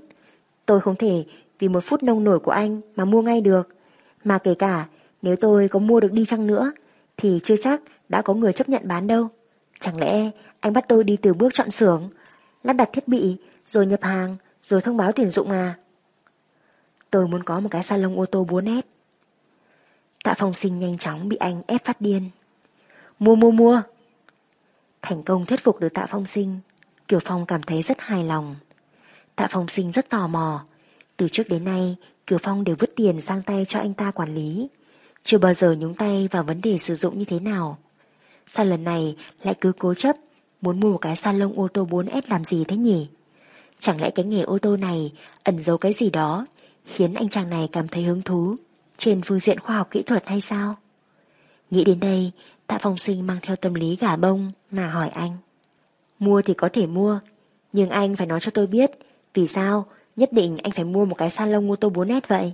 Speaker 1: Tôi không thể vì một phút nông nổi của anh mà mua ngay được. Mà kể cả nếu tôi có mua được đi chăng nữa thì chưa chắc đã có người chấp nhận bán đâu. Chẳng lẽ anh bắt tôi đi từ bước chọn xưởng, lắp đặt thiết bị, rồi nhập hàng, rồi thông báo tuyển dụng à? Tôi muốn có một cái salon ô tô 4 nét. Tạ Phong Sinh nhanh chóng bị anh ép phát điên. Mua mua mua! Thành công thuyết phục được Tạ Phong Sinh, Kiều Phong cảm thấy rất hài lòng. Tạ Phong Sinh rất tò mò. Từ trước đến nay, Kiều Phong đều vứt tiền sang tay cho anh ta quản lý. Chưa bao giờ nhúng tay vào vấn đề sử dụng như thế nào. Sao lần này lại cứ cố chấp muốn mua một cái salon ô tô 4S làm gì thế nhỉ? Chẳng lẽ cái nghề ô tô này ẩn giấu cái gì đó khiến anh chàng này cảm thấy hứng thú trên phương diện khoa học kỹ thuật hay sao? Nghĩ đến đây, Tạ Phong Sinh mang theo tâm lý gà bông mà hỏi anh. Mua thì có thể mua, nhưng anh phải nói cho tôi biết vì sao nhất định anh phải mua một cái salon ô tô 4S vậy.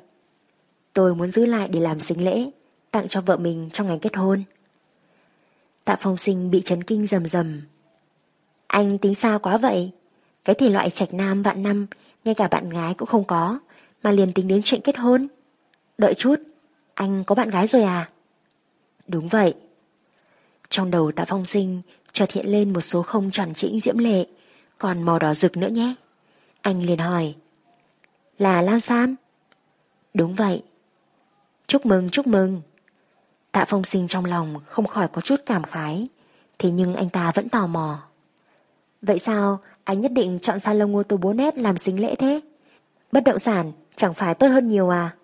Speaker 1: Tôi muốn giữ lại để làm sinh lễ, tặng cho vợ mình trong ngày kết hôn. Tạ Phong Sinh bị chấn kinh rầm rầm. Anh tính sao quá vậy? Cái thể loại trạch nam vạn năm, ngay cả bạn gái cũng không có, mà liền tính đến chuyện kết hôn. Đợi chút, anh có bạn gái rồi à? Đúng vậy. Trong đầu tạ phong sinh chợt hiện lên một số không tròn trĩnh diễm lệ, còn màu đỏ rực nữa nhé. Anh liền hỏi. Là Lan Sam? Đúng vậy. Chúc mừng, chúc mừng. Tạ phong sinh trong lòng không khỏi có chút cảm khái, thế nhưng anh ta vẫn tò mò. Vậy sao anh nhất định chọn salon ngô tô bố nét làm sinh lễ thế? Bất động sản chẳng phải tốt hơn nhiều à?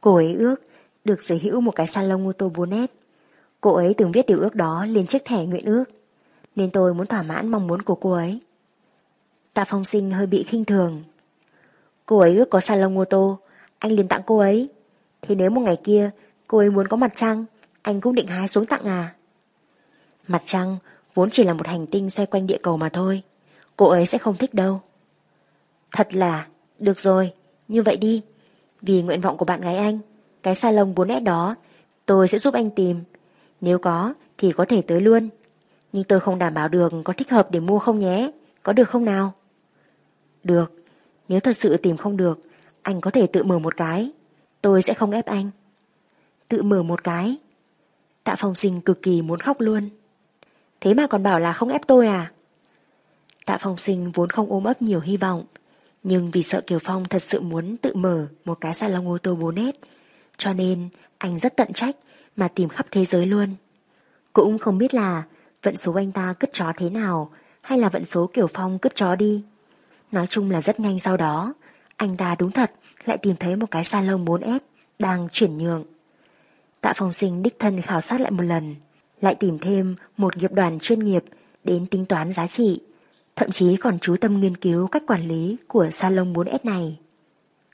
Speaker 1: Cô ấy ước được sở hữu một cái salon ngô tô bố nét. Cô ấy từng viết điều ước đó lên chiếc thẻ nguyện ước, nên tôi muốn thỏa mãn mong muốn của cô ấy. Tạ Phong Sinh hơi bị khinh thường. Cô ấy ước có salon ngô tô, anh liền tặng cô ấy. Thì nếu một ngày kia cô ấy muốn có mặt trăng, anh cũng định hái xuống tặng à? Mặt trăng vốn chỉ là một hành tinh xoay quanh địa cầu mà thôi. Cô ấy sẽ không thích đâu. Thật là, được rồi, như vậy đi. Vì nguyện vọng của bạn gái anh, cái salon 4S đó, tôi sẽ giúp anh tìm. Nếu có, thì có thể tới luôn. Nhưng tôi không đảm bảo được có thích hợp để mua không nhé. Có được không nào? Được, nếu thật sự tìm không được, anh có thể tự mở một cái. Tôi sẽ không ép anh. Tự mở một cái. Tạ Phong Sinh cực kỳ muốn khóc luôn. Thế mà còn bảo là không ép tôi à? Tạ Phong Sinh vốn không ôm ấp nhiều hy vọng, nhưng vì sợ Kiều Phong thật sự muốn tự mở một cái salon ô tô 4 nét, cho nên anh rất tận trách mà tìm khắp thế giới luôn. Cũng không biết là vận số anh ta cất chó thế nào hay là vận số Kiều Phong cất chó đi. Nói chung là rất nhanh sau đó, anh ta đúng thật lại tìm thấy một cái salon 4S đang chuyển nhượng. Tạ Phong Sinh đích thân khảo sát lại một lần, lại tìm thêm một nghiệp đoàn chuyên nghiệp đến tính toán giá trị thậm chí còn chú tâm nghiên cứu cách quản lý của salon 4S này.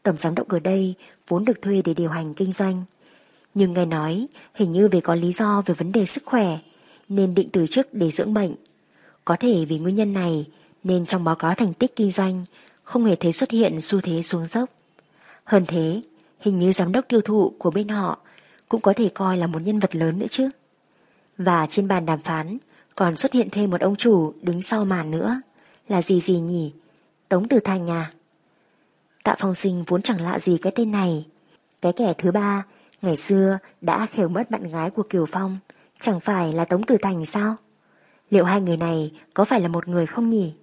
Speaker 1: Tổng giám đốc ở đây vốn được thuê để điều hành kinh doanh, nhưng nghe nói hình như vì có lý do về vấn đề sức khỏe nên định từ chức để dưỡng bệnh. Có thể vì nguyên nhân này nên trong báo cáo thành tích kinh doanh không hề thấy xuất hiện xu thế xuống dốc. Hơn thế, hình như giám đốc tiêu thụ của bên họ cũng có thể coi là một nhân vật lớn nữa chứ. Và trên bàn đàm phán còn xuất hiện thêm một ông chủ đứng sau màn nữa. Là gì gì nhỉ? Tống Tử Thành à? Tạ Phong Sinh vốn chẳng lạ gì cái tên này. Cái kẻ thứ ba, ngày xưa đã khều mất bạn gái của Kiều Phong, chẳng phải là Tống Tử Thành sao? Liệu hai người này có phải là một người không nhỉ?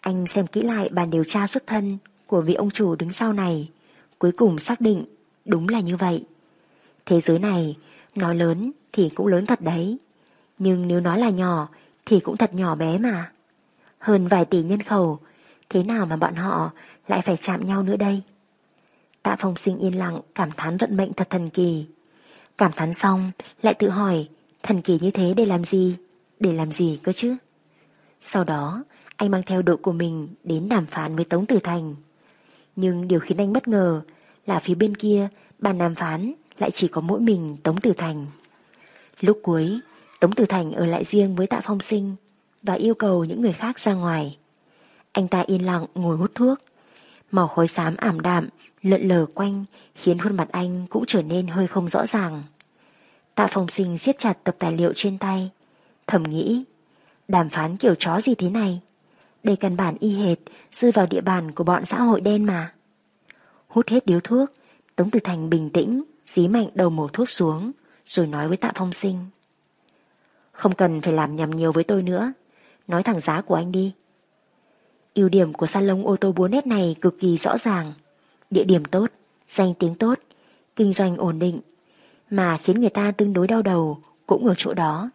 Speaker 1: Anh xem kỹ lại bàn điều tra xuất thân của vị ông chủ đứng sau này, cuối cùng xác định đúng là như vậy. Thế giới này, nói lớn thì cũng lớn thật đấy, nhưng nếu nói là nhỏ thì cũng thật nhỏ bé mà hơn vài tỷ nhân khẩu, thế nào mà bọn họ lại phải chạm nhau nữa đây? Tạ Phong Sinh yên lặng cảm thán vận mệnh thật thần kỳ. Cảm thán xong lại tự hỏi thần kỳ như thế để làm gì? Để làm gì cơ chứ? Sau đó anh mang theo đội của mình đến đàm phán với Tống Tử Thành. Nhưng điều khiến anh bất ngờ là phía bên kia bàn đàm phán lại chỉ có mỗi mình Tống Tử Thành. Lúc cuối, Tống Tử Thành ở lại riêng với Tạ Phong Sinh và yêu cầu những người khác ra ngoài. Anh ta yên lặng ngồi hút thuốc. Màu khói xám ảm đạm, lợn lờ quanh khiến khuôn mặt anh cũng trở nên hơi không rõ ràng. Tạ Phong Sinh siết chặt tập tài liệu trên tay, thầm nghĩ, đàm phán kiểu chó gì thế này? Đây căn bản y hệt rơi vào địa bàn của bọn xã hội đen mà. Hút hết điếu thuốc, Tống Tử Thành bình tĩnh, dí mạnh đầu mổ thuốc xuống, rồi nói với Tạ Phong Sinh. Không cần phải làm nhầm nhiều với tôi nữa. Nói thẳng giá của anh đi. ưu điểm của salon ô tô 4S này cực kỳ rõ ràng. Địa điểm tốt, danh tiếng tốt, kinh doanh ổn định. Mà khiến người ta tương đối đau đầu cũng ở chỗ đó.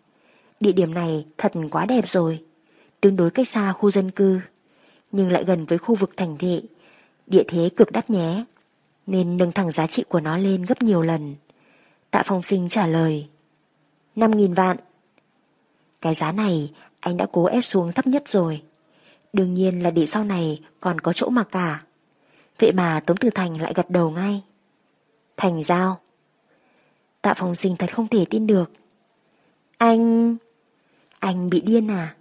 Speaker 1: Địa điểm này thật quá đẹp rồi. Tương đối cách xa khu dân cư. Nhưng lại gần với khu vực thành thị. Địa thế cực đắt nhé. Nên nâng thẳng giá trị của nó lên gấp nhiều lần. Tạ Phong Sinh trả lời. 5.000 vạn. Cái giá này anh đã cố ép xuống thấp nhất rồi. Đương nhiên là để sau này còn có chỗ mà cả. Vậy mà Tống Tử Thành lại gật đầu ngay. Thành giao. Tạ Phong Sinh thật không thể tin được. Anh... Anh bị điên à?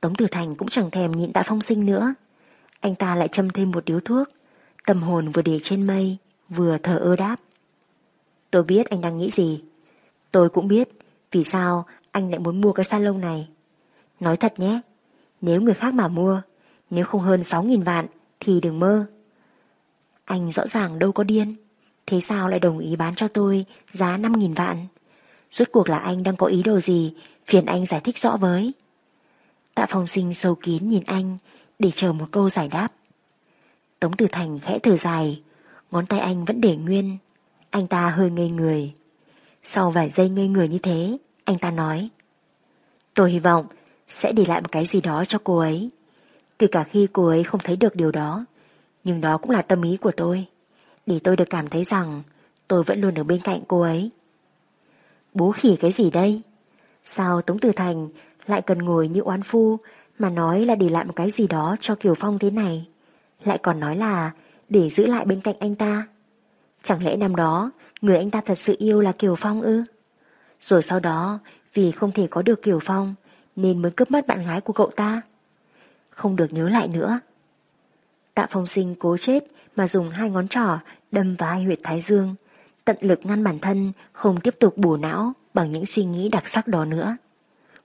Speaker 1: Tống Tử Thành cũng chẳng thèm nhịn Tạ Phong Sinh nữa. Anh ta lại châm thêm một điếu thuốc, tâm hồn vừa để trên mây, vừa thở ơ đáp. Tôi biết anh đang nghĩ gì. Tôi cũng biết vì sao anh lại muốn mua cái salon này. Nói thật nhé, nếu người khác mà mua, nếu không hơn 6.000 vạn thì đừng mơ. Anh rõ ràng đâu có điên, thế sao lại đồng ý bán cho tôi giá 5.000 vạn? Rốt cuộc là anh đang có ý đồ gì, phiền anh giải thích rõ với. Tạ Phong Sinh sâu kín nhìn anh để chờ một câu giải đáp. Tống Tử Thành khẽ thở dài, ngón tay anh vẫn để nguyên. Anh ta hơi ngây người. Sau vài giây ngây người như thế, anh ta nói. Tôi hy vọng sẽ để lại một cái gì đó cho cô ấy. Kể cả khi cô ấy không thấy được điều đó, nhưng đó cũng là tâm ý của tôi. Để tôi được cảm thấy rằng tôi vẫn luôn ở bên cạnh cô ấy. Bố khỉ cái gì đây? Sao Tống Tử Thành lại cần ngồi như oán phu mà nói là để lại một cái gì đó cho Kiều Phong thế này? Lại còn nói là để giữ lại bên cạnh anh ta. Chẳng lẽ năm đó người anh ta thật sự yêu là Kiều Phong ư? Rồi sau đó vì không thể có được Kiều Phong nên mới cướp mất bạn gái của cậu ta. Không được nhớ lại nữa. Tạ Phong Sinh cố chết mà dùng hai ngón trỏ đâm vào hai huyệt thái dương, tận lực ngăn bản thân không tiếp tục bù não bằng những suy nghĩ đặc sắc đó nữa.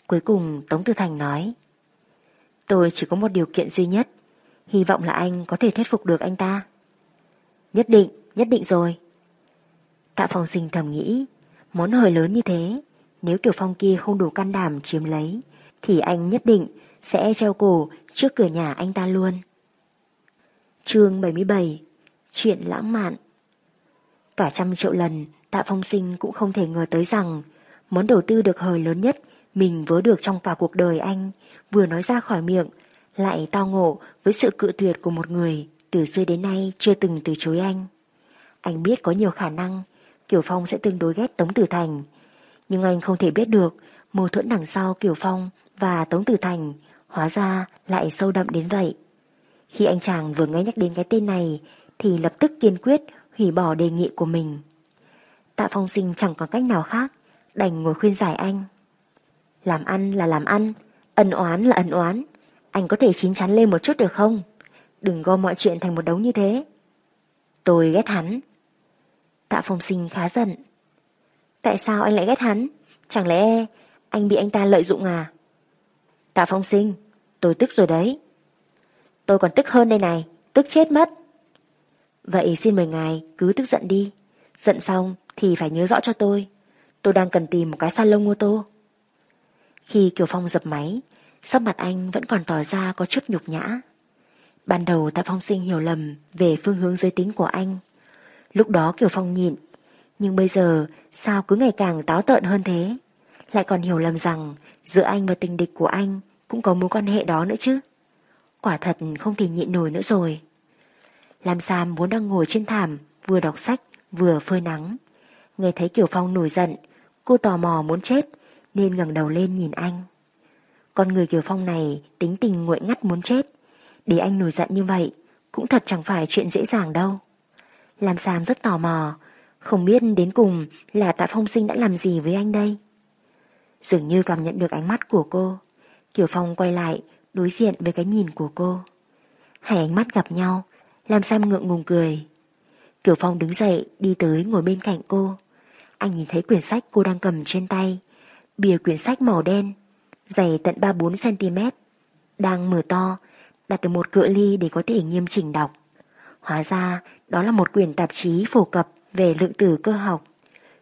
Speaker 1: Cuối cùng Tống Tư Thành nói Tôi chỉ có một điều kiện duy nhất Hy vọng là anh có thể thuyết phục được anh ta. Nhất định, nhất định rồi. Tạ phòng sinh thầm nghĩ Món hời lớn như thế Nếu Tiểu Phong kia không đủ can đảm chiếm lấy Thì anh nhất định sẽ treo cổ trước cửa nhà anh ta luôn. Chương 77 Chuyện lãng mạn. Cả trăm triệu lần Tạ Phong Sinh cũng không thể ngờ tới rằng món đầu tư được hời lớn nhất mình vớ được trong cả cuộc đời anh vừa nói ra khỏi miệng lại tao ngộ với sự cự tuyệt của một người từ xưa đến nay chưa từng từ chối anh. Anh biết có nhiều khả năng Kiều Phong sẽ tương đối ghét Tống Tử Thành nhưng anh không thể biết được mâu thuẫn đằng sau Kiều Phong và Tống Tử Thành hóa ra lại sâu đậm đến vậy. Khi anh chàng vừa nghe nhắc đến cái tên này thì lập tức kiên quyết hủy bỏ đề nghị của mình. Tạ Phong Sinh chẳng có cách nào khác đành ngồi khuyên giải anh. Làm ăn là làm ăn, ân oán là ân oán. Anh có thể chín chắn lên một chút được không? Đừng gom mọi chuyện thành một đống như thế. Tôi ghét hắn. Tạ Phong Sinh khá giận. Tại sao anh lại ghét hắn? Chẳng lẽ anh bị anh ta lợi dụng à? Tạ Phong Sinh, tôi tức rồi đấy. Tôi còn tức hơn đây này, tức chết mất. Vậy xin mời ngài cứ tức giận đi. Giận xong thì phải nhớ rõ cho tôi. Tôi đang cần tìm một cái salon ô tô. Khi Kiều Phong dập máy, sắc mặt anh vẫn còn tỏ ra có chút nhục nhã. Ban đầu Tạ Phong sinh hiểu lầm về phương hướng giới tính của anh. Lúc đó Kiều Phong nhịn, nhưng bây giờ sao cứ ngày càng táo tợn hơn thế? Lại còn hiểu lầm rằng giữa anh và tình địch của anh cũng có mối quan hệ đó nữa chứ. Quả thật không thể nhịn nổi nữa rồi. Lam Sam vốn đang ngồi trên thảm, vừa đọc sách, vừa phơi nắng. Nghe thấy Kiều Phong nổi giận, cô tò mò muốn chết, nên ngẩng đầu lên nhìn anh. Con người Kiều Phong này tính tình nguội ngắt muốn chết. Để anh nổi giận như vậy cũng thật chẳng phải chuyện dễ dàng đâu. Làm Sam rất tò mò, không biết đến cùng là Tạ Phong Sinh đã làm gì với anh đây. Dường như cảm nhận được ánh mắt của cô, Kiều Phong quay lại đối diện với cái nhìn của cô. Hai ánh mắt gặp nhau, làm Sam ngượng ngùng cười. Kiều Phong đứng dậy đi tới ngồi bên cạnh cô. Anh nhìn thấy quyển sách cô đang cầm trên tay, bìa quyển sách màu đen, dày tận 3-4cm, đang mở to, đặt được một cựa ly để có thể nghiêm chỉnh đọc. Hóa ra đó là một quyển tạp chí phổ cập về lượng tử cơ học,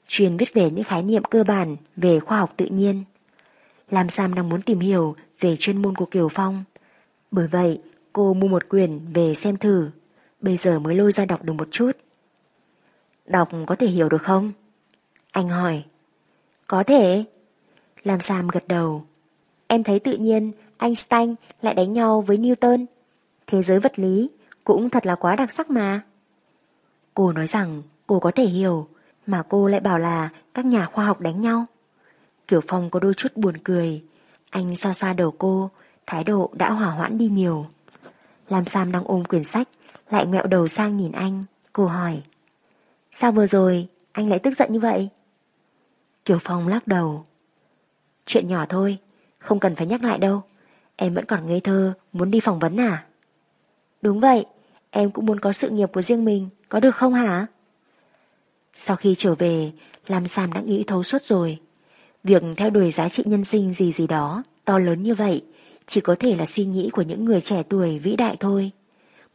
Speaker 1: chuyên viết về những khái niệm cơ bản về khoa học tự nhiên. Lam Sam đang muốn tìm hiểu về chuyên môn của Kiều Phong. Bởi vậy, cô mua một quyển về xem thử, bây giờ mới lôi ra đọc được một chút. Đọc có thể hiểu được không? Anh hỏi. Có thể. Lam Sam gật đầu. Em thấy tự nhiên Einstein lại đánh nhau với Newton. Thế giới vật lý cũng thật là quá đặc sắc mà. Cô nói rằng cô có thể hiểu, mà cô lại bảo là các nhà khoa học đánh nhau. Kiểu Phong có đôi chút buồn cười. Anh xoa xoa đầu cô, thái độ đã hỏa hoãn đi nhiều. Lam Sam đang ôm quyển sách, lại ngẹo đầu sang nhìn anh. Cô hỏi. Sao vừa rồi anh lại tức giận như vậy? Kiều Phong lắc đầu. Chuyện nhỏ thôi, không cần phải nhắc lại đâu. Em vẫn còn ngây thơ, muốn đi phỏng vấn à? Đúng vậy, em cũng muốn có sự nghiệp của riêng mình, có được không hả? Sau khi trở về, Lam Sam đã nghĩ thấu suốt rồi. Việc theo đuổi giá trị nhân sinh gì gì đó, to lớn như vậy, chỉ có thể là suy nghĩ của những người trẻ tuổi vĩ đại thôi.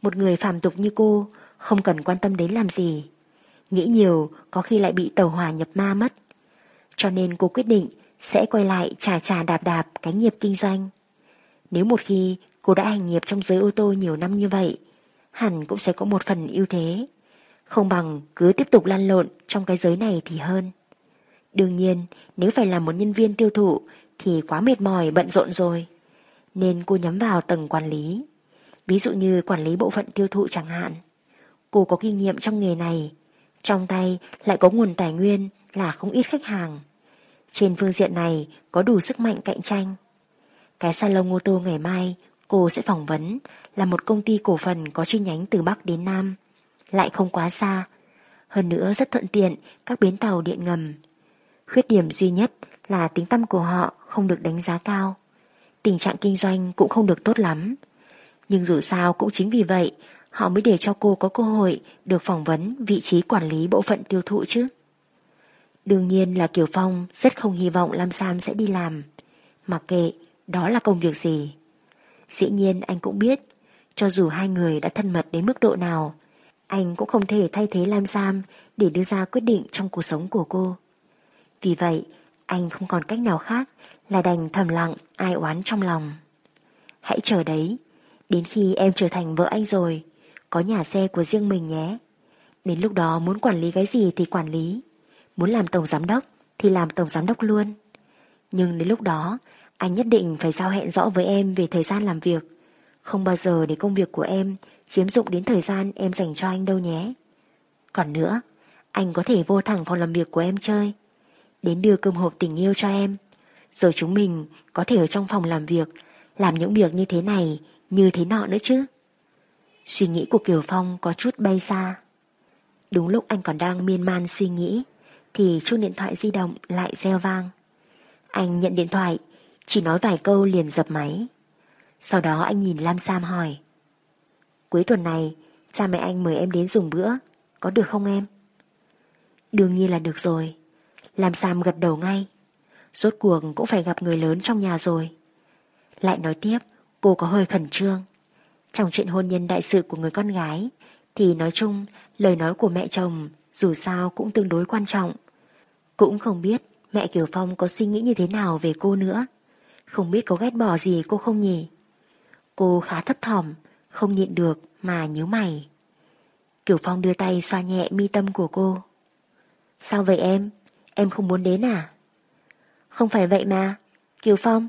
Speaker 1: Một người phàm tục như cô, không cần quan tâm đến làm gì. Nghĩ nhiều, có khi lại bị tàu hỏa nhập ma mất. Cho nên cô quyết định sẽ quay lại trà trà đạp đạp cái nghiệp kinh doanh. Nếu một khi cô đã hành nghiệp trong giới ô tô nhiều năm như vậy, hẳn cũng sẽ có một phần ưu thế. Không bằng cứ tiếp tục lăn lộn trong cái giới này thì hơn. Đương nhiên, nếu phải là một nhân viên tiêu thụ thì quá mệt mỏi bận rộn rồi. Nên cô nhắm vào tầng quản lý. Ví dụ như quản lý bộ phận tiêu thụ chẳng hạn. Cô có kinh nghiệm trong nghề này. Trong tay lại có nguồn tài nguyên là không ít khách hàng. Trên phương diện này có đủ sức mạnh cạnh tranh. Cái salon ô tô ngày mai, cô sẽ phỏng vấn là một công ty cổ phần có chi nhánh từ Bắc đến Nam. Lại không quá xa. Hơn nữa rất thuận tiện các bến tàu điện ngầm. Khuyết điểm duy nhất là tính tâm của họ không được đánh giá cao. Tình trạng kinh doanh cũng không được tốt lắm. Nhưng dù sao cũng chính vì vậy, họ mới để cho cô có cơ hội được phỏng vấn vị trí quản lý bộ phận tiêu thụ chứ. Đương nhiên là Kiều Phong rất không hy vọng Lam Sam sẽ đi làm. Mặc kệ, đó là công việc gì. Dĩ nhiên anh cũng biết, cho dù hai người đã thân mật đến mức độ nào, anh cũng không thể thay thế Lam Sam để đưa ra quyết định trong cuộc sống của cô. Vì vậy, anh không còn cách nào khác là đành thầm lặng ai oán trong lòng. Hãy chờ đấy, đến khi em trở thành vợ anh rồi, có nhà xe của riêng mình nhé. Đến lúc đó muốn quản lý cái gì thì quản lý, muốn làm tổng giám đốc thì làm tổng giám đốc luôn. Nhưng đến lúc đó, anh nhất định phải giao hẹn rõ với em về thời gian làm việc, không bao giờ để công việc của em chiếm dụng đến thời gian em dành cho anh đâu nhé. Còn nữa, anh có thể vô thẳng phòng làm việc của em chơi, đến đưa cơm hộp tình yêu cho em, rồi chúng mình có thể ở trong phòng làm việc làm những việc như thế này, như thế nọ nữa chứ. Suy nghĩ của Kiều Phong có chút bay xa. Đúng lúc anh còn đang miên man suy nghĩ, thì chuông điện thoại di động lại reo vang. Anh nhận điện thoại, chỉ nói vài câu liền dập máy. Sau đó anh nhìn Lam Sam hỏi. Cuối tuần này, cha mẹ anh mời em đến dùng bữa, có được không em? Đương nhiên là được rồi. Lam Sam gật đầu ngay. Rốt cuộc cũng phải gặp người lớn trong nhà rồi. Lại nói tiếp, cô có hơi khẩn trương. Trong chuyện hôn nhân đại sự của người con gái, thì nói chung lời nói của mẹ chồng dù sao cũng tương đối quan trọng. Cũng không biết mẹ Kiều Phong có suy nghĩ như thế nào về cô nữa. Không biết có ghét bỏ gì cô không nhỉ? Cô khá thấp thỏm, không nhịn được mà nhíu mày. Kiều Phong đưa tay xoa nhẹ mi tâm của cô. Sao vậy em? Em không muốn đến à? Không phải vậy mà. Kiều Phong,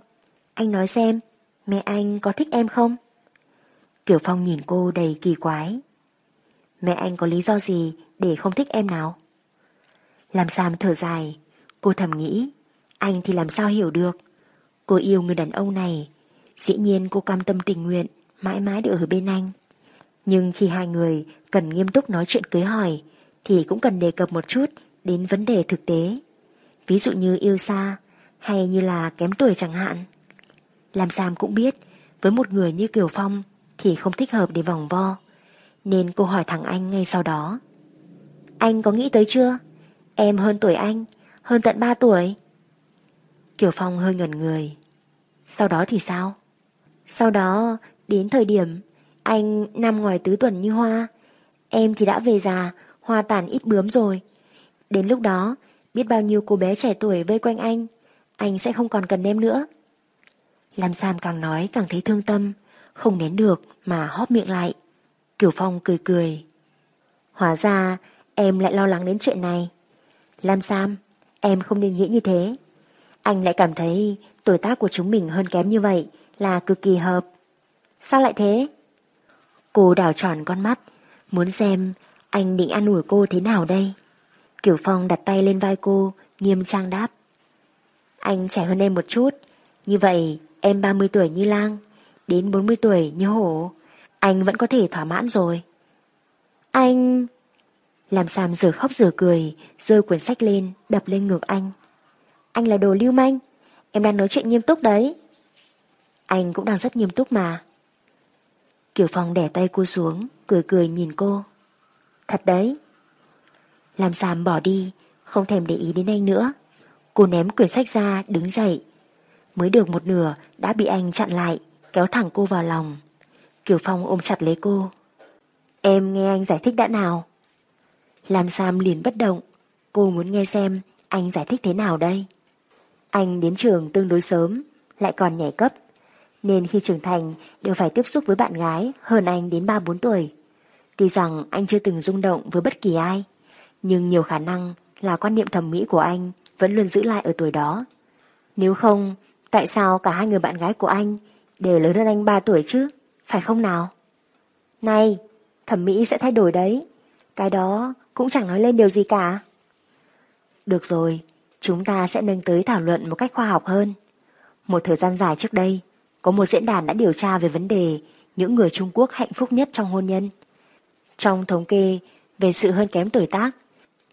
Speaker 1: anh nói xem, mẹ anh có thích em không? Kiều Phong nhìn cô đầy kỳ quái. Mẹ anh có lý do gì để không thích em nào? Làm Sam thở dài, cô thầm nghĩ, anh thì làm sao hiểu được. Cô yêu người đàn ông này, dĩ nhiên cô cam tâm tình nguyện, mãi mãi được ở bên anh. Nhưng khi hai người cần nghiêm túc nói chuyện cưới hỏi, thì cũng cần đề cập một chút đến vấn đề thực tế. Ví dụ như yêu xa, hay như là kém tuổi chẳng hạn. Làm Sam cũng biết, với một người như Kiều Phong thì không thích hợp để vòng vo, nên cô hỏi thằng anh ngay sau đó. Anh có nghĩ tới chưa? Em hơn tuổi anh, hơn tận 3 tuổi. Kiều Phong hơi ngẩn người. Sau đó thì sao? Sau đó, đến thời điểm anh nằm ngoài tứ tuần như hoa, em thì đã về già, hoa tàn ít bướm rồi. Đến lúc đó, biết bao nhiêu cô bé trẻ tuổi vây quanh anh, anh sẽ không còn cần em nữa. Lam Sam càng nói càng thấy thương tâm, không nén được mà hóp miệng lại. Kiều Phong cười cười. Hóa ra em lại lo lắng đến chuyện này. Lam Sam, em không nên nghĩ như thế. Anh lại cảm thấy tuổi tác của chúng mình hơn kém như vậy là cực kỳ hợp. Sao lại thế? Cô đảo tròn con mắt, muốn xem anh định ăn ủi cô thế nào đây. Kiều Phong đặt tay lên vai cô, nghiêm trang đáp. Anh trẻ hơn em một chút, như vậy em 30 tuổi như lang, đến 40 tuổi như hổ, anh vẫn có thể thỏa mãn rồi. Anh... Làm Sam giờ khóc giờ cười, rơi quyển sách lên, đập lên ngực anh. Anh là đồ lưu manh, em đang nói chuyện nghiêm túc đấy. Anh cũng đang rất nghiêm túc mà. Kiều Phong đẻ tay cô xuống, cười cười nhìn cô. Thật đấy. Làm Sam bỏ đi, không thèm để ý đến anh nữa. Cô ném quyển sách ra, đứng dậy. Mới được một nửa đã bị anh chặn lại, kéo thẳng cô vào lòng. Kiều Phong ôm chặt lấy cô. Em nghe anh giải thích đã nào? Làm Sam liền bất động. Cô muốn nghe xem anh giải thích thế nào đây. Anh đến trường tương đối sớm, lại còn nhảy cấp. Nên khi trưởng thành đều phải tiếp xúc với bạn gái hơn anh đến 3-4 tuổi. Tuy rằng anh chưa từng rung động với bất kỳ ai, nhưng nhiều khả năng là quan niệm thẩm mỹ của anh vẫn luôn giữ lại ở tuổi đó. Nếu không, tại sao cả hai người bạn gái của anh đều lớn hơn anh 3 tuổi chứ, phải không nào? Này, thẩm mỹ sẽ thay đổi đấy. Cái đó cũng chẳng nói lên điều gì cả. Được rồi, chúng ta sẽ nâng tới thảo luận một cách khoa học hơn. Một thời gian dài trước đây, có một diễn đàn đã điều tra về vấn đề những người Trung Quốc hạnh phúc nhất trong hôn nhân. Trong thống kê về sự hơn kém tuổi tác,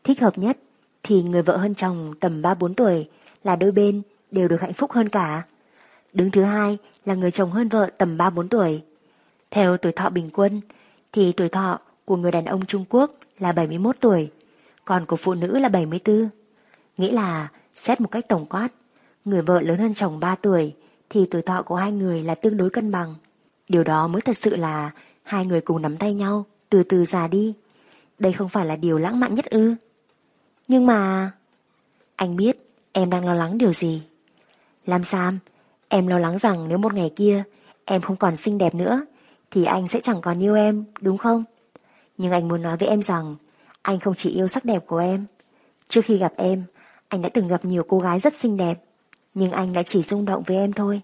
Speaker 1: thích hợp nhất thì người vợ hơn chồng tầm 3-4 tuổi là đôi bên đều được hạnh phúc hơn cả. Đứng thứ hai là người chồng hơn vợ tầm 3-4 tuổi. Theo tuổi thọ bình quân thì tuổi thọ của người đàn ông Trung Quốc là 71 tuổi, còn của phụ nữ là 74. Nghĩa là xét một cách tổng quát, người vợ lớn hơn chồng 3 tuổi thì tuổi thọ của hai người là tương đối cân bằng. Điều đó mới thật sự là hai người cùng nắm tay nhau, từ từ già đi. Đây không phải là điều lãng mạn nhất ư. Nhưng mà... Anh biết em đang lo lắng điều gì. Lam Sam, em lo lắng rằng nếu một ngày kia em không còn xinh đẹp nữa thì anh sẽ chẳng còn yêu em, đúng không? Nhưng anh muốn nói với em rằng anh không chỉ yêu sắc đẹp của em. Trước khi gặp em, anh đã từng gặp nhiều cô gái rất xinh đẹp, nhưng anh đã chỉ rung động với em thôi.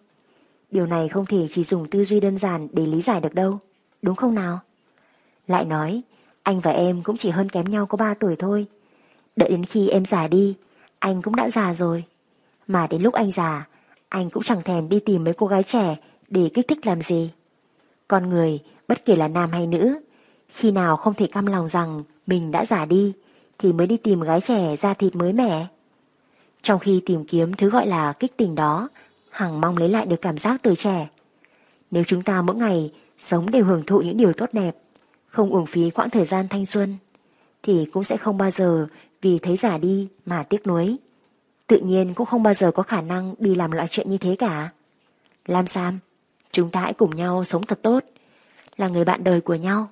Speaker 1: Điều này không thể chỉ dùng tư duy đơn giản để lý giải được đâu, đúng không nào? Lại nói, anh và em cũng chỉ hơn kém nhau có 3 tuổi thôi. Đợi đến khi em già đi, anh cũng đã già rồi. Mà đến lúc anh già, anh cũng chẳng thèm đi tìm mấy cô gái trẻ để kích thích làm gì. Con người, bất kể là nam hay nữ, khi nào không thể căm lòng rằng mình đã già đi, thì mới đi tìm gái trẻ da thịt mới mẻ. Trong khi tìm kiếm thứ gọi là kích tình đó, Hằng mong lấy lại được cảm giác tuổi trẻ. Nếu chúng ta mỗi ngày sống đều hưởng thụ những điều tốt đẹp, không uổng phí quãng thời gian thanh xuân, thì cũng sẽ không bao giờ vì thấy già đi mà tiếc nuối. Tự nhiên cũng không bao giờ có khả năng đi làm loại chuyện như thế cả. Lam Sam, chúng ta hãy cùng nhau sống thật tốt, là người bạn đời của nhau.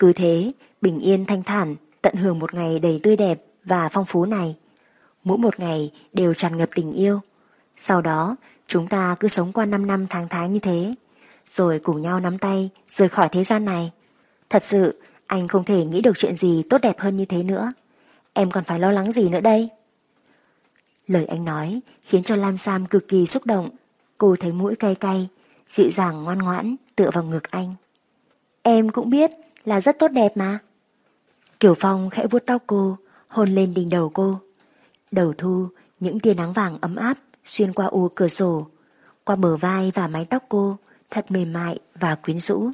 Speaker 1: Cứ thế, bình yên thanh thản, tận hưởng một ngày đầy tươi đẹp và phong phú này. Mỗi một ngày đều tràn ngập tình yêu. Sau đó, chúng ta cứ sống qua 5 năm tháng tháng như thế, rồi cùng nhau nắm tay rời khỏi thế gian này. Thật sự, anh không thể nghĩ được chuyện gì tốt đẹp hơn như thế nữa. Em còn phải lo lắng gì nữa đây? Lời anh nói khiến cho Lam Sam cực kỳ xúc động. Cô thấy mũi cay cay, dịu dàng ngoan ngoãn tựa vào ngực anh. Em cũng biết là rất tốt đẹp mà. Kiều Phong khẽ vuốt tóc cô, hôn lên đỉnh đầu cô. Đầu thu, những tia nắng vàng ấm áp xuyên qua u cửa sổ, qua bờ vai và mái tóc cô, thật mềm mại và quyến rũ.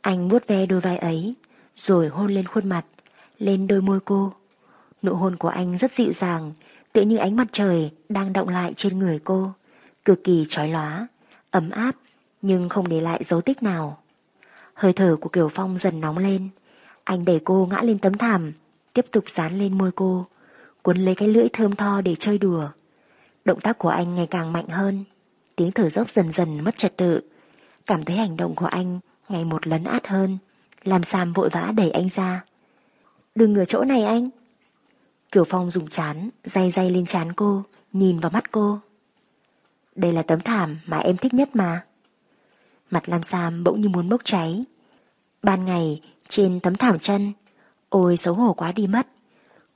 Speaker 1: Anh vuốt ve đôi vai ấy, rồi hôn lên khuôn mặt, lên đôi môi cô. Nụ hôn của anh rất dịu dàng, tựa như ánh mặt trời đang động lại trên người cô, cực kỳ trói lóa, ấm áp, nhưng không để lại dấu tích nào. Hơi thở của Kiều Phong dần nóng lên, anh đẩy cô ngã lên tấm thảm, tiếp tục dán lên môi cô, cuốn lấy cái lưỡi thơm tho để chơi đùa. Động tác của anh ngày càng mạnh hơn, tiếng thở dốc dần dần mất trật tự, cảm thấy hành động của anh ngày một lấn át hơn, làm Sam vội vã đẩy anh ra. Đừng ở chỗ này anh. Kiều Phong dùng chán, day day lên chán cô, nhìn vào mắt cô. Đây là tấm thảm mà em thích nhất mà. Mặt Lam Sam bỗng như muốn bốc cháy. Ban ngày, trên tấm thảm chân, ôi xấu hổ quá đi mất.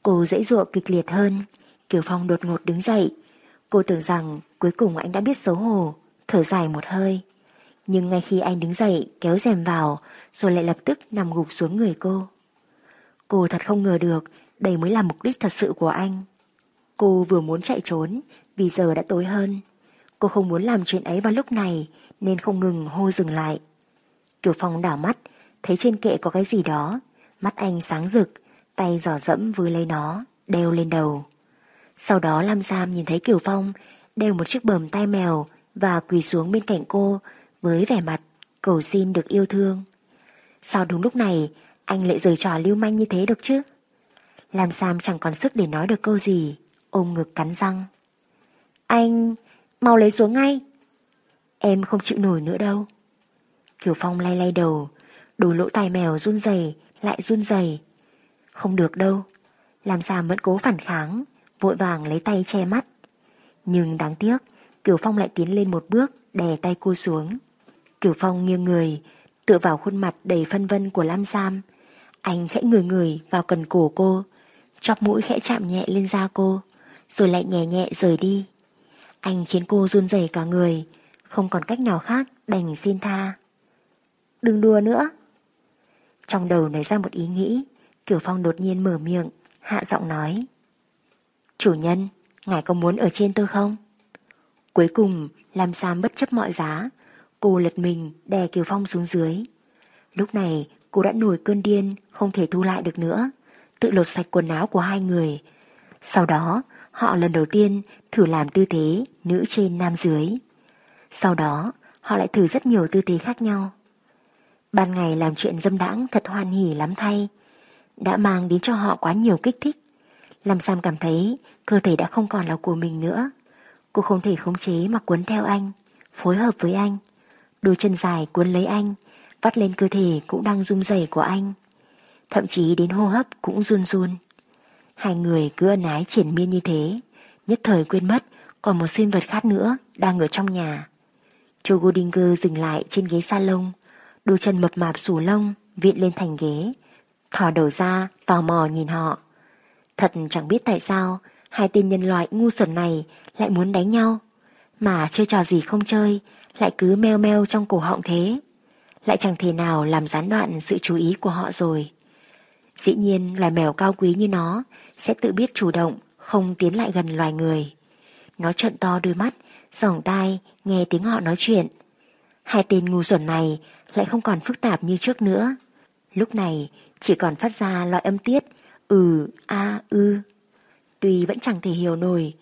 Speaker 1: Cô dãy dụa kịch liệt hơn, Kiều Phong đột ngột đứng dậy. Cô tưởng rằng cuối cùng anh đã biết xấu hổ, thở dài một hơi. Nhưng ngay khi anh đứng dậy kéo rèm vào rồi lại lập tức nằm gục xuống người cô. Cô thật không ngờ được đây mới là mục đích thật sự của anh. Cô vừa muốn chạy trốn vì giờ đã tối hơn. Cô không muốn làm chuyện ấy vào lúc này nên không ngừng hô dừng lại. Kiều Phong đảo mắt thấy trên kệ có cái gì đó mắt anh sáng rực tay giỏ dẫm vừa lấy nó đeo lên đầu. Sau đó Lam Giam nhìn thấy Kiều Phong đeo một chiếc bờm tai mèo và quỳ xuống bên cạnh cô với vẻ mặt cầu xin được yêu thương. Sao đúng lúc này anh lại rời trò lưu manh như thế được chứ? Lam Sam chẳng còn sức để nói được câu gì, ôm ngực cắn răng. Anh, mau lấy xuống ngay. Em không chịu nổi nữa đâu. Kiều Phong lay lay đầu, đôi lỗ tai mèo run rẩy lại run rẩy. Không được đâu. Làm sao vẫn cố phản kháng, vội vàng lấy tay che mắt. Nhưng đáng tiếc, Kiều Phong lại tiến lên một bước, đè tay cô xuống. Kiều Phong nghiêng người, tựa vào khuôn mặt đầy phân vân của Lam Sam. Anh khẽ người người vào cần cổ cô, chọc mũi khẽ chạm nhẹ lên da cô, rồi lại nhẹ nhẹ rời đi. Anh khiến cô run rẩy cả người, không còn cách nào khác đành xin tha. Đừng đùa nữa. Trong đầu nảy ra một ý nghĩ, Kiều Phong đột nhiên mở miệng, hạ giọng nói. Chủ nhân, ngài có muốn ở trên tôi không? Cuối cùng, làm Sam bất chấp mọi giá, cô lật mình đè Kiều Phong xuống dưới. Lúc này, cô đã nổi cơn điên, không thể thu lại được nữa, tự lột sạch quần áo của hai người. Sau đó, họ lần đầu tiên thử làm tư thế nữ trên nam dưới. Sau đó, họ lại thử rất nhiều tư thế khác nhau. Ban ngày làm chuyện dâm đãng thật hoan hỉ lắm thay, đã mang đến cho họ quá nhiều kích thích. Làm Sam cảm thấy cơ thể đã không còn là của mình nữa. Cô không thể khống chế mà cuốn theo anh, phối hợp với anh. Đôi chân dài cuốn lấy anh, vắt lên cơ thể cũng đang rung rẩy của anh. Thậm chí đến hô hấp cũng run run. Hai người cứ ân ái triển miên như thế, nhất thời quên mất còn một sinh vật khác nữa đang ở trong nhà. Joe Goldinger dừng lại trên ghế salon, đôi chân mập mạp sủ lông viện lên thành ghế, thò đầu ra tò mò nhìn họ. Thật chẳng biết tại sao hai tên nhân loại ngu xuẩn này lại muốn đánh nhau, mà chơi trò gì không chơi, lại cứ meo meo trong cổ họng thế. Lại chẳng thể nào làm gián đoạn sự chú ý của họ rồi. Dĩ nhiên loài mèo cao quý như nó sẽ tự biết chủ động, không tiến lại gần loài người. Nó trợn to đôi mắt, giỏng tai, nghe tiếng họ nói chuyện. Hai tên ngu xuẩn này lại không còn phức tạp như trước nữa. Lúc này chỉ còn phát ra loại âm tiết ừ, a, ư. Tuy vẫn chẳng thể hiểu nổi,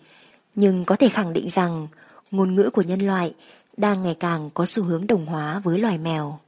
Speaker 1: nhưng có thể khẳng định rằng ngôn ngữ của nhân loại đang ngày càng có xu hướng đồng hóa với loài mèo.